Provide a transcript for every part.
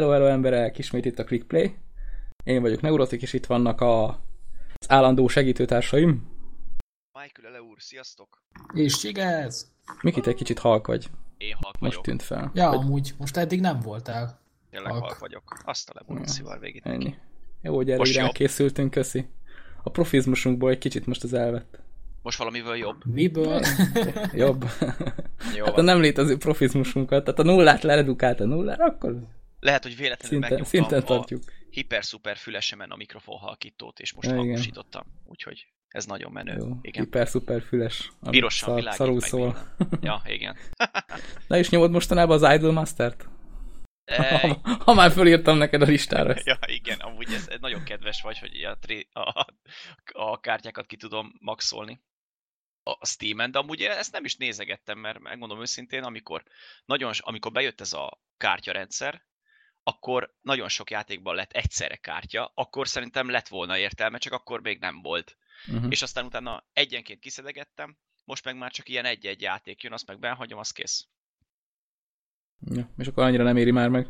Hello, hello emberek, ismét itt a ClickPlay. Én vagyok Neurotik, és itt vannak a, az állandó segítőtársaim. Michael Ele úr, sziasztok! És csigez! Mikit egy kicsit halk vagy. Én halk Most vagyok. tűnt fel. Ja, Vagy amúgy most eddig nem voltál. Tényleg halk. halk vagyok. Azt a lebonuszival végét. ennyi. Jó, hogy erre Most jobb? készültünk, köszi. A profizmusunkból egy kicsit most az elvett. Most valamivel jobb. Miből? Jobb. Jó hát a van. nem létező profizmusunkat, tehát a nullát leredukált a nullára, akkor Lehet, hogy véletlenül szinten, megnyomtam szinten a tartjuk. hiper-szuper fülesemen a mikrofon halkítót, és most Ja, hangosítottam. Úgyhogy ez nagyon menő. Jó, Igen. hiper-szuper füles. ami Pirosan szar, világít szarul meg szól. Ja, igen. Na és nyomod mostanában az Idol Master-t? E, Ha, ha már fölírtam neked a listára. ezt. ja, igen, amúgy ez ez nagyon kedves vagy, hogy a, tré- a, a kártyákat ki tudom maxolni a Steam-en, de amúgy ezt nem is nézegettem, mert megmondom őszintén, amikor, nagyon, amikor bejött ez a kártyarendszer, akkor nagyon sok játékban lett egyszerre kártya, akkor szerintem lett volna értelme, csak akkor még nem volt. Uh-huh. És aztán utána egyenként kiszedegettem, most meg már csak ilyen egy-egy játék jön, azt meg benhagyom, az kész. Ja, és akkor annyira nem éri már meg.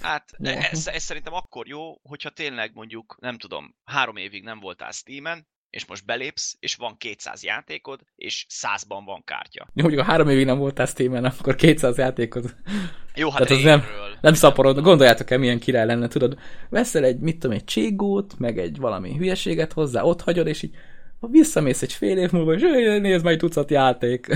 Hát Jó. ez, ez szerintem akkor jó, hogyha tényleg mondjuk, nem tudom, három évig nem voltál Steam-en, és most belépsz, és van 200 játékod, és 100-ban van kártya. Jó, mondjuk ha három évig nem voltál Steam-en, akkor 200 játékod. Jó, hát Tehát az nem-. Nem szaporod. Gondoljátok el, milyen király lenne, tudod? Veszel egy, mit tudom, egy cségót, meg egy valami hülyeséget hozzá, ott hagyod, és így visszamész egy fél év múlva, és "Jaj, nézd meg egy tucat játék.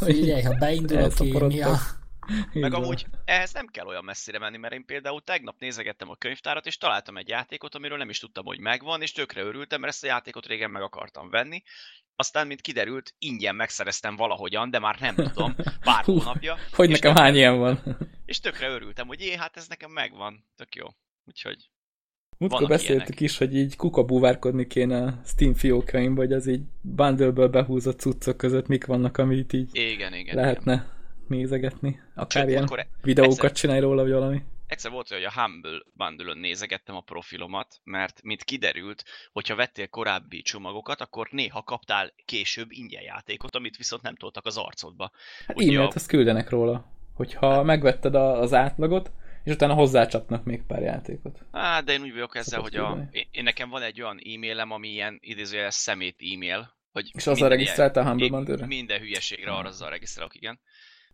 Figyelj, ha beindul a Elszaporodtak. kémia, Így Meg van. amúgy ehhez nem kell olyan messzire menni, mert én például tegnap nézegettem a könyvtárat, és találtam egy játékot, amiről nem is tudtam, hogy megvan, és tökre örültem, mert ezt a játékot régen meg akartam venni. Aztán, mint kiderült, ingyen megszereztem valahogyan, de már nem tudom, pár Hú, hónapja. Hogy nekem tökre- hány ilyen van? És tökre örültem, hogy jé, hát ez nekem megvan. Tök jó. Úgyhogy Múltkor beszéltük ilyenek. is, hogy így kukabúvárkodni kéne a Steam fiókaimba, hogy az így bundle behúzott cuccok között mik vannak, amit így igen, igen. igen. Nézegetni. Akár Sőt, ilyen múltkor videókat egyszer- csinálj róla, vagy valami. Egyszer volt, hogy a Humble bundle nézegettem a profilomat, mert mint kiderült, hogyha vettél korábbi csomagokat, akkor néha kaptál később ingyen játékot, amit viszont nem toltak az arcodba. Hát Ugye e-mailt a- azt küldenek róla, hogyha megvetted a, az átlagot, és utána hozzácsapnak még pár játékot. Á, de én úgy vagyok ezzel, Szokott hogy a, én, én nekem van egy olyan e-mailem, ami ilyen idézőjeles szemét e-mail, hogy És azzal regisztráltál a Humble Bundle-re? Minden hülyeségre arra azzal regisztrálok, igen.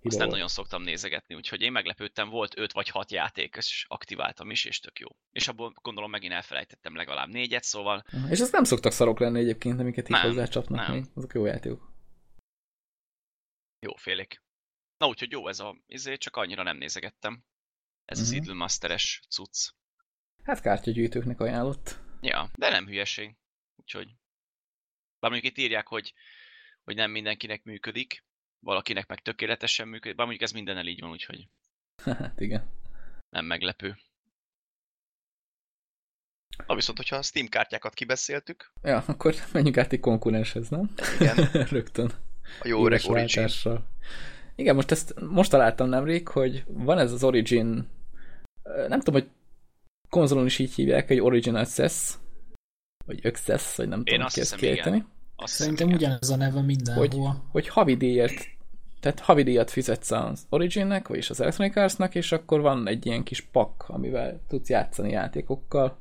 Azt nem nagyon szoktam nézegetni, úgyhogy én meglepődtem, volt 5 vagy 6 játék, és aktiváltam is, és tök jó. És abból gondolom megint elfelejtettem legalább négyet, szóval És azt nem szoktak szarok lenni egyébként, amiket Nem, hozzácsapnak nem. még. Azok jó játékok. jó félék. Na úgyhogy jó ez a, izé, csak annyira nem nézegettem. Ez az Mhm. Idlemasteres cucc. Hát kártyagyűjtőknek ajánlott. Ja, de nem hülyeség. Úgyhogy. Bár mondjuk itt írják, hogy, hogy nem mindenkinek működik, valakinek meg tökéletesen működik, bár mondjuk ez mindennel így van, úgyhogy hát igen. nem meglepő. Na viszont, hogyha a Steam kártyákat kibeszéltük, Ja, akkor menjünk át egy konkurenshez, nem? igen, Rögtön. a jó öreg Origin. Igen, most ezt most találtam nemrég, hogy van ez az Origin, nem tudom, hogy konzolon is így hívják, hogy Origin Access, vagy Access, vagy nem tudom, azt ki ezt hiszem, igen. Azt szerintem igen. ugyanez a neve mindenhol. hogy havidíjat, tehát havidíjat fizetsz az Originnek, vagyis az Electronic Arts-nak, és akkor van egy ilyen kis pak, amivel tudsz játszani játékokkal,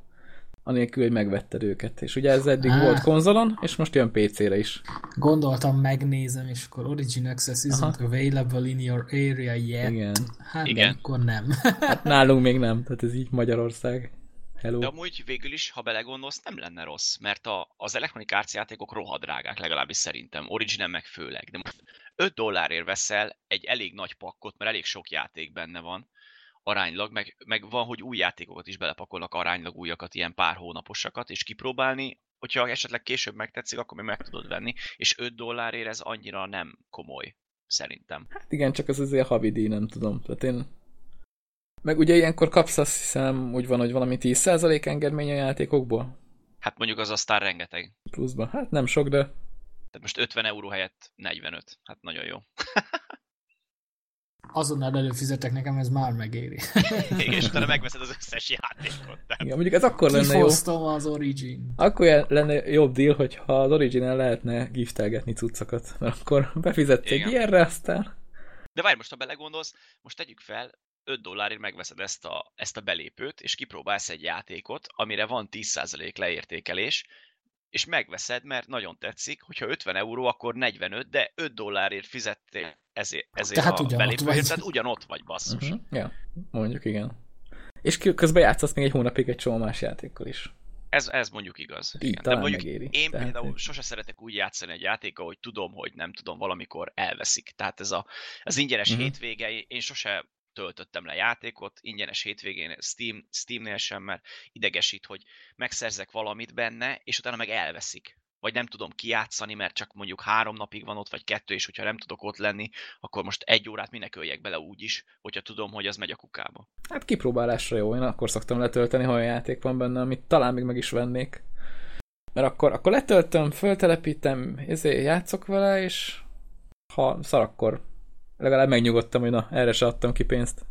anélkül, hogy megvetted őket. És ugye ez eddig Á. volt konzolon, és most jön PC-re is. Gondoltam, megnézem, és akkor Origin Access isn't Aha. available in your area yet. Igen. Hát Igen. Igen. akkor nem. Hát nálunk még nem, tehát ez így Magyarország. Hello. De amúgy végül is, ha belegondolsz, nem lenne rossz, mert a, az Electronic Arts játékok rohadrágák, legalábbis szerintem, Originen meg főleg. De most 5 dollárért veszel egy elég nagy pakkot, mert elég sok játék benne van, aránylag, meg, meg van, hogy új játékokat is belepakolnak aránylag újakat, ilyen pár hónaposakat, és kipróbálni, hogyha esetleg később megtetszik, akkor még meg tudod venni, és 5 dollárért ez annyira nem komoly, szerintem. Hát igen, csak ez azért havidíj, nem tudom. Tehát én... Meg ugye ilyenkor kapsz azt hiszem, úgy van, hogy valami 10% engedmény a játékokból Hát mondjuk az aztán rengeteg. pluszban. Hát nem sok, de Tehát most 50 euró helyett 45. Hát nagyon jó. Azonnal előfizetek nekem, ez már megéri. Igen, és utána megveszed az összes játékot. Tehát igen, mondjuk ez akkor lenne jó. Kifosztom az Origin. Akkor lenne jobb deal, hogyha az Origin-el lehetne giftelgetni cuccokat. Mert akkor befizetsz egy Igen. ilyenre, aztán... De várj, most ha belegondolsz, most tegyük fel, 5 dollárért megveszed ezt a, ezt a belépőt, és kipróbálsz egy játékot, amire van 10% leértékelés, és megveszed, mert nagyon tetszik, hogyha 50 euró, akkor 45, de 5 dollárért fizettél ezért, ezért Tehát a belépőért, tehát ugyanott vagy basszus. Uh-huh. Ja, mondjuk igen. És közben játszasz még egy hónapig egy csomó más játékkal is. Ez, ez mondjuk igaz. Így Igen. De mondjuk megéri. én Tehát- például sose szeretek úgy játszani egy játékkal, hogy tudom, hogy nem tudom, valamikor elveszik. Tehát ez a, az ingyenes uh-huh. hétvége, én sose töltöttem le játékot, ingyenes hétvégén Steam, Steamnél sem, mert idegesít, hogy megszerzek valamit benne, és utána meg elveszik. Vagy nem tudom kijátszani, mert csak mondjuk három napig van ott, vagy kettő, és hogyha nem tudok ott lenni, akkor most egy órát minek öljek bele úgy is, hogyha tudom, hogy az megy a kukába. Hát kipróbálásra jó, én akkor szoktam letölteni, ha olyan játék van benne, amit talán még meg is vennék. Mert akkor, akkor letöltöm, föltelepítem, ezért játszok vele, és ha szar, akkor legalább megnyugodtam, hogy na, erre se adtam ki pénzt.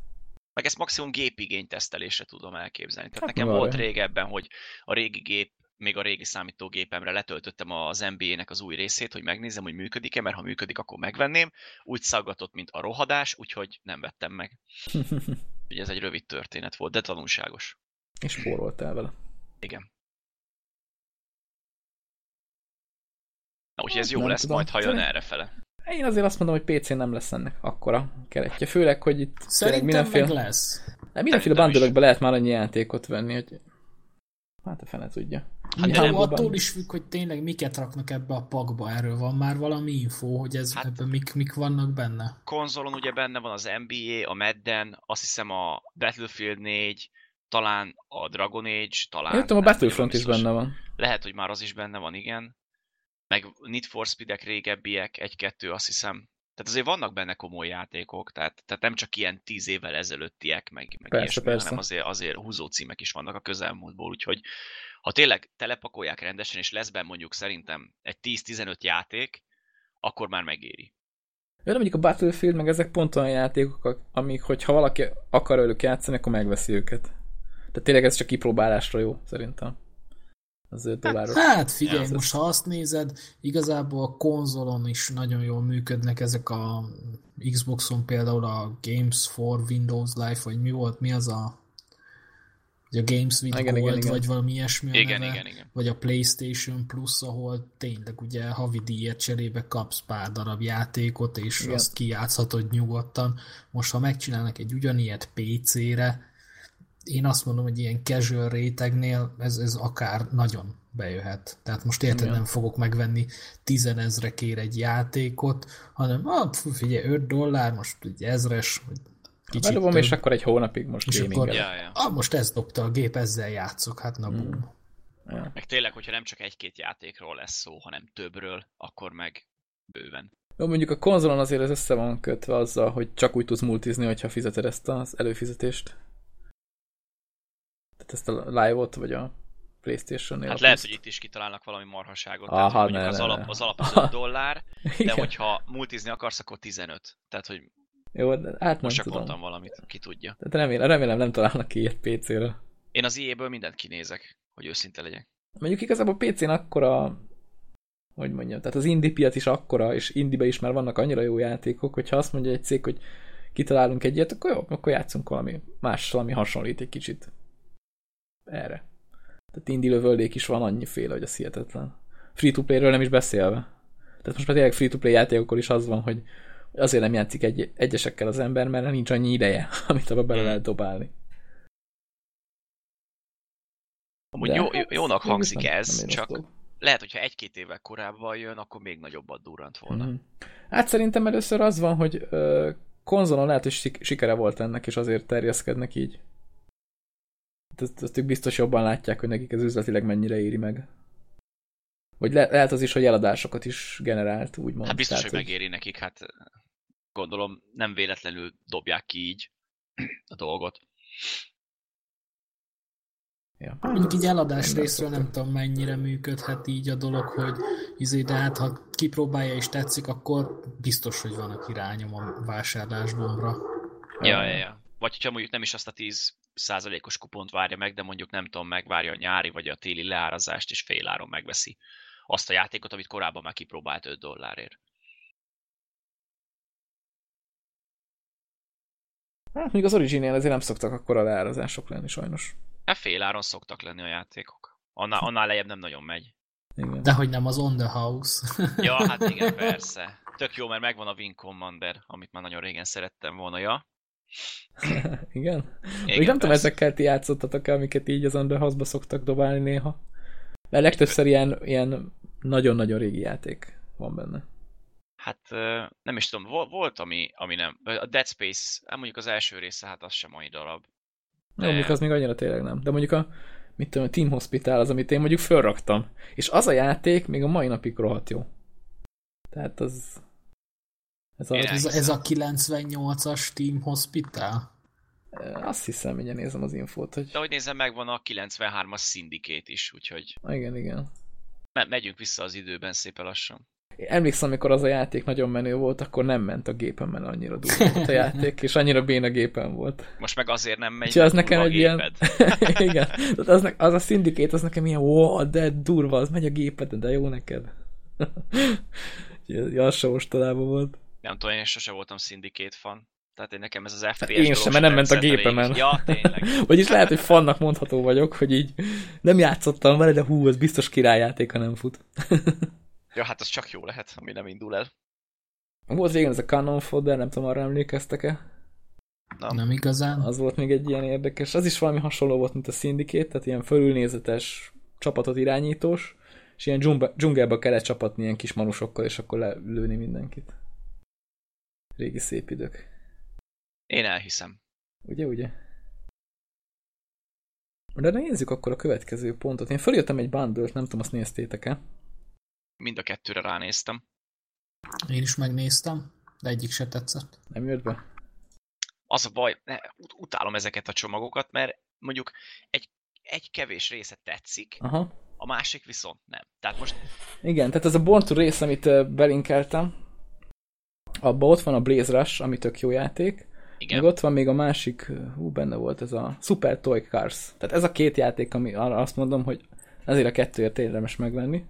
Meg ezt maximum gépigény tesztelésre tudom elképzelni. Tehát Hát nekem mi volt régebben, hogy a régi gép, még a régi számítógépemre letöltöttem az NBA-nek az új részét, hogy megnézem, hogy működik-e, mert ha működik, akkor megvenném. Úgy szaggatott, mint a rohadás, úgyhogy nem vettem meg. Ugye ez egy rövid történet volt, de tanulságos. és spóroltál vele. Igen. Na, úgyhogy ez jó Nem lesz tudom. majd, ha jön errefele. Én azért azt mondom, hogy PC-n nem lesz ennek akkora keretje. Főleg, hogy itt Szerintem mindenféle, meg lesz. Hát mindenféle bundle lehet már annyi játékot venni, hogy hát a fene tudja. Hát Hát de nem- attól is függ, hogy tényleg miket raknak ebbe a pakba. Erről van már valami info, hogy ez, Hát- hát, ebben mik, mik vannak benne. konzolon ugye benne van az NBA, a Madden, azt hiszem a Battlefield 4, talán a Dragon Age, talán... Én tudom, a Battlefront is benne van. Lehet, hogy már az is benne van, igen. Meg Need for Speed-ek régebbiek, egy-kettő azt hiszem. Tehát azért vannak benne komoly játékok, tehát, tehát nem csak ilyen tíz évvel ezelőttiek, meg, meg Persze, ilyesmi, persze. hanem azért, azért húzó címek is vannak a közelmúltból, úgyhogy ha tényleg telepakolják rendesen, és lesz benne mondjuk szerintem egy 10-15 játék, akkor már megéri. De mondjuk a Battlefield, meg ezek pont olyan játékok, amik, hogyha valaki akar velük játszani, akkor megveszi őket. Tehát tényleg ez csak kipróbálásra jó, szerintem. Az 5 dolláros. Hát figyelj, Ja. most ha azt nézed, igazából a konzolon is nagyon jól működnek ezek a Xboxon például a Games for Windows Live, vagy mi volt, mi az a vagy a Games with Igen, Gold, igen, igen. vagy valami ilyesmi a Igen, neve, igen, igen. vagy a PlayStation Plus, ahol tényleg ugye havi díjat cserébe kapsz pár darab játékot, és igen. azt kijátszhatod nyugodtan. Most, ha megcsinálnak egy ugyanilyet PC-re, én azt mondom, hogy ilyen casual rétegnél ez, ez akár nagyon bejöhet. Tehát most érted, Igen. nem fogok megvenni tizenezre kér egy játékot, hanem ah, figyelj, 5 dollár, most egy ezres, vagy kicsit Bedobom, több. és akkor egy hónapig most És akkor-. Ja, ja. ah, most ezt dobta a gép, ezzel játszok, hát na Hmm. bum. Ja. Meg tényleg, hogyha nem csak egy-két játékról lesz szó, hanem többről, akkor meg bőven. Jó, mondjuk a konzolon azért ez össze van kötve azzal, hogy csak úgy tudsz multizni, hogyha fizeted ezt az előfizetést. Tehát ezt a live-ot, vagy a Playstation-nél. Hát lehet, hogy itt is kitalálnak valami marhaságot. Aha, tehát, ne, az, ne, alap, ne. az alap az 5 dollár, de hogyha multizni akarsz, akkor 15. Tehát, hogy Jó, de hát nem most csak tudom. mondtam valamit, ki tudja. Tehát remélem, remélem nem találnak ki ilyet PC-re. Én az IE-ből mindent kinézek, hogy őszinte legyek. Mondjuk igazából PC-n akkora, hogy mondjam, tehát az indie piac is akkora, és indie is már vannak annyira jó játékok, hogyha azt mondja egy cég, hogy kitalálunk egy ilyet, akkor jó, akkor játszunk valami mással, ami hasonlít egy kicsit erre. Tehát indie lövöldék is van annyiféle, hogy az hihetetlen. Free-to-play-ről nem is beszélve. Tehát most már tényleg free-to-play játékokkal is az van, hogy azért nem játszik egy, egyesekkel az ember, mert nincs annyi ideje, amit abba bele Hmm. lehet dobálni. Amúgy De jó, hát jó, jónak hangzik nem- ez, nem csak osztom. lehet, hogyha egy-két évvel korábban jön, akkor még nagyobbat durrant volna. Mhm. Hát szerintem először az van, hogy ö, konzolon lehet, hogy sik- sikere volt ennek, és azért terjeszkednek így. Hát Ezt, ezt ők biztos jobban látják, hogy nekik ez üzletileg mennyire éri meg. Vagy le, lehet az is, hogy eladásokat is generált, úgymond. Hát biztos, Tehát, hogy megéri nekik, hát gondolom nem véletlenül dobják ki így a dolgot. Ja. Mondjuk így eladás részről nem tudom mennyire működhet így a dolog, hogy izé, de hát ha kipróbálja és tetszik, akkor biztos, hogy van, aki rányom a vásárlásgombra. Ja, ja, ja. Vagy hogyha mondjuk nem is azt a 10 százalékos kupont várja meg, de mondjuk nem tudom, megvárja a nyári vagy a téli leárazást, és féláron megveszi azt a játékot, amit korábban már kipróbált 5 dollárért. Hát még az Origin-nél azért nem szoktak akkora leárazások lenni sajnos. Hát fél áron szoktak lenni a játékok. Annál, annál lejjebb nem nagyon megy. Igen. De hogy nem az On The House. Ja, hát igen, persze. Tök jó, mert megvan a Wing Commander, amit már nagyon régen szerettem volna, ja. Igen? Igen, Még nem tudom, ezekkel ti játszottatok el, amiket így az Underhouse-ba szoktak dobálni néha. Mert legtöbbször ilyen, ilyen nagyon-nagyon régi játék van benne. Hát nem is tudom, vol- volt, ami, ami nem. A Dead Space, hát mondjuk az első része, hát az sem mai darab. De... Mondjuk az még annyira tényleg nem. De mondjuk a, mit tudom, a Team Hospital az, amit én mondjuk fölraktam. És az a játék még a mai napig rohadt jó. Tehát az... Ez a, Ez, ez a 98-as Team Hospital? azt hiszem, hogy nézem az infót, hogy... De hogy nézem, megvan a 93-as Syndicate is, úgyhogy Igen, igen. me- megyünk vissza az időben szépen lassan. Én emlékszem, amikor az a játék nagyon menő volt, akkor nem ment a gépen, mert annyira durva volt a játék, és annyira béna gépen volt. Most meg azért nem megy, Úgyhogy az nekem egy a ilyen... géped. Igen. Tehát az, ne, az a szindikét, az nekem ilyen, wow, de durva, az megy a gépeden, de jó neked. Úgyhogy az se ostolában volt. Nem tudom, én sose voltam Syndicate fan. Tehát én nekem ez az FPS én sem, mert nem ment a gépemen. Ja, tényleg. Vagyis lehet, hogy fannak mondható vagyok, hogy így nem játszottam vele, de hú, ez biztos királyjáték, ha nem fut. Ja, hát az csak jó lehet, ami nem indul el. Volt régen ez a Cannon Fodder, nem tudom, arra emlékeztek-e? Nem. Nem igazán? Az volt még egy ilyen érdekes. Az is valami hasonló volt, mint a Syndicate, tehát ilyen fölülnézetes csapatot irányítós, és ilyen dzsungelbe kellett csapatni ilyen kis manusokkal, és akkor lelőni mindenkit. Régi szép idők. Én elhiszem. Ugye, ugye? De nézzük akkor a következő pontot. Én följöttem egy bundle nem tudom, azt néztétek-e? Mind a kettőre ránéztem. Én is megnéztem, de egyik se tetszett. Nem jött be? Az a baj, ne, ut- utálom ezeket a csomagokat, mert mondjuk egy, egy kevés része tetszik, Aha. a másik viszont nem. Tehát most Igen, tehát ez a Born to Race, amit belinkeltem, abban ott van a Blaze Rush, ami tök jó játék, igen, meg ott van még a másik, hú, benne volt ez a Super Toy Cars. Tehát ez a két játék, ami arra azt mondom, hogy ezért a kettőért érdemes megvenni.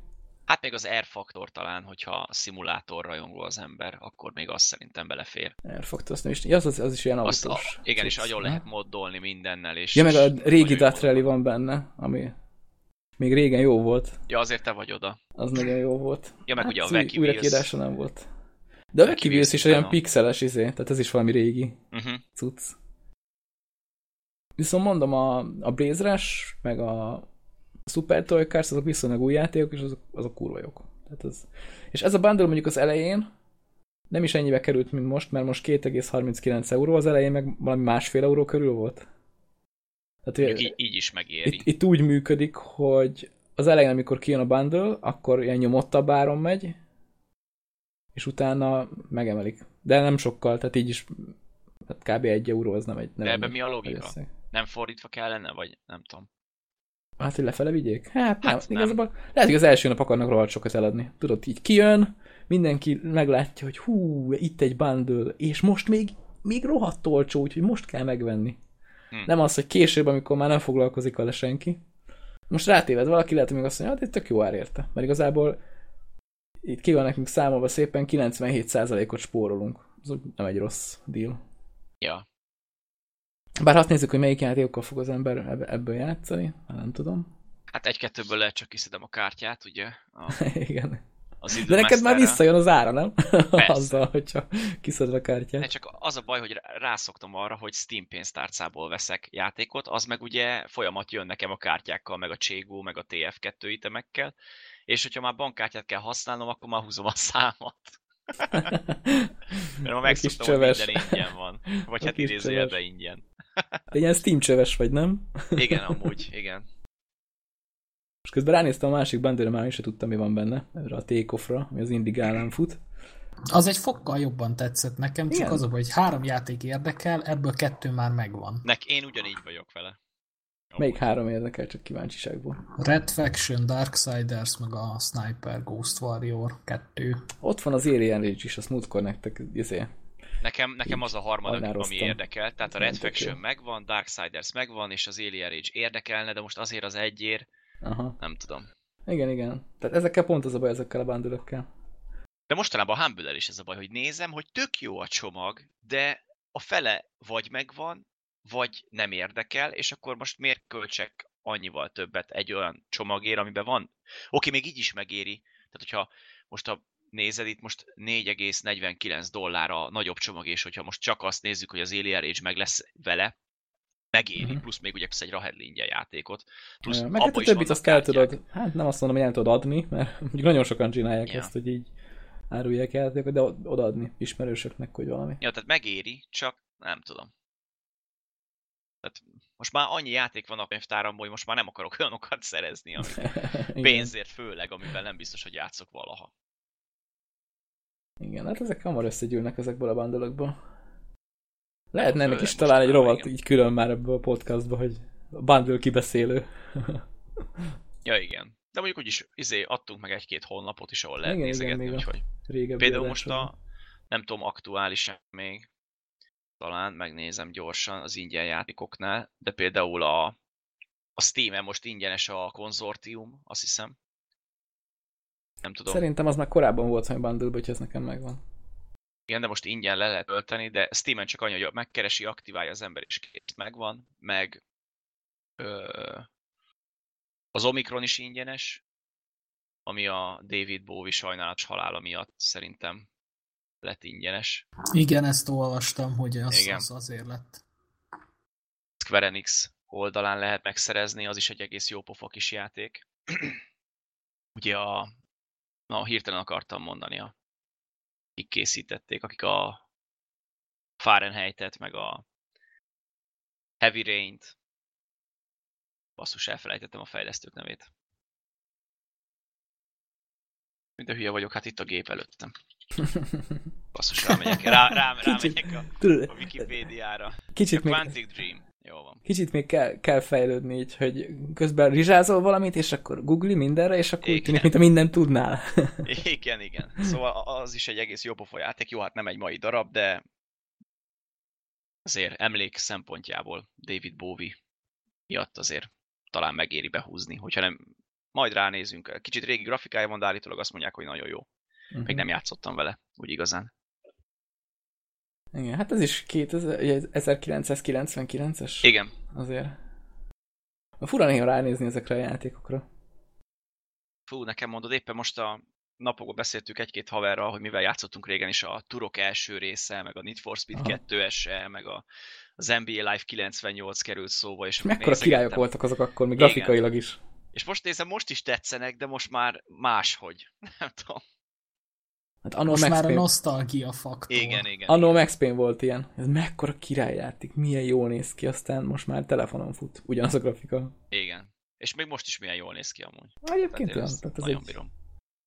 hát még az Air Factor talán, hogyha szimulátor rajongó az ember, akkor még az szerintem belefér. Elfogta azt nem is. Ja, az, az, az is ilyen Azt a, autós. igen, és cucc, agyon ne? lehet moddolni mindennel, és... Ja, meg a régi nagyon Rally van benne, ami még régen jó volt. Ja, azért te vagy oda. Az nagyon jó volt. Ja, meg ugye a Wacky újra nem volt. De a Wheels is olyan pixeles izé, tehát ez is valami régi Uh-huh. cucc. Viszont mondom, a, a Blaze Rush, meg a Super Toy Cars, azok viszonylag új játékok, és azok, azok kurva jók. Tehát az... És ez a bundle mondjuk az elején nem is ennyibe került, mint most, mert most 2,39 euró, az elején meg valami másfél euró körül volt. Tehát így, így is megéri. itt, itt úgy működik, hogy az elején, amikor kijön a bundle, akkor ilyen nyomottabb áron megy, és utána megemelik. De nem sokkal, tehát így is tehát kb. egy euró, az nem egy... Nem De ebben mi a logika? összeg. Nem fordítva kellene, vagy nem tudom. Hát, hogy lefele vigyék? Hát. Hát nem. Igazából lehet, hogy az első nap akarnak rohadt sokat eladni. Tudod, így kijön, mindenki meglátja, hogy hú, itt egy bundle, és most még, még rohadt olcsó, úgyhogy most kell megvenni. Hm. Nem az, hogy később, amikor már nem foglalkozik vele senki. Most rátéved valaki, lehet, hogy még azt mondja, hát itt tök jó ár érte. Mert igazából itt ki van nekünk számolva szépen, 97%-ot spórolunk. Ez nem egy rossz deal. Ja. Bár azt nézzük, hogy melyik játékokkal fog az ember ebb- ebből játszani, nem tudom. Hát egy-kettőből lehet csak kiszedem a kártyát, ugye? A, Igen. az De neked már visszajön az ára, nem? Persze. Azzal, hogyha kiszedve a kártyát. csak az a baj, hogy rá- rászoktam arra, hogy Steam pénztárcából veszek játékot, az meg ugye folyamat jön nekem a kártyákkal, meg a Cségó, meg a TF2 itemekkel, és hogyha már bankkártyát kell használnom, akkor már húzom a számot. Mert ma megszoktam, hogy minden ingyen van. Vagy A hát idézőjelben ingyen. De ilyen Steam csöves vagy, nem? Igen, amúgy, igen. És közben ránéztem a másik bandőre, már sem tudtam, mi van benne, erre a take-offra, ami az Indigálán fut. Az egy fokkal jobban tetszett nekem, csak Igen. az a baj, hogy három játék érdekel, ebből kettő már megvan. Nek én ugyanígy vagyok vele. Melyik három érdekel, csak kíváncsiságból. Red Faction, Darksiders, meg a Sniper Ghost Warrior 2. Ott van az Alien Age is, azt múltkor nektek, izé. Nekem, nekem az a harmadik, ami érdekel. Tehát a Red Faction megvan, Darksiders megvan, és az Alien Age érdekelne, de most azért az egyér, Aha. nem tudom. Igen, igen. Tehát ezekkel pont az a baj ezekkel a bandőrökkel. De mostanában a humble is ez a baj, hogy nézem, hogy tök jó a csomag, de a fele vagy megvan, vagy nem érdekel, és akkor most miért költsek annyival többet egy olyan csomagért, amiben van? Oké, még így is megéri. Tehát, hogyha most a nézed, itt most 4,49 dollár a nagyobb csomag, és hogyha most csak azt nézzük, hogy az Alien Age meg lesz vele, megéri, uh-huh. plusz még ugye egy Rahedli ingyen játékot. Plusz ja, meg hát a többit azt el tudod, hát nem azt mondom, hogy el tudod adni, mert mondjuk nagyon sokan csinálják ja. ezt, hogy így árulják játékokat, de odaadni ismerősöknek, hogy valami. Ja, tehát megéri, csak nem tudom. Tehát most már annyi játék van a könyvtáramból, hogy most már nem akarok olyanokat szerezni, ami pénzért főleg, amivel nem biztos, hogy játszok valaha. Igen, hát ezek hamar összegyűlnek ezekből a bandolokból. Lehetne ennek is talán egy rovat így külön már ebből a podcastba, hogy a bundle kibeszélő. ja, igen. De mondjuk úgyis izé, adtunk meg egy-két honlapot is, ahol lehet igen, nézegetni, igen, úgyhogy... Például most a, nem tudom, aktuális még, talán megnézem gyorsan az ingyen játékoknál, de például a, a Steam-en most ingyenes a konzortium, azt hiszem. Nem tudom. Szerintem az már korábban volt hogy bundle hogy ez nekem megvan. Igen, de most ingyen le lehet tölteni, de Steam-en csak annyi, hogy megkeresi, aktiválja az ember, és kész megvan, meg ö, az Omikron is ingyenes, ami a David Bowie sajnálatos halála miatt szerintem lett ingyenes. Igen, ezt olvastam, hogy az, Igen. az azért lett. Square Enix oldalán lehet megszerezni, az is egy egész jó pofa kis játék. Ugye a... Na, hirtelen akartam mondani, a, akik készítették, akik a Fahrenheit-et, meg a Heavy Rain-t. Basszus, elfelejtettem a fejlesztők nevét. Mint a hülye vagyok, hát itt a gép előttem. Basszus, rámegyek, rá, rá, rámegyek a, a Wikipédiára. Kicsit a Quantic még, Dream. Jó van. Kicsit még kell, kell fejlődni így, hogy közben rizsázol valamit, és akkor googli mindenre, és akkor igen. úgy tűnik, mint a mindent tudnál. igen, igen. Szóval az is egy egész jó pofa játék. Jó, hát nem egy mai darab, de azért emlék szempontjából David Bowie miatt azért talán megéri behúzni, hogyha nem majd ránézünk. Kicsit régi grafikája van, de állítólag azt mondják, hogy nagyon jó. Uh-huh. Még nem játszottam vele, úgy igazán. Igen, hát ez is 1999-es. Igen. Azért. Fura néha ránézni ezekre a játékokra. Fú, nekem mondod, éppen most a napokban beszéltük egy-két haverral, hogy mivel játszottunk régen is a Turok első része, meg a Need for Speed 2-ese, meg a, az NBA Live 98 került szóba. És mekkora királyok voltak azok akkor, még grafikailag is. És most nézem, most is tetszenek, de most már máshogy. Nem tudom. Hát Anno Most Max már Payne... a nosztalgia faktor. Igen, igen. Anno Max Payne volt ilyen. Ez mekkora királyjáték, milyen jól néz ki, aztán most már telefonon fut. Ugyanaz a grafika. Igen. És még most is milyen jól néz ki amúgy. Egyébként olyan. Tehát ez nagyon egy... bírom.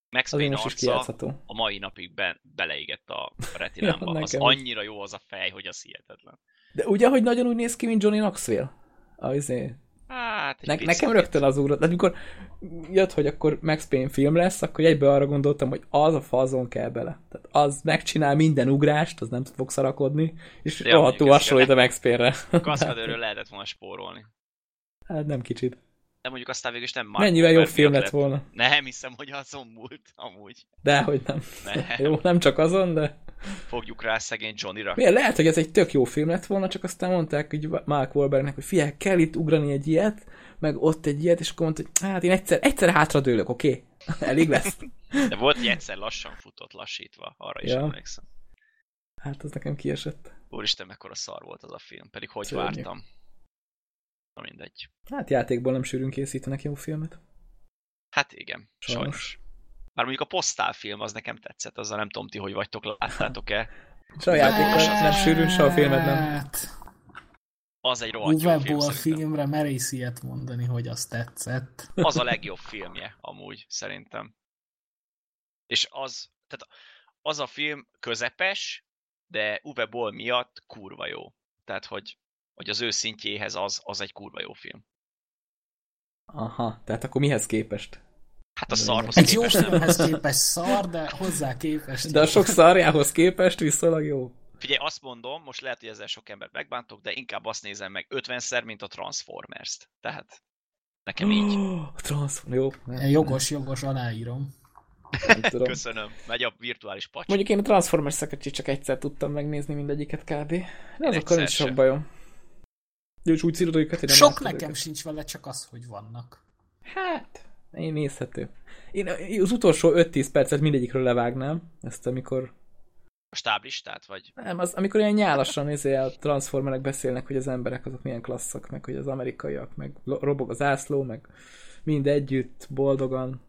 Max Payne arca a mai napig be, beleégett a retinámba. ja, az annyira jó az a fej, hogy az hihetetlen. De ugye, hogy nagyon úgy néz ki, mint Johnny Knoxville? Az, izé- Hát, ne, nekem rögtön az úr, amikor jött, hogy akkor Max Payne film lesz, akkor egyből arra gondoltam, hogy az a fazon kell bele. Tehát az megcsinál minden ugrást, az nem fog szarakodni, és ja, rohadtul hasonlít a Max Payne-re. Kaszkadőről lehetett volna spórolni. Hát nem kicsit. De mondjuk aztán végül is nem Mark Mennyivel jobb film lett volna. Nem hiszem, hogy azon múlt, amúgy. Dehogy nem. nem. Jó, nem csak azon, de... Fogjuk rá szegény Johnny-ra. Miért? Lehet, hogy ez egy tök jó film lett volna, csak aztán mondták hogy Mark Wahlbergnek, hogy figyelj, kell itt ugrani egy ilyet, meg ott egy ilyet, és akkor mondta, hogy hát én egyszer, egyszer hátradőlök, oké? Okay? Elég lesz. De volt, hogy egyszer lassan futott, lassítva, arra is ja. emlékszem. Hát az nekem kiesett. Úristen, mekkora szar volt az a film, pedig hogy Szörnyű. vártam. Na mindegy. Hát játékból nem sűrűn készítenek jó filmet. Hát igen, sajnos. sajnos. Már mondjuk a posztálfilm az nekem tetszett, azzal nem tudom ti, hogy vagytok, láttátok-e? Játékkal nem sűrűn, se a filmet nem. Hát, az egy rohadt jó film, a filmre merész ilyet mondani, hogy az tetszett. Az a legjobb filmje, amúgy, szerintem. És az, tehát az a film közepes, de Uwe Boll miatt kurva jó. Tehát, hogy, hogy az ő szintjéhez az, az egy kurva jó film. Aha, tehát akkor mihez képest? Hát a szarhoz Egy jó filmhez képest szar, de hozzá képest. De a sok szarjához képest viszonylag jó. Figyelj, azt mondom, most lehet, hogy ezzel sok embert megbántok, de inkább azt nézem meg 50-szer, mint a Transformers-t. Tehát nekem így. A Transformers, jó. Nem, jogos, jogos, aláírom. Tudom. Köszönöm. Megy a virtuális pacs. Mondjuk én a transformers csak egyszer tudtam megnézni mindegyiket kb. De azokkal nincs sok bajom. De úgy szírod őket, hogy nem Sok nekem őket. sincs vele, csak az, hogy vannak. Hát, én nézhető. Én az utolsó 5-10 percet mindegyikről levágnám. Ezt amikor A stáblistát, vagy? Nem, az, amikor ilyen nyálasan izé, a transformerek beszélnek, hogy az emberek azok milyen klasszak, meg hogy az amerikaiak, meg robog az ászló, meg mind együtt, boldogan.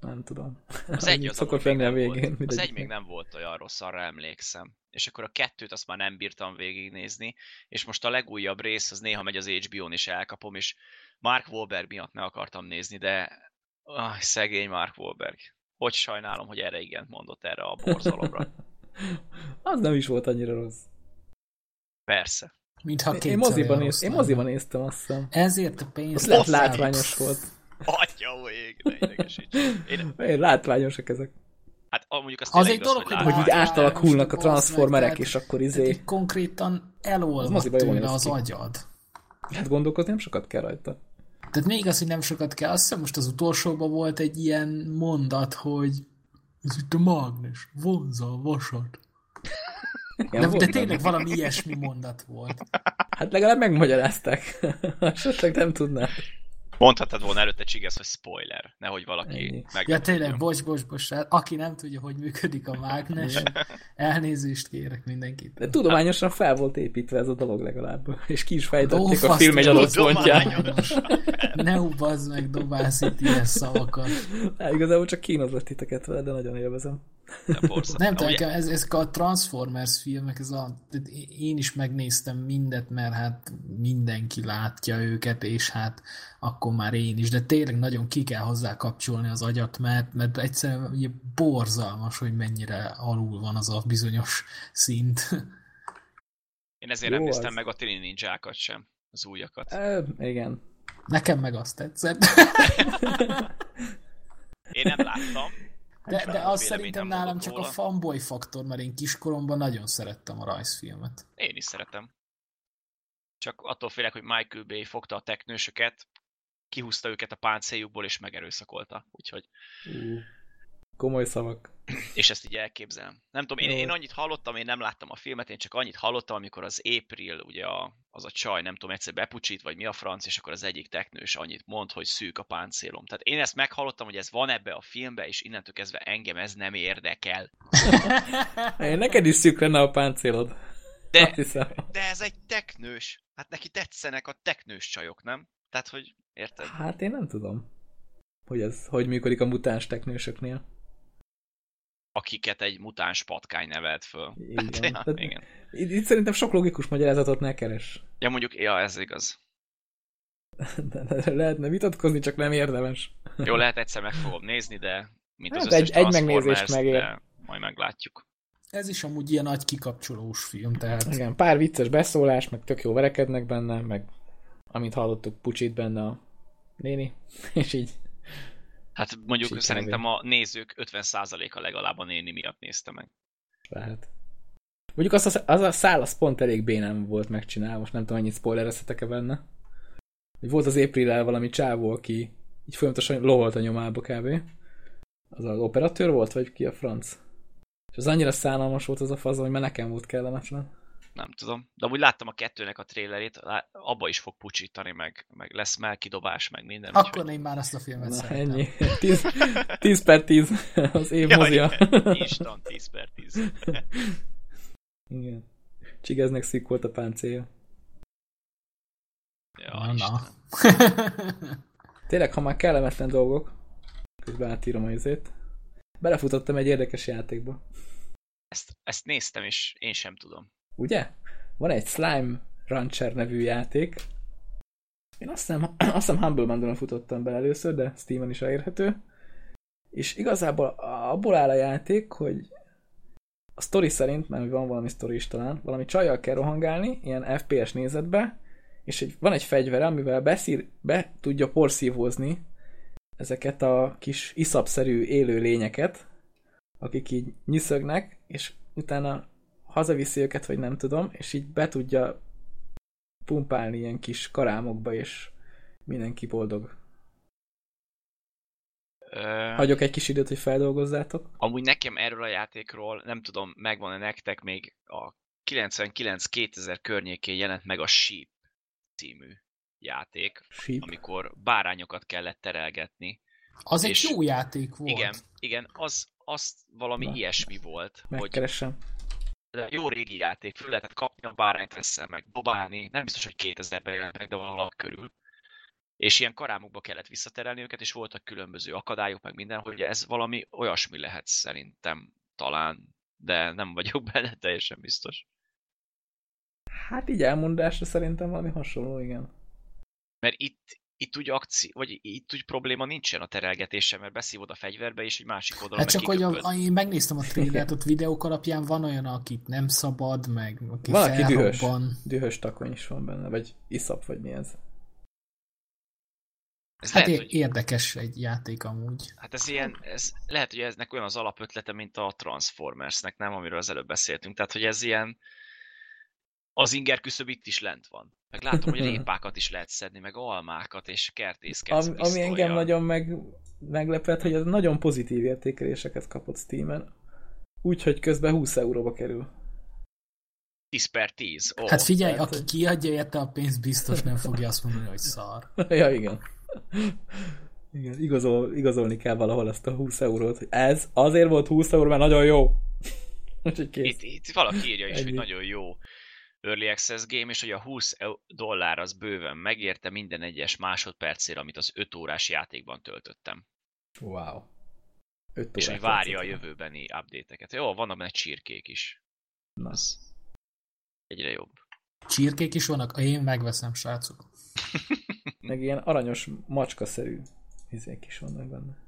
Nem tudom. Az egy szokott lenni a nem végén. volt. Az egy még nem volt olyan rossz, arra emlékszem. És akkor a kettőt azt már nem bírtam végignézni, és most a legújabb rész, az néha megy az HBO-n és elkapom, és Mark Wahlberg miatt meg akartam nézni, de ah, szegény Mark Wahlberg. Hogy sajnálom, hogy erre igent mondott erre a borzalomra. Az nem is volt annyira rossz. Persze. Mintha Én, moziban, néz, én moziban néztem azt hiszem. Ezért a pénz... Lett Basszus. látványos volt. Atya ég, ne idegesíts. Én, Én látványosak ezek. hát mondjuk azt Az egy igaz, dolog, hogy Hogy így átalakulnak a transformerek, és akkor izé... így konkrétan elolvad tőle az agyad. Hát gondolkozni nem sokat kell rajta. Tehát még az, hogy nem sokat kell, azt hiszem most az utolsóban volt egy ilyen mondat, hogy ez itt a mágnes, vonza a vasat. Igen, De, de tényleg valami ilyesmi mondat volt. Hát legalább megmagyarázták. Esetleg nem tudnád. Mondhatod volna előtte csigesz, hogy spoiler, nehogy valaki Ennyi. meg. Ja tényleg, bocs, bocs, bocs, aki nem tudja, hogy működik a mágnes, elnézést kérek mindenkit. De tudományosan fel volt építve ez a dolog legalább. És ki is fejtették a film egy adott pontján. tudományos. Ne ubazd meg, dobálsz itt ilyen szavakat. Hát, igazából csak kínozlak titeket vele, de nagyon élvezem. Nem tudom, Ugye- ez, ezek a Transformers filmek, ez a, én is megnéztem mindet, mert hát mindenki látja őket, és hát akkor már én is, de tényleg nagyon ki kell hozzá kapcsolni az agyat, mert, mert egyszerűen ugye borzalmas, hogy mennyire alul van az a bizonyos szint. Én ezért Jó nem néztem az. meg a Tini Ninjákat sem, az újakat. E, igen. Nekem meg azt tetszett. Én nem láttam. De, de Sajnos az véleményt szerintem nálam csak a fanboy faktor, mert én kiskoromban nagyon szerettem a rajzfilmet. Én is szeretem. Csak attól félek, hogy Michael Bay fogta a teknősöket, kihúzta őket a páncéljukból és megerőszakolta. Úgyhogy, Ú, komoly szavak. és ezt így elképzelem. Nem tudom, én, Jó. én annyit hallottam, én nem láttam a filmet, én csak annyit hallottam, amikor az April, ugye a, az a csaj, nem tudom, egyszer bepucsít, vagy mi a franc, és akkor az egyik teknős annyit mond, hogy szűk a páncélom. Tehát én ezt meghallottam, hogy ez van ebbe a filmbe, és innentől kezdve engem ez nem érdekel. Neked is szűk lenne a páncélod. De, de ez egy teknős. Hát neki tetszenek a teknős csajok, nem? Tehát, hogy érted? Hát én nem tudom, hogy ez hogy működik a mutáns teknősöknél. Akiket egy mutáns patkány nevelt föl. Igen. Hát, ja, Tehát- igen. Itt, itt szerintem sok logikus magyarázatot ne keres. Ja, mondjuk, ja, ez igaz. De, de lehetne vitatkozni, csak nem érdemes. Jó, lehet egyszer meg fogom nézni, de mint az Hát összes egy- egy megnézést megér. de majd meglátjuk. Ez is amúgy ilyen nagy kikapcsolós film, tehát Igen, pár vicces beszólás, meg tök jó verekednek benne, meg amint hallottuk, pucsit benne a néni, és így Hát mondjuk Sikerül. szerintem a nézők 50%-a legalább a néni miatt nézte meg. lehet. Mondjuk az a, az a szál, az pont elég bénán volt megcsinálva, most nem tudom, annyit spoilerezhetek-e benne. Volt az april valami csávó, aki így folyamatosan loholt a nyomába kb. Az az operatőr volt, vagy ki a franc? És az annyira szánalmas volt az a fazon, hogy már nekem volt kellemetlen. Nem tudom. De amúgy láttam a kettőnek a trailerét, abba is fog pucsítani, meg, meg lesz melkidobás, meg minden. akkor én már azt a filmet Na, ennyi. 10, 10 per 10 az év mozia. Jaj, instant 10 per 10. Igen. Csigeznek szűk volt a páncélja. Ja, Na, na. Tényleg, ha már kellemetlen dolgok, közben átírom a izét, belefutottam egy érdekes játékba. Ezt, ezt néztem, és én sem tudom. Ugye? Van egy Slime Rancher nevű játék. Én azt hiszem, azt hiszem Humble Bundle-on futottam be először, de Steam-en is elérhető. És igazából abból áll a játék, hogy a story szerint, mert van valami story is talán, valami csajjal kell rohangálni, ilyen FPS nézetbe, és egy, van egy fegyvere, amivel beszír, be tudja porszívózni ezeket a kis iszapszerű élő lényeket, akik így nyiszögnek, és utána hazaviszi őket, vagy nem tudom, és így be tudja pumpálni ilyen kis karámokba, és mindenki boldog. Ö, Hagyok egy kis időt, hogy feldolgozzátok. Amúgy nekem erről a játékról, nem tudom, megvan-e nektek, még a 99-2000 környékén jelent meg a Sheep című játék, Sheep. amikor bárányokat kellett terelgetni. Az egy És- jó játék volt. Igen, igen, az, az valami Na. ilyesmi volt, hogy Megkeresem. De jó régi játék, föl lehetett kapni a bárányt veszel meg, dobálni, nem biztos, hogy 2000-ben jelent meg, de valahol körül. És ilyen karámokba kellett visszaterelni őket, és voltak különböző akadályok, meg minden, hogy ez valami olyasmi lehet szerintem talán, de nem vagyok benne teljesen biztos. Hát így elmondásra szerintem valami hasonló, igen. Mert itt, itt úgy akci, vagy itt úgy probléma nincsen a terelgetéssel, mert beszívod a fegyverbe, és egy másik oldalon Hát csak, hogy a, a, én megnéztem a trailert, ott videók alapján van olyan, akit nem szabad, meg aki Van, aki dühös. Dühös takony is van benne, vagy iszap, vagy mi ez. Ez Hát lehet, é- hogy érdekes egy játék amúgy. Hát ez ilyen, ez, lehet, hogy eznek olyan az alapötlete, mint a Transformersnek, nem, amiről az előbb beszéltünk. Tehát, hogy ez ilyen, az inger küszöb itt is lent van. Meg látom, hogy répákat is lehet szedni, meg almákat, és kertészkedsz Ami, ami engem nagyon meg, meglepett, hogy ez nagyon pozitív értékeléseket kapott Steam-en. Úgyhogy közben 20 euróba kerül. 10 per 10. Ó, Hát figyelj, tehát, aki hogy- kiadja érte a pénzt, biztos nem fogja azt mondani, hogy szar. ja, igen. Igen, igazol, igazolni kell valahol azt a 20 eurót, hogy ez azért volt 20 euró, mert nagyon jó. Úgyhogy kész. itt, itt valaki írja is, hogy Ennyi. nagyon jó Early Access game, és hogy a 20 eu- dollár az bőven megérte minden egyes másodpercére, amit az 5 órás játékban töltöttem. Wow. 5 És hogy várja a jövőbeni update-eket. Jó, vannak benne csirkék is. Na. Az egyre jobb. Csirkék is vannak, én megveszem, srácok. Meg ilyen aranyos macskaszerű izék is vannak benne.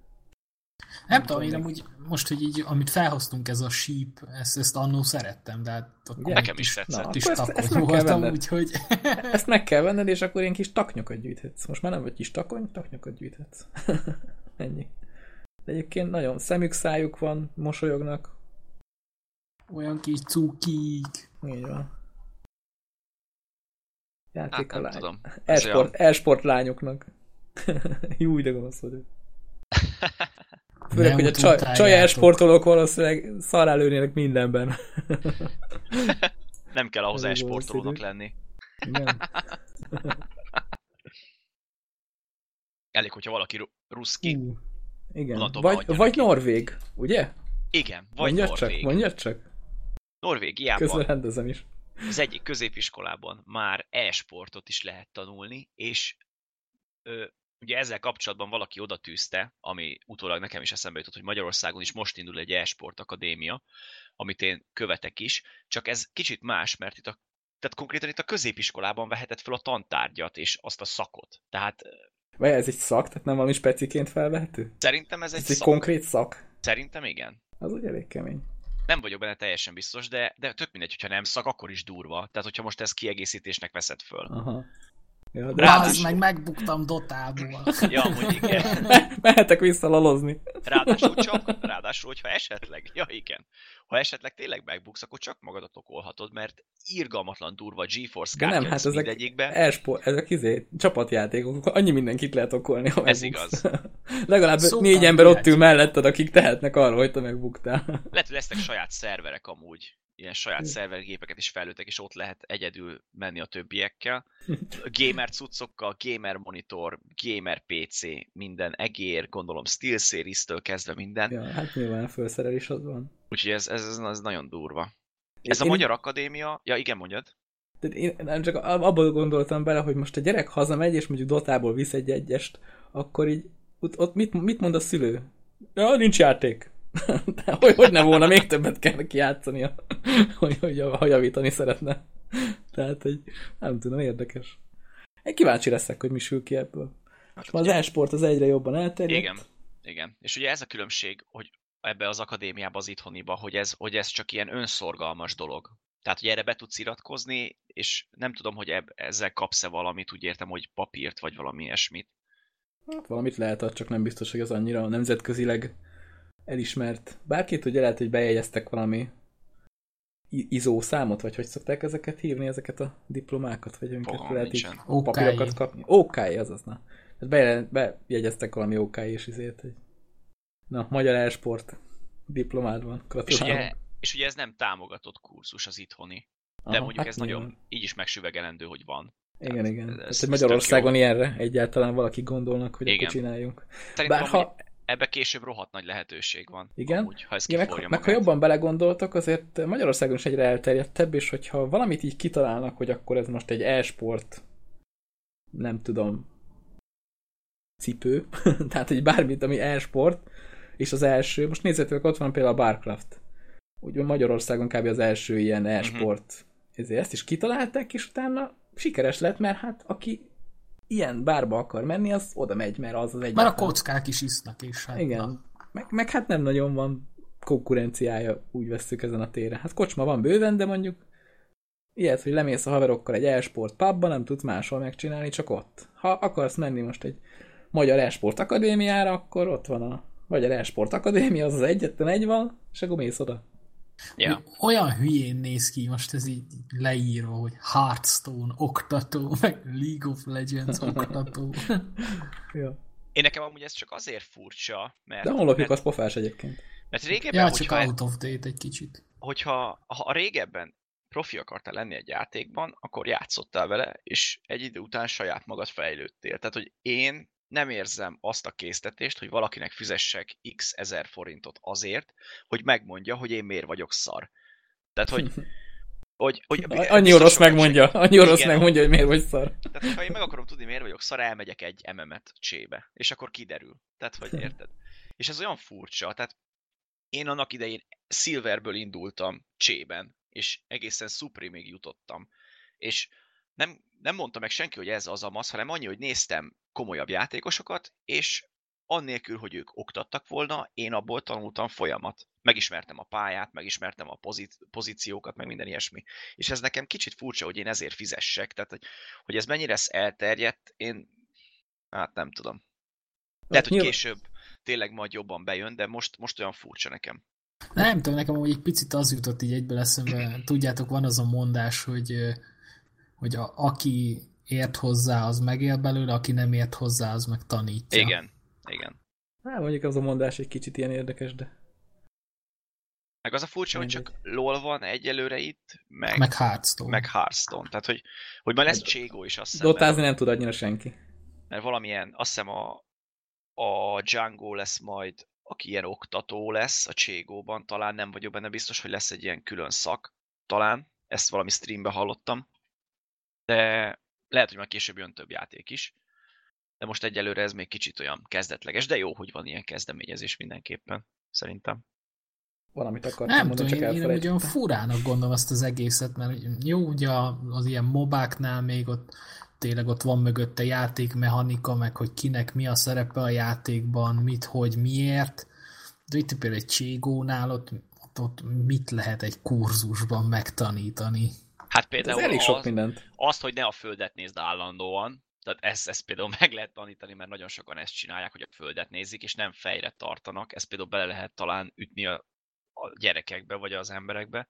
Nem tudom, én amúgy most, hogy így, amit felhoztunk, ez a sheep, ezt, ezt annó szerettem, de hát akkor Ugye? Nekem is tetszett. Na, is ezt- ezt meg kell voltam, venned. úgyhogy Ezt meg kell venned, és akkor ilyen kis taknyokat gyűjthetsz. Most már nem vagy kis takony, taknyokat gyűjthetsz. Ennyi. De egyébként nagyon szemük, szájuk van, mosolyognak. olyan kis cukik. Így van. Játék Hát a lány. tudom. Esport, esport lányoknak. Jó, de gonosz vagyok. Főleg, hogy a csaj, utáljátok. csaj esportolók valószínűleg szarrá lőnének mindenben. Nem kell ahhoz e-sportolónak lenni. Igen. Elég, hogyha valaki ru- ruszki. Ú, igen. Vagy, vagy neki. Norvég, ugye? Igen, vagy mondjad Norvég. csak, mondjad csak. Norvégiában Közben rendezem is. az egyik középiskolában már e-sportot is lehet tanulni, és ö, ugye ezzel kapcsolatban valaki oda tűzte, ami utólag nekem is eszembe jutott, hogy Magyarországon is most indul egy e-sport akadémia, amit én követek is, csak ez kicsit más, mert itt a tehát konkrétan itt a középiskolában vehetett fel a tantárgyat és azt a szakot. Tehát Vagy ez egy szak, tehát nem valami speciként felvehető? szerintem ez egy, Ez egy szak. konkrét szak? Szerintem igen. Az úgy elég kemény. Nem vagyok benne teljesen biztos, de, de tök mindegy, hogyha nem szak, akkor is durva. Tehát, hogyha most ezt kiegészítésnek veszed föl. Aha. Ja, de meg megbuktam dotából. Ja, amúgy igen. Me- mehetek vissza lalozni. Ráadásul csak, ráadásul, hogyha esetleg, ja igen, ha esetleg tényleg megbuksz, akkor csak magadat okolhatod, mert irgalmatlan durva GeForce De kártya nem, hát ezek mindegyikbe. esport, ezek izé, csapatjátékok, annyi mindenkit lehet okolni, ha Ez igaz. Legalább Szoktam négy ember ott ül melletted, akik tehetnek arról, hogy te megbuktál. Lehet, hogy lesznek saját szerverek amúgy. Ilyen saját szervergépeket is fejlődtek, és ott lehet egyedül menni a többiekkel. Gamer cuccokkal, gamer monitor, gamer PC, minden egér, gondolom SteelSeries-től kezdve minden. ja, hát nyilván a felszerelés az van. Úgyhogy ez, ez, ez, ez nagyon durva. Ez a Én- Magyar Akadémia, ja igen, mondjad. Tehát én nem csak abból gondoltam bele, hogy most a gyerek hazamegy, és mondjuk dotából visz egy egyest, akkor így ott, ott mit, mit mond a szülő? Ja, nincs játék. Hogy, hogy ne volna, még többet kell neki játszania, hogy, hogy, ha javítani szeretne. Tehát, hogy nem tudom, érdekes. Én kíváncsi leszek, hogy mi sül ki ebből. Hát, az e-sport az egyre jobban elterjedt. Igen, igen. És ugye ez a különbség, hogy ebbe az akadémiába, az itthoniba, hogy ez, hogy ez csak ilyen önszorgalmas dolog. Tehát, hogy erre be tudsz iratkozni, és nem tudom, hogy eb- ezzel kapsz-e valamit, úgy értem, hogy papírt, vagy valami ilyesmit. Hát valamit lehet, csak nem biztos, hogy az annyira nemzetközileg elismert. Bárkit ugye lehet, hogy bejegyeztek valami izó számot, vagy hogy szokták ezeket hívni, ezeket a diplomákat, vagy amiket Fogalmam lehet így nincsen. OK. papírokat kapni. OK, azaz, na. Hát be, bejegyeztek valami OK és izét, hogy Na, magyar elsport diplomád van. És Gratulálok. ugye, és ugye ez nem támogatott kurzus az itthoni. De Aha, mondjuk hát ez nyilván. nagyon így is megsüvegelendő, hogy van. Igen, Tehát igen. ez- Hát, ez Magyarországon ilyenre egyáltalán valaki gondolnak, hogy Igen. akkor csináljunk. Szerintem Bár ha... ebbe később rohadt nagy lehetőség van. Igen? Amúgy, ha ez igen, meg, meg ha jobban belegondoltak, azért Magyarországon is egyre elterjedtebb, és hogyha valamit így kitalálnak, hogy akkor ez most egy e-sport, nem tudom, cipő, tehát egy bármit, ami e-sport, és az első, most nézzétek, ott van például a Barcraft. Úgy Magyarországon kb. az első ilyen e-sport. Ezért ezt is kitalálták, és utána sikeres lett, mert hát aki ilyen bárba akar menni, az oda megy, mert az az egy. Már a kockák is isznak, és hát Igen. Na. Meg, meg hát nem nagyon van konkurenciája, úgy vesszük ezen a téren. Hát kocsma van bőven, de mondjuk ilyet, hogy lemész a haverokkal egy e-sport pubba, nem tudsz máshol megcsinálni, csak ott. Ha akarsz menni most egy Magyar e-sport akadémiára, akkor ott van a Magyar e-sport akadémia, az az egyetlen egy van, és akkor mész oda. Ja. Olyan hülyén néz ki most ez így leírva, hogy Hearthstone oktató, meg League of Legends oktató. Ja. Én nekem amúgy ez csak azért furcsa, mert, De honlapjuk mert, az pofás egyébként. mert régebben, ja, csak hogyha, out of date egy kicsit. hogyha ha a régebben profi akartál lenni egy játékban, akkor játszottál vele, és egy idő után saját magad fejlődtél. Tehát, hogy én nem érzem azt a késztetést, hogy valakinek fizessek x ezer forintot azért, hogy megmondja, hogy én miért vagyok szar. Tehát, hogy, hogy, hogy Annyi orosz megmondja, segít. annyi orosz Igen. megmondja, hogy miért vagy szar. Tehát, ha én meg akarom tudni, miért vagyok szar, elmegyek egy MM-et csébe, és akkor kiderül. Tehát, hogy érted? És ez olyan furcsa, tehát én annak idején Silverből indultam csében, és egészen Supreme-ig jutottam. És nem, nem mondta meg senki, hogy ez az amaz, hanem annyi, hogy néztem komolyabb játékosokat, és annélkül, hogy ők oktattak volna, én abból tanultam folyamat. Megismertem a pályát, megismertem a pozí- pozíciókat, meg minden ilyesmi. És ez nekem kicsit furcsa, hogy én ezért fizessek. Tehát, hogy, hogy ez mennyire lesz elterjedt, én hát nem tudom. Lehet, hogy később tényleg majd jobban bejön, de most, most olyan furcsa nekem. Nem tudom, nekem amúgy egy picit az jutott így egybe eszembe. Tudjátok, van az a mondás, hogy, hogy a, aki ért hozzá, az megél belőle, aki nem ért hozzá, az meg tanítja. Igen, igen. Hát mondjuk az a mondás egy kicsit ilyen érdekes, de Meg az a furcsa, hogy csak LOL van egyelőre itt, meg, Meg Hearthstone. meg Hearthstone. Tehát, hogy, hogy majd lesz Cségó is azt hiszem, dotázni nem tud annyira senki. mert valamilyen, azt hiszem a, a Django lesz majd, aki ilyen oktató lesz a Cségóban, talán nem vagyok benne biztos, hogy lesz egy ilyen külön szak, talán, ezt valami streambe hallottam, de lehet, hogy majd később jön több játék is, de most egyelőre ez még kicsit olyan kezdetleges, de jó, hogy van ilyen kezdeményezés mindenképpen, szerintem. Valamit akartam Nem mondani, tudom, csak én, én ugye olyan furának gondolom azt az egészet, mert jó, ugye az ilyen mobáknál még ott tényleg ott van mögötte játékmechanika, meg hogy kinek mi a szerepe a játékban, mit, hogy, miért. De itt például egy Cségónál ott, ott, ott mit lehet egy kurzusban megtanítani. Hát Ez például elég sok az, mindent. azt, hogy ne a földet nézd állandóan, tehát ezt, ezt például meg lehet tanítani, mert nagyon sokan ezt csinálják, hogy a földet nézik, és nem fejre tartanak. Ezt például bele lehet talán ütni a, a gyerekekbe, vagy az emberekbe.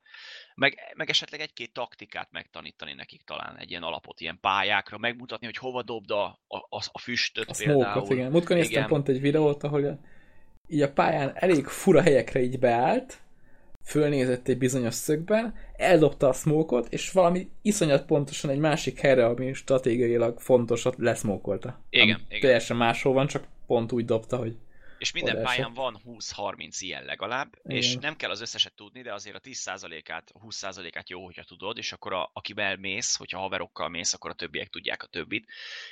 Meg, meg esetleg egy-két taktikát megtanítani nekik talán, egy ilyen alapot, ilyen pályákra, megmutatni, hogy hova dobd a, a, a füstöt A például. smoke-ot, igen. Múltkor néztem pont egy videót, ahol így a pályán elég fura helyekre így beállt, fölnézett egy bizonyos szögben, eldobta a smoke és valami iszonyat pontosan egy másik helyre, ami stratégiailag fontosat leszmókolta. Igen, igen. Teljesen máshol van, csak pont úgy dobta, hogy És minden Oda pályán van 20-30 ilyen legalább, Igen. és nem kell az összeset tudni, de azért a 10%-át, 20%-át jó, hogyha tudod, és akkor a, akivel mész, hogyha haverokkal mész, akkor a többiek tudják a többit,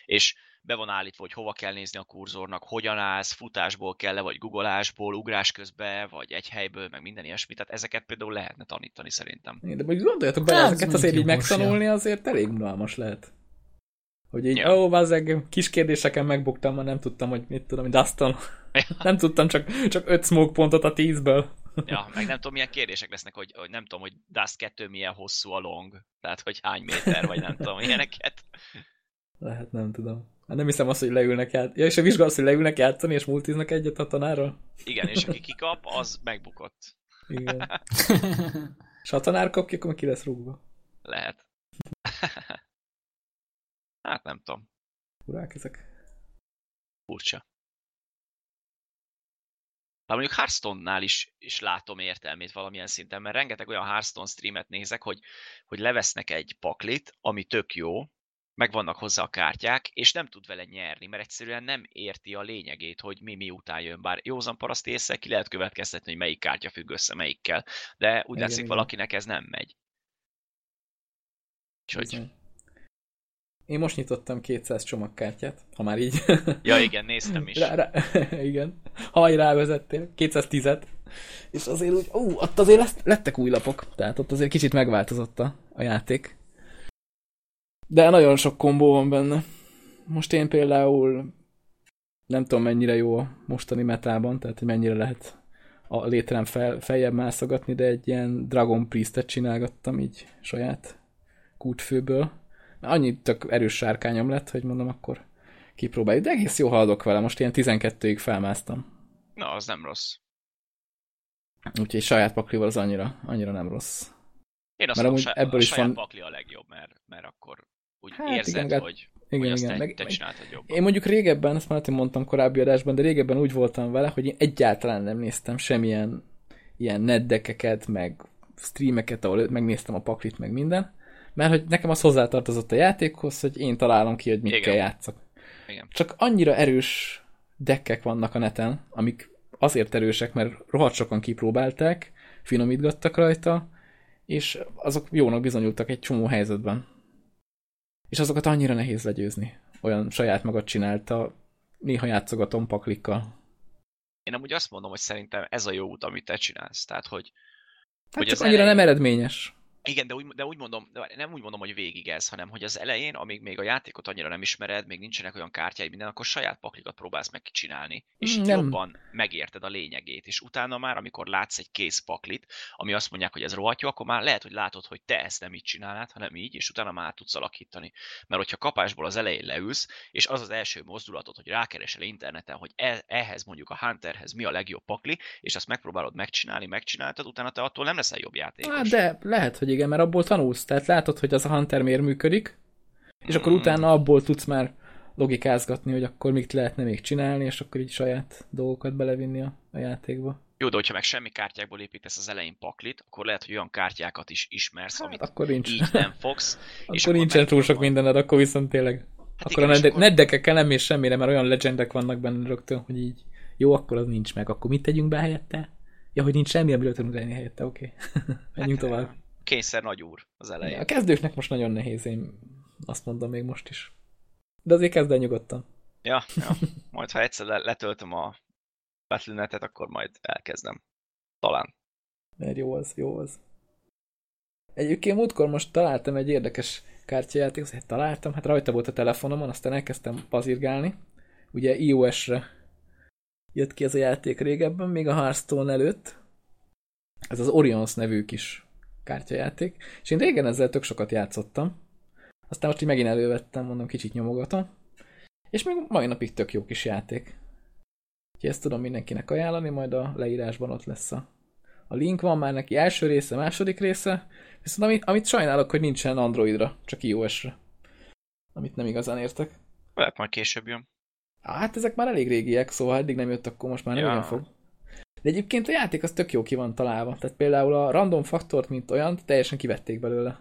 és be van állítva, hogy hova kell nézni a kurzornak, hogyan állsz, futásból kell-e, vagy googolásból, ugrás közbe, vagy egy helyből, meg minden ilyesmi, tehát ezeket például lehetne tanítani szerintem. de mondjuk gondoljatok bele, ez ezeket azért így megtanulni azért elég unalmas lehet. Hogy így, Ja. ó, ja. kis kérdéseken megbuktam, mert nem tudtam, hogy mit tudom, Dustin. nem tudtam csak, csak öt smoke pontot a tízből. Ja, meg nem tudom, milyen kérdések lesznek, hogy, hogy nem tudom, hogy Dust 2 milyen hosszú a long, tehát hogy hány méter, vagy nem tudom, ilyeneket. Lehet, nem tudom. Hát nem hiszem azt, hogy leülnek játszani. Ja, és a vizsga az, hogy leülnek játszani, és multiznak egyet a tanárral? Igen, és aki kikap, az megbukott. Igen. És ha a tanár kap ki, akkor ki lesz rúgva. Lehet. Hát nem tudom, Urák ezek. furcsa. Bár mondjuk Hearthstone-nál is, is látom értelmét valamilyen szinten, mert rengeteg olyan Hearthstone streamet nézek, hogy, hogy levesznek egy paklit, ami tök jó, megvannak hozzá a kártyák, és nem tud vele nyerni, mert egyszerűen nem érti a lényegét, hogy mi miután jön. Bár józan paraszt észre ki lehet következtetni, hogy melyik kártya függ össze melyikkel, de úgy Igen, látszik igen. valakinek ez nem megy. Úgyhogy. Én most nyitottam 200 csomagkártyát, ha már így. ja igen, néztem is. Rá, rá, igen. Haj, rávezettél. 210-et. És azért úgy, ó, ott azért lesz, lettek új lapok. Tehát ott azért kicsit megváltozott a, a játék. De nagyon sok kombó van benne. Most én például nem tudom mennyire jó a mostani metában, tehát hogy mennyire lehet a létrán fel, feljebb mászogatni, de egy ilyen Dragon Priest-et csinálgattam így saját kútfőből. Annyi tök erős sárkányom lett, hogy mondom, akkor kipróbáljuk. De egész jó haladok vele, most ilyen 12-ig felmásztam. Na, az nem rossz. Úgyhogy saját paklival az annyira, annyira nem rossz. Én azt Mert mondom, ebből a is saját van- pakli a legjobb, mert, mert akkor úgy Hát érzed, igen, hogy, Igen, hogy igen. te, Meg, te csináltad jobban. én mondjuk régebben, ezt már mondtam korábbi adásban, de régebben úgy voltam vele, hogy én egyáltalán nem néztem semmilyen ilyen neddekeket, meg streameket, ahol megnéztem a paklit, meg minden. Mert hogy nekem az hozzátartozott a játékhoz, hogy én találom ki, hogy mit Igen. kell játszak. Igen. Csak annyira erős deckek vannak a neten, amik azért erősek, mert rohadt sokan kipróbálták, finomítgattak rajta, és azok jónak bizonyultak egy csomó helyzetben. És azokat annyira nehéz legyőzni. Olyan saját magad csinálta, néha játszogatom paklikkal. Én amúgy azt mondom, hogy szerintem ez a jó út, amit te csinálsz. Tehát, hogy Hát Hogy csak annyira elején- nem eredményes. Igen, de úgy, de úgy mondom, de nem úgy mondom, hogy végig ez, hanem hogy az elején, amíg még a játékot annyira nem ismered, még nincsenek olyan kártyái, minden, akkor saját paklikat próbálsz meg kicsinálni, és így nem. jobban megérted a lényegét, és utána már, amikor látsz egy kész paklit, ami azt mondják, hogy ez rohadt jó, akkor már lehet, hogy látod, hogy te ezt nem így csinálnád, hanem így, és utána már tudsz alakítani. Mert hogyha kapásból az elején leülsz, és az az első mozdulatod, hogy rákeresel interneten, hogy e- ehhez mondjuk a Hunterhez mi a legjobb pakli, és azt megpróbálod megcsinálni, megcsináltad, utána te attól nem leszel jobb játékos. Hát de lehet, hogy igen, mert abból tanulsz. Tehát látod, hogy az a Hunter miért működik, és akkor Mm. utána abból tudsz már logikázgatni, hogy akkor mit lehetne még csinálni, és akkor így saját dolgokat belevinni a, a játékba. Jó, de hogyha meg semmi kártyákból építesz az elején paklit, akkor lehet, hogy olyan kártyákat is ismersz, Hát amit akkor nincs. így nem fogsz. és akkor nincsen meg túl sok mindened, akkor viszont tényleg. Hát akkor igen, a és ned- akkor- neddekekkel nem mész semmire, mert olyan legendek vannak benne rögtön, hogy így jó, akkor az nincs meg. Akkor mit tegyünk be helyette? Ja, hogy nincs semmi, amiről tudunk lenni helyette, oké. Okay. Menjünk Hát, tovább. Kényszer nagy úr az elején. A kezdőknek most nagyon nehéz, én azt mondom még most is. De azért kezd el nyugodtan. Ja, ja. Majd ha egyszer le- letöltöm a Battle.net-et, akkor majd elkezdem. Talán. Mert jó az, jó az. Egyébként múltkor most találtam egy érdekes kártyajátékot, hát találtam, hát rajta volt a telefonomon, aztán elkezdtem pazirgálni. Ugye iOS-re jött ki ez a játék régebben, még a Hearthstone előtt. Ez az Orions nevű kis kártyajáték, és én régen ezzel tök sokat játszottam. Aztán most így megint elővettem, mondom, kicsit nyomogatom. És még mai napig tök jó kis játék. Úgyhogy ezt tudom mindenkinek ajánlani, majd a leírásban ott lesz a, a link. Van már neki első része, második része, viszont amit, amit sajnálok, hogy nincsen Androidra, csak iOS-re. Amit nem igazán értek. Lehet majd később jön. Hát ezek már elég régiek, szóval eddig nem jött, akkor most már nem Ja. olyan fog. De egyébként a játék az tök jó ki van találva. Tehát például a random faktort, mint olyan, teljesen kivették belőle.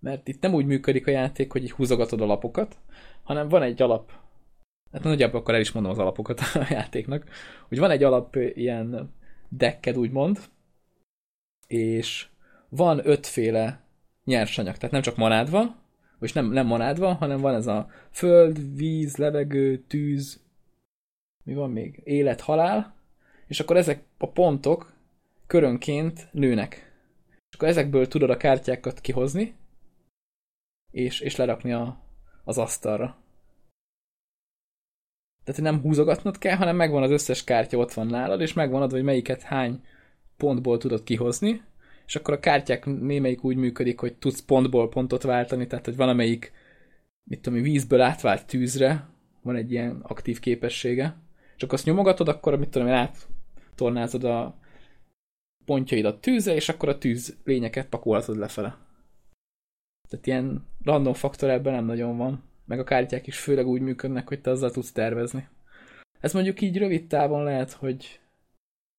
Mert itt nem úgy működik a játék, hogy így húzogatod a lapokat, hanem van egy alap. Hát nagyjából akkor el is mondom az alapokat a játéknak. Hogy van egy alap ilyen decked, úgymond, és van ötféle nyersanyag. Tehát nem csak manád van, és nem, nem manád van, hanem van ez a föld, víz, levegő, tűz, mi van még? Élet, halál, és akkor ezek a pontok körönként nőnek. És akkor ezekből tudod a kártyákat kihozni, és, és lerakni a, az asztalra. Tehát nem húzogatnod kell, hanem megvan az összes kártya ott van nálad, és megvan adva, hogy melyiket hány pontból tudod kihozni, és akkor a kártyák némelyik úgy működik, hogy tudsz pontból pontot váltani, tehát hogy valamelyik, mit tudom, vízből átvált tűzre, van egy ilyen aktív képessége, és akkor azt nyomogatod, akkor mit tudom, én, áttornázod a pontjaidat tűzre, és akkor a tűz lényeket pakolhatod lefele. Tehát ilyen random faktor ebben nem nagyon van. Meg a kártyák is főleg úgy működnek, hogy te azzal tudsz tervezni. Ez mondjuk így rövid távon lehet, hogy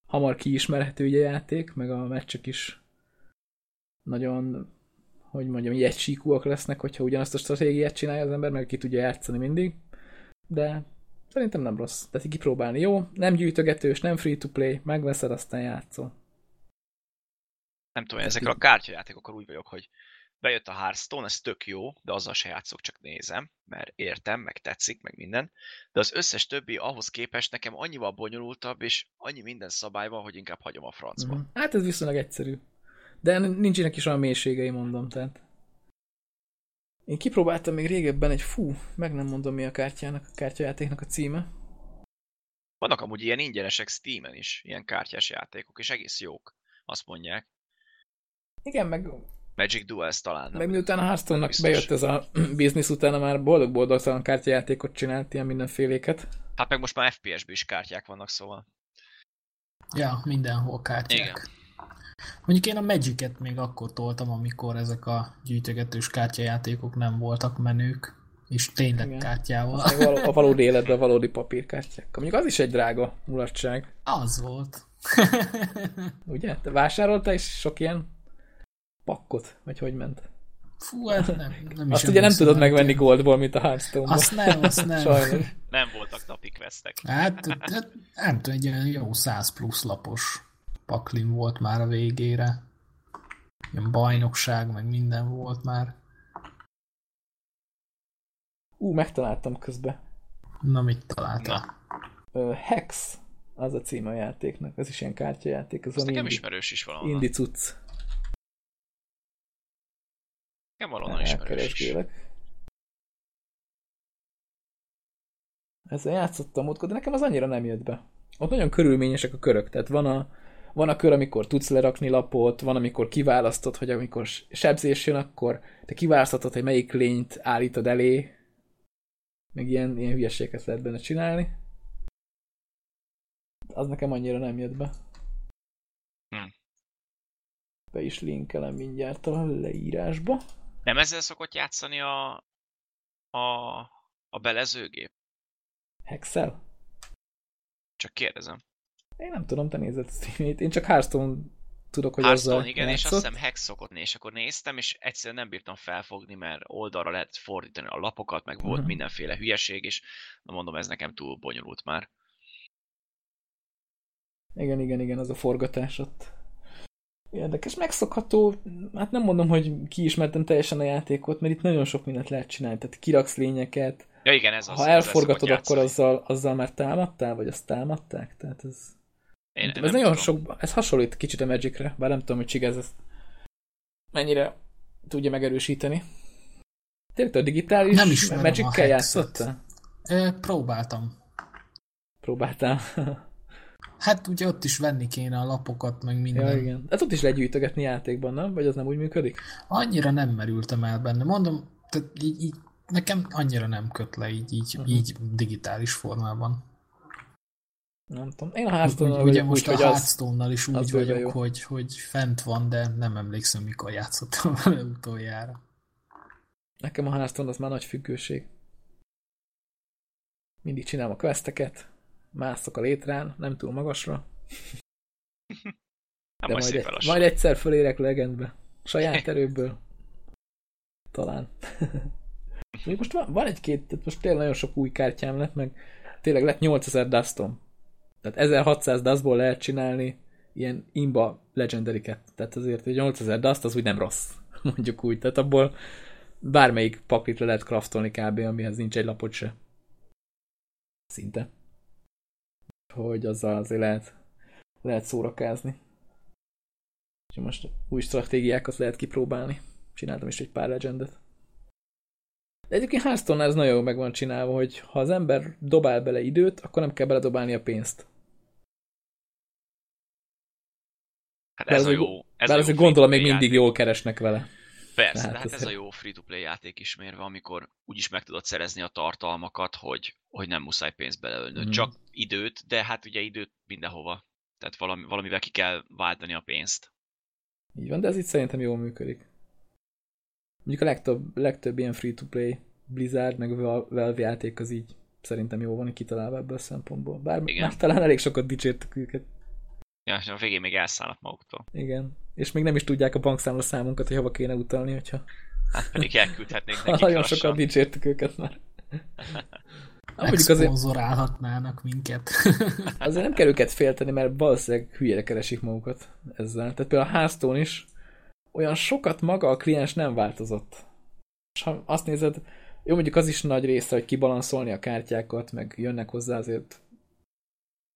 hamar kiismerhető ugye játék, meg a meccsek is nagyon, hogy mondjam, így egysíkúak lesznek, hogyha ugyanazt a stratégiát csinálja az ember, meg ki tudja játszani mindig. De szerintem nem rossz. Tehát kipróbálni jó, nem gyűjtögetős, nem free-to-play, megveszed, aztán játszol. Nem tudom, ezekkel a kártyajátékokkal úgy vagyok, hogy bejött a Hearthstone, ez tök jó, de azzal se játszok, csak nézem, mert értem, meg tetszik, meg minden. De az összes többi ahhoz képest nekem annyival bonyolultabb, és annyi minden szabály van, hogy inkább hagyom a francba. Mm-hmm. Hát ez viszonylag egyszerű. De nincsenek is olyan mélységei, mondom, tehát. Én kipróbáltam még régebben egy, fú, meg nem mondom mi a kártyának, a kártyajátéknak a címe. Vannak amúgy ilyen ingyenesek Steam-en is, ilyen kártyás játékok, és egész jók, azt mondják. Igen, meg Magic Duels talán. Nem. Meg miután a Hearthstone-nak bejött ez a biznisz, utána már boldog-boldogtalan kártyajátékot csinált, ilyen mindenféléket. Hát meg most már FPS-ben is kártyák vannak, szóval. Ja, mindenhol kártyák. Igen. Mondjuk én a Magic-et még akkor toltam, amikor ezek a gyűjtögetős kártyajátékok nem voltak menők, és tényleg Igen. kártyával. A valódi életben valódi papírkártyák. Mondjuk az is egy drága mulatság. Az volt. Ugye? Te vásároltál is sok ilyen pakkot? Vagy hogy ment? Fú, hát nem, nem Azt ugye nem tudod megvenni goldból, mint a hearthstone Azt nem, azt nem. Sajnos. Nem voltak napi questek. Hát, hát nem tudom, egy olyan jó 100 plusz lapos paklim volt már a végére. Ilyen bajnokság, meg minden volt már. Ú, megtaláltam közben. Na, mit találtál? Hex, az a cím a játéknak. Ez is ilyen kártyajáték. Ez nekem indi, ismerős is valahol. Indi cucc. Nekem valahol ismerős is. Ezzel játszottam ott, de nekem az annyira nem jött be. Ott nagyon körülményesek a körök, tehát van a, van a kör, amikor tudsz lerakni lapot, van, amikor kiválasztod, hogy amikor sebzés jön, akkor te kiválasztod, hogy melyik lényt állítod elé, meg ilyen, ilyen hülyeséget lehet benne csinálni. Az nekem annyira nem jött be. Hm. Be is linkelem mindjárt a leírásba. Nem ezzel szokott játszani a, a, a belezőgép? Hexel? Csak kérdezem. Én nem tudom, te nézed streamét. Én csak Hearthstone tudok, hogy Hearthstone, azzal igen, játszott. és azt hiszem Hex szokott és akkor néztem, és egyszerűen nem bírtam felfogni, mert oldalra lehet fordítani a lapokat, meg volt uh-huh. mindenféle hülyeség, és na mondom, ez nekem túl bonyolult már. Igen, igen, igen, az a forgatás ott. Érdekes, megszokható, hát nem mondom, hogy kiismertem teljesen a játékot, mert itt nagyon sok mindent lehet csinálni, tehát kiraksz lényeket, ja, igen, ez az, ha elforgatod, akkor azzal, azzal már támadtál, vagy azt támadták, tehát ez... Én, ez nagyon tudom. sok, ez hasonlít kicsit a Magicre, bár nem tudom, hogy Csigez ezt mennyire tudja megerősíteni. Tényleg a digitális nem is Magic-kel játszottál? Próbáltam. Próbáltál? Hát ugye ott is venni kéne a lapokat, meg minden. Ja, igen. Hát ott is legyűjtögetni játékban, nem? Vagy az nem úgy működik? Annyira nem merültem el benne. Mondom, tehát így, így nekem annyira nem köt le így, így, uh-huh. így digitális formában. Nem tudom. Én a Hearthstone-nal Ugye most úgy, a Hearthstone-nal is úgy vagyok, hogy, hogy fent van, de nem emlékszem, mikor játszottam vele utoljára. Nekem a Hearthstone az már nagy függőség. Mindig csinálom a questeket, mászok a létrán, nem túl magasra. De majd, majd, egy, majd egyszer fölérek legendbe. Saját erőből. Talán. Még most van, van egy-két, most tényleg nagyon sok új kártyám lett, meg tényleg lett 8000 dustom. Tehát 1600 dustból lehet csinálni ilyen imba legendariket. Tehát azért, hogy 8000 dust az úgy nem rossz. Mondjuk úgy. Tehát abból bármelyik paklit le lehet craftolni kb. amihez nincs egy lapot se. Szinte. Hogy azzal azért lehet, lehet szórakázni. Úgyhogy most új stratégiákat lehet kipróbálni. Csináltam is egy pár legendet. De egyébként hearthstone ez nagyon meg van csinálva, hogy ha az ember dobál bele időt, akkor nem kell beledobálni a pénzt. Hát ez a jó. Ez bár azért gondolom még mindig jól keresnek vele. Persze, Tehát de hát ez, ez a jó free-to-play játék ismérve, amikor úgyis meg tudod szerezni a tartalmakat, hogy, hogy nem muszáj pénzt beleölnöd. Mm. Csak időt, de hát ugye időt mindenhova. Tehát valami, valamivel ki kell váltani a pénzt. Így van, de ez itt szerintem jól működik. Mondjuk a legtöbb, legtöbb ilyen free-to-play Blizzard, meg Valve játék az így szerintem jó van kitalálva ebből a szempontból. Bár Igen. már talán elég sokat dicsértük őket. Ja, és a végén még elszállnak maguktól. Igen. És még nem is tudják a bankszámla számunkat, hogy hova kéne utalni, hogyha Hát pedig elküldhetnénk nekik nagyon lassan. sokat dicsértük őket már. Mondjuk azért, Megszponzorálhatnának minket. azért nem kell őket félteni, mert valószínűleg hülyére keresik magukat ezzel. Tehát például a háztón is olyan sokat maga a kliens nem változott. És ha azt nézed, jó mondjuk az is nagy része, hogy kibalanszolni a kártyákat, meg jönnek hozzá azért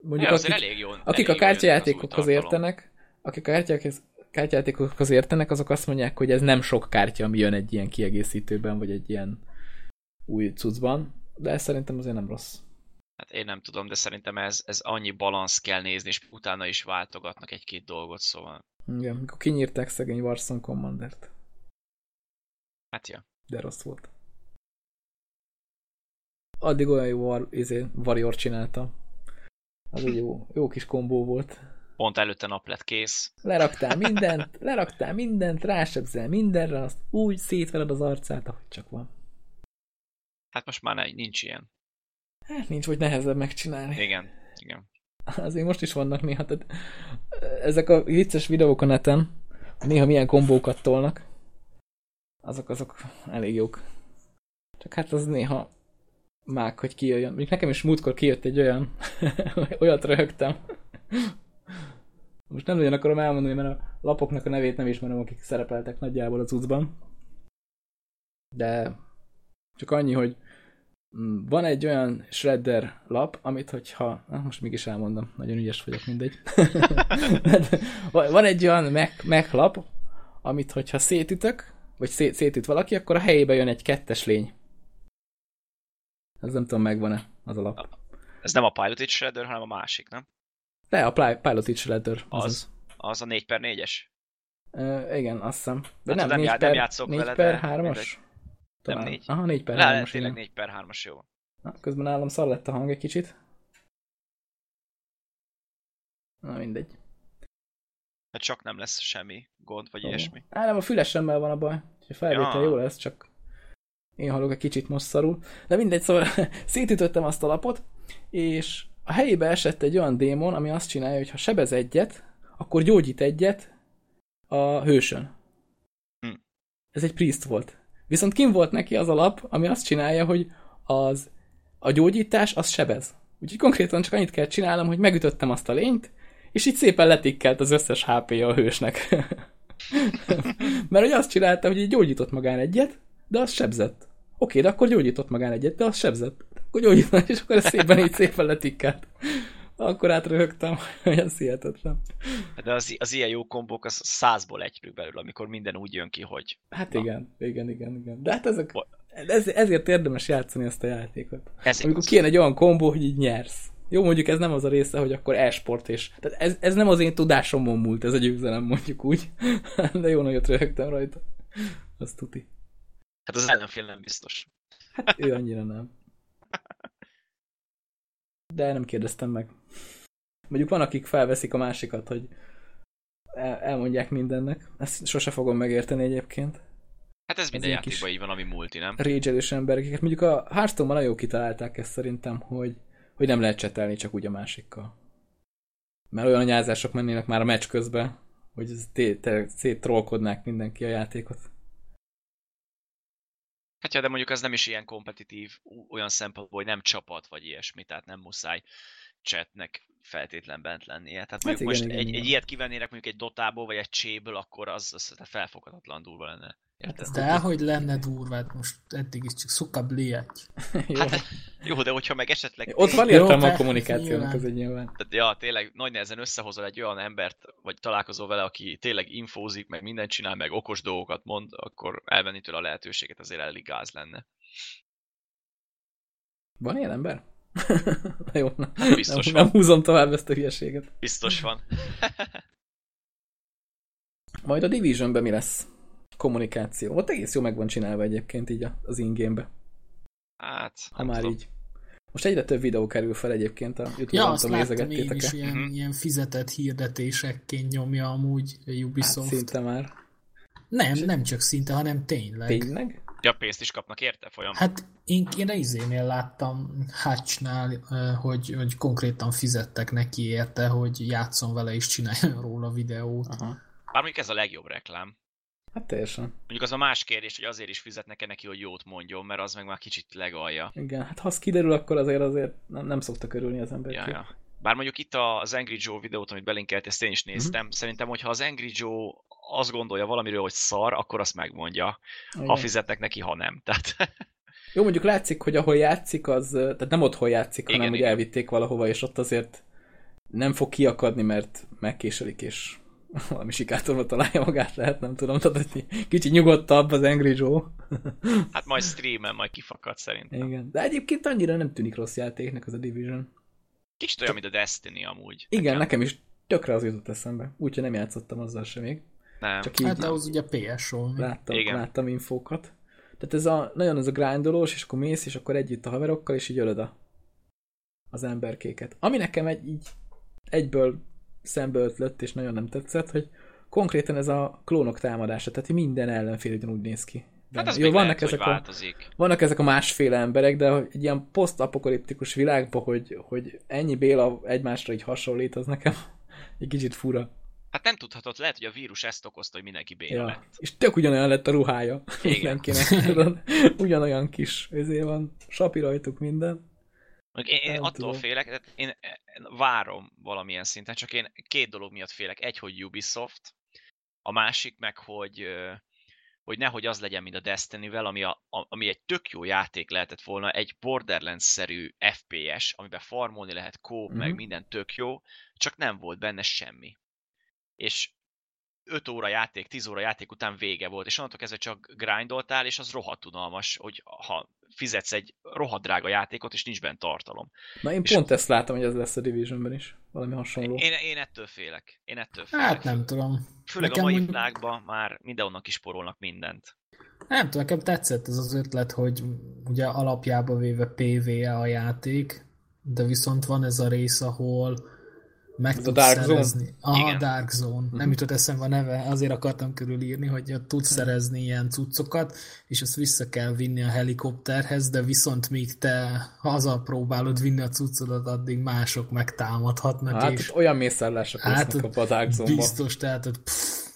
mondjuk akik, elég jól, akik elég a kártyajátékokhoz értenek, akik a kártyákhoz, kártyajátékokhoz értenek, azok azt mondják, hogy ez nem sok kártya, ami jön egy ilyen kiegészítőben, vagy egy ilyen új cuccban, de ez szerintem azért nem rossz. Hát én nem tudom, de szerintem ez, ez annyi balansz kell nézni, és utána is váltogatnak egy-két dolgot, szóval Igen, mikor kinyírták szegény Warson Commandert, hát ja. de rossz volt. Addig olyan jó war, izé, Warrior csinálta. Az egy jó, jó kis kombó volt. Pont előtte nap lett kész. Leraktál mindent, leraktál mindent, rásebzel mindenre, azt úgy szétveled az arcát, ahogy csak van. Hát most már ne- nincs ilyen. Hát nincs, hogy nehezebb megcsinálni. Igen, igen. Azért most is vannak néha, tehát ezek a vicces videók a neten, néha milyen kombókat tolnak, azok, azok elég jók. Csak hát az néha mák, hogy kijöjjön. Még nekem is múltkor kijött egy olyan, olyat röhögtem. Most nem nagyon akarom elmondani, mert a lapoknak a nevét nem ismerem, akik szerepeltek nagyjából az utcban. De csak annyi, hogy mm, van egy olyan shredder lap, amit hogyha... Ah, most mégis elmondom, nagyon ügyes vagyok, mindegy. van egy olyan Mac, Mac lap, amit hogyha szétütök, vagy szét, szétüt valaki, akkor a helyébe jön egy kettes lény. Ez nem tudom, megvan-e az a lap. Ez nem a Pilot It Shredder, hanem a másik, nem? De a Pilot It Shredder. Az. Az. Az a 4 per 4-es? Uh, igen, azt hiszem. De Hát nem, nem 4 já- nem per, játszok 4 vele, per de 3-as? mindegy. Talán. négy. Aha, 4 per Le, 3-as. lehet tényleg igen. 4 per 3-as jó. Na, közben nálam szar lett a hang egy kicsit. Na, mindegy. Hát csak nem lesz semmi gond, vagy ilyesmi. Á, nem, a fülesemmel van a baj. A felvétel Ja. jó lesz, csak én hallok egy kicsit most szarul. De mindegy, szóval szétütöttem azt a lapot, és a helyébe esett egy olyan démon, ami azt csinálja, hogy ha sebez egyet, akkor gyógyít egyet a hősön. Hm. Ez egy priest volt. Viszont kim volt neki az a lap, ami azt csinálja, hogy az, a gyógyítás az sebez. Úgyhogy konkrétan csak annyit kell csinálnom, hogy megütöttem azt a lényt, és így szépen letikkelt az összes HP-ja a hősnek. Mert hogy azt csinálta, hogy így gyógyított magán egyet, de az sebzett. Oké, de akkor gyógyított magán egyet, de az sebzett. Akkor gyógyított, és akkor ez szépen így szépen letikkelt. Akkor átröhögtem, hogy ez hihetetlen. De az, az ilyen jó kombók az százból egy körülbelül, amikor minden úgy jön ki, hogy Hát Na. igen, igen, igen, igen. De hát ezek, ez, ezért érdemes játszani ezt a játékot. ez Amikor kijön egy olyan kombó, hogy így nyersz. Jó, mondjuk ez nem az a része, hogy akkor e-sport és... Tehát ez, ez nem az én tudásomon múlt, ez a győzelem, mondjuk úgy. De jó nagyot röhögtem rajta. Az tuti. Hát az ellenfél nem biztos. Hát ő annyira nem. De nem kérdeztem meg. Mondjuk van, akik felveszik a másikat, hogy el, elmondják mindennek. Ezt sose fogom megérteni egyébként. Hát ez minden kis- játékban így van, ami multi, nem? rage emberek. Mondjuk a Hearthstone-ban nagyon kitalálták ezt szerintem, hogy, hogy nem lehet csetelni csak úgy a másikkal. Mert olyan anyázások mennének már a meccs közben, hogy ez széttrollkodnák mindenki a játékot. Hát ja, de mondjuk ez nem is ilyen kompetitív olyan szempontból, hogy nem csapat vagy ilyesmi, tehát nem muszáj chatnek feltétlen bent lennie. Tehát mondjuk Hát igen, most igen, egy, igen. egy ilyet kivennének mondjuk egy dotából, vagy egy cséből, akkor az, az felfoghatatlan durva lenne. Érted? ez De hogy lenne durva, hát most eddig is csak szuka bliaty. Jó. Hát, jó, de hogyha meg esetleg... Ott van értelme a kommunikációnak az egy nyilván. Tehát, ja, tényleg nagy nehezen összehozol egy olyan embert, vagy találkozol vele, aki tényleg infózik, meg mindent csinál, meg okos dolgokat mond, akkor elvenni tőle a lehetőséget azért elég gáz lenne. Van ilyen ember? Jó, na, Hát biztos nem, van. nem húzom tovább ezt a hülyeséget. Biztos van. Majd a Divisionben mi lesz? Kommunikáció. Ott egész jó meg van csinálva egyébként így a- az in-game-be. Hát, Ha már tudom. így. Most egyre több videó kerül fel egyébként a YouTube-on, Ja, azt tudom, láttam én is, ilyen, Mhm. ilyen fizetett hirdetésekként nyomja amúgy a Hát Ubisoft. szinte már. nem, nem csak szinte, hanem tényleg. Tényleg? Ja, pénzt is kapnak érte folyamatosan. Hát én, én izénél láttam Hatchnál, hogy, hogy konkrétan fizettek neki érte, hogy játszon vele és csináljon róla videót. Aha. Bár mondjuk ez a legjobb reklám. Hát teljesen. Mondjuk az a más kérdés, hogy azért is fizetnek -e neki, hogy jót mondjon, mert az meg már kicsit legalja. Igen, hát ha az kiderül, akkor azért azért nem, nem szoktak örülni az emberek. Ja, ja. Bár mondjuk itt az Angry Joe videót, amit belinkelt, ezt én is néztem. Mm-hmm. Szerintem, hogyha az Angry Joe azt gondolja valamiről, hogy szar, akkor azt megmondja. Igen. Ha fizetnek neki, ha nem. Tehát... Jó, mondjuk látszik, hogy ahol játszik, az, tehát nem otthon játszik, igen, hanem igen. hogy elvitték valahova, és ott azért nem fog kiakadni, mert megkéselik, és valami sikátorba találja magát, lehet, nem tudom, tehát egy kicsit nyugodtabb az Angry Joe. hát majd streamen, majd kifakad szerintem. Igen, de egyébként annyira nem tűnik rossz játéknek az a Division. Kicsit olyan, mint a Destiny amúgy. Igen, nekem, nekem is tökre az jutott eszembe. Úgyhogy nem játszottam azzal sem még. Nem. Csak így hát az ugye ps Láttam, Igen. láttam infókat. Tehát ez a, nagyon ez a grindolós, és akkor mész, és akkor együtt a haverokkal, és így ölöd a, az emberkéket. Ami nekem egy, így egyből szembe ötlött, és nagyon nem tetszett, hogy konkrétan ez a klónok támadása, tehát minden ellenfél ugyanúgy néz ki. Hát az Jó, vannak, lehet, ezek a, vannak ezek a másféle emberek, de egy ilyen posztapokaliptikus világban, hogy, hogy ennyi Béla egymásra így hasonlít, az nekem egy kicsit fura. Hát nem tudhatod, lehet, hogy a vírus ezt okozta, hogy mindenki béna ja. lett. És tök ugyanolyan lett a ruhája. Mindenkinek. ugyanolyan kis, ezért van, sapi rajtuk minden. Én, én attól tudom. félek, tehát én várom valamilyen szinten, csak én két dolog miatt félek. Egy, hogy Ubisoft, a másik meg, hogy, hogy nehogy az legyen, mint a Destiny-vel, ami, a, ami egy tök jó játék lehetett volna, egy Borderlands-szerű FPS, amiben farmolni lehet, kóp, mm-hmm. meg minden tök jó, csak nem volt benne semmi. És 5 óra játék, 10 óra játék után vége volt, és onnantól kezdve csak grindoltál, és az rohadt unalmas, hogy ha fizetsz egy rohadt drága játékot, és nincs benne tartalom. Na én és pont ezt látom, hogy ez lesz a Divisionben is, valami hasonló. Én, én ettől félek. Én ettől félek. Hát nem tudom. Főleg nekem a mai mondjuk... világban már mindenonnan kisporolnak mindent. Nem tudom, nekem tetszett ez az ötlet, hogy ugye alapjába véve PvE a játék, de viszont van ez a rész, ahol meg Ez a Dark szerezni. Zone? Aha, Igen. Dark Zone. Mm-hmm. Nem jutott eszembe a neve, azért akartam körülírni, hogy tudsz szerezni ilyen cuccokat, és azt vissza kell vinni a helikopterhez, de viszont míg te haza próbálod vinni a cuccodat, addig mások megtámadhatnak. Hát és olyan mészárlások hát, a Dark Zone-ba. Biztos, tehát hogy pff,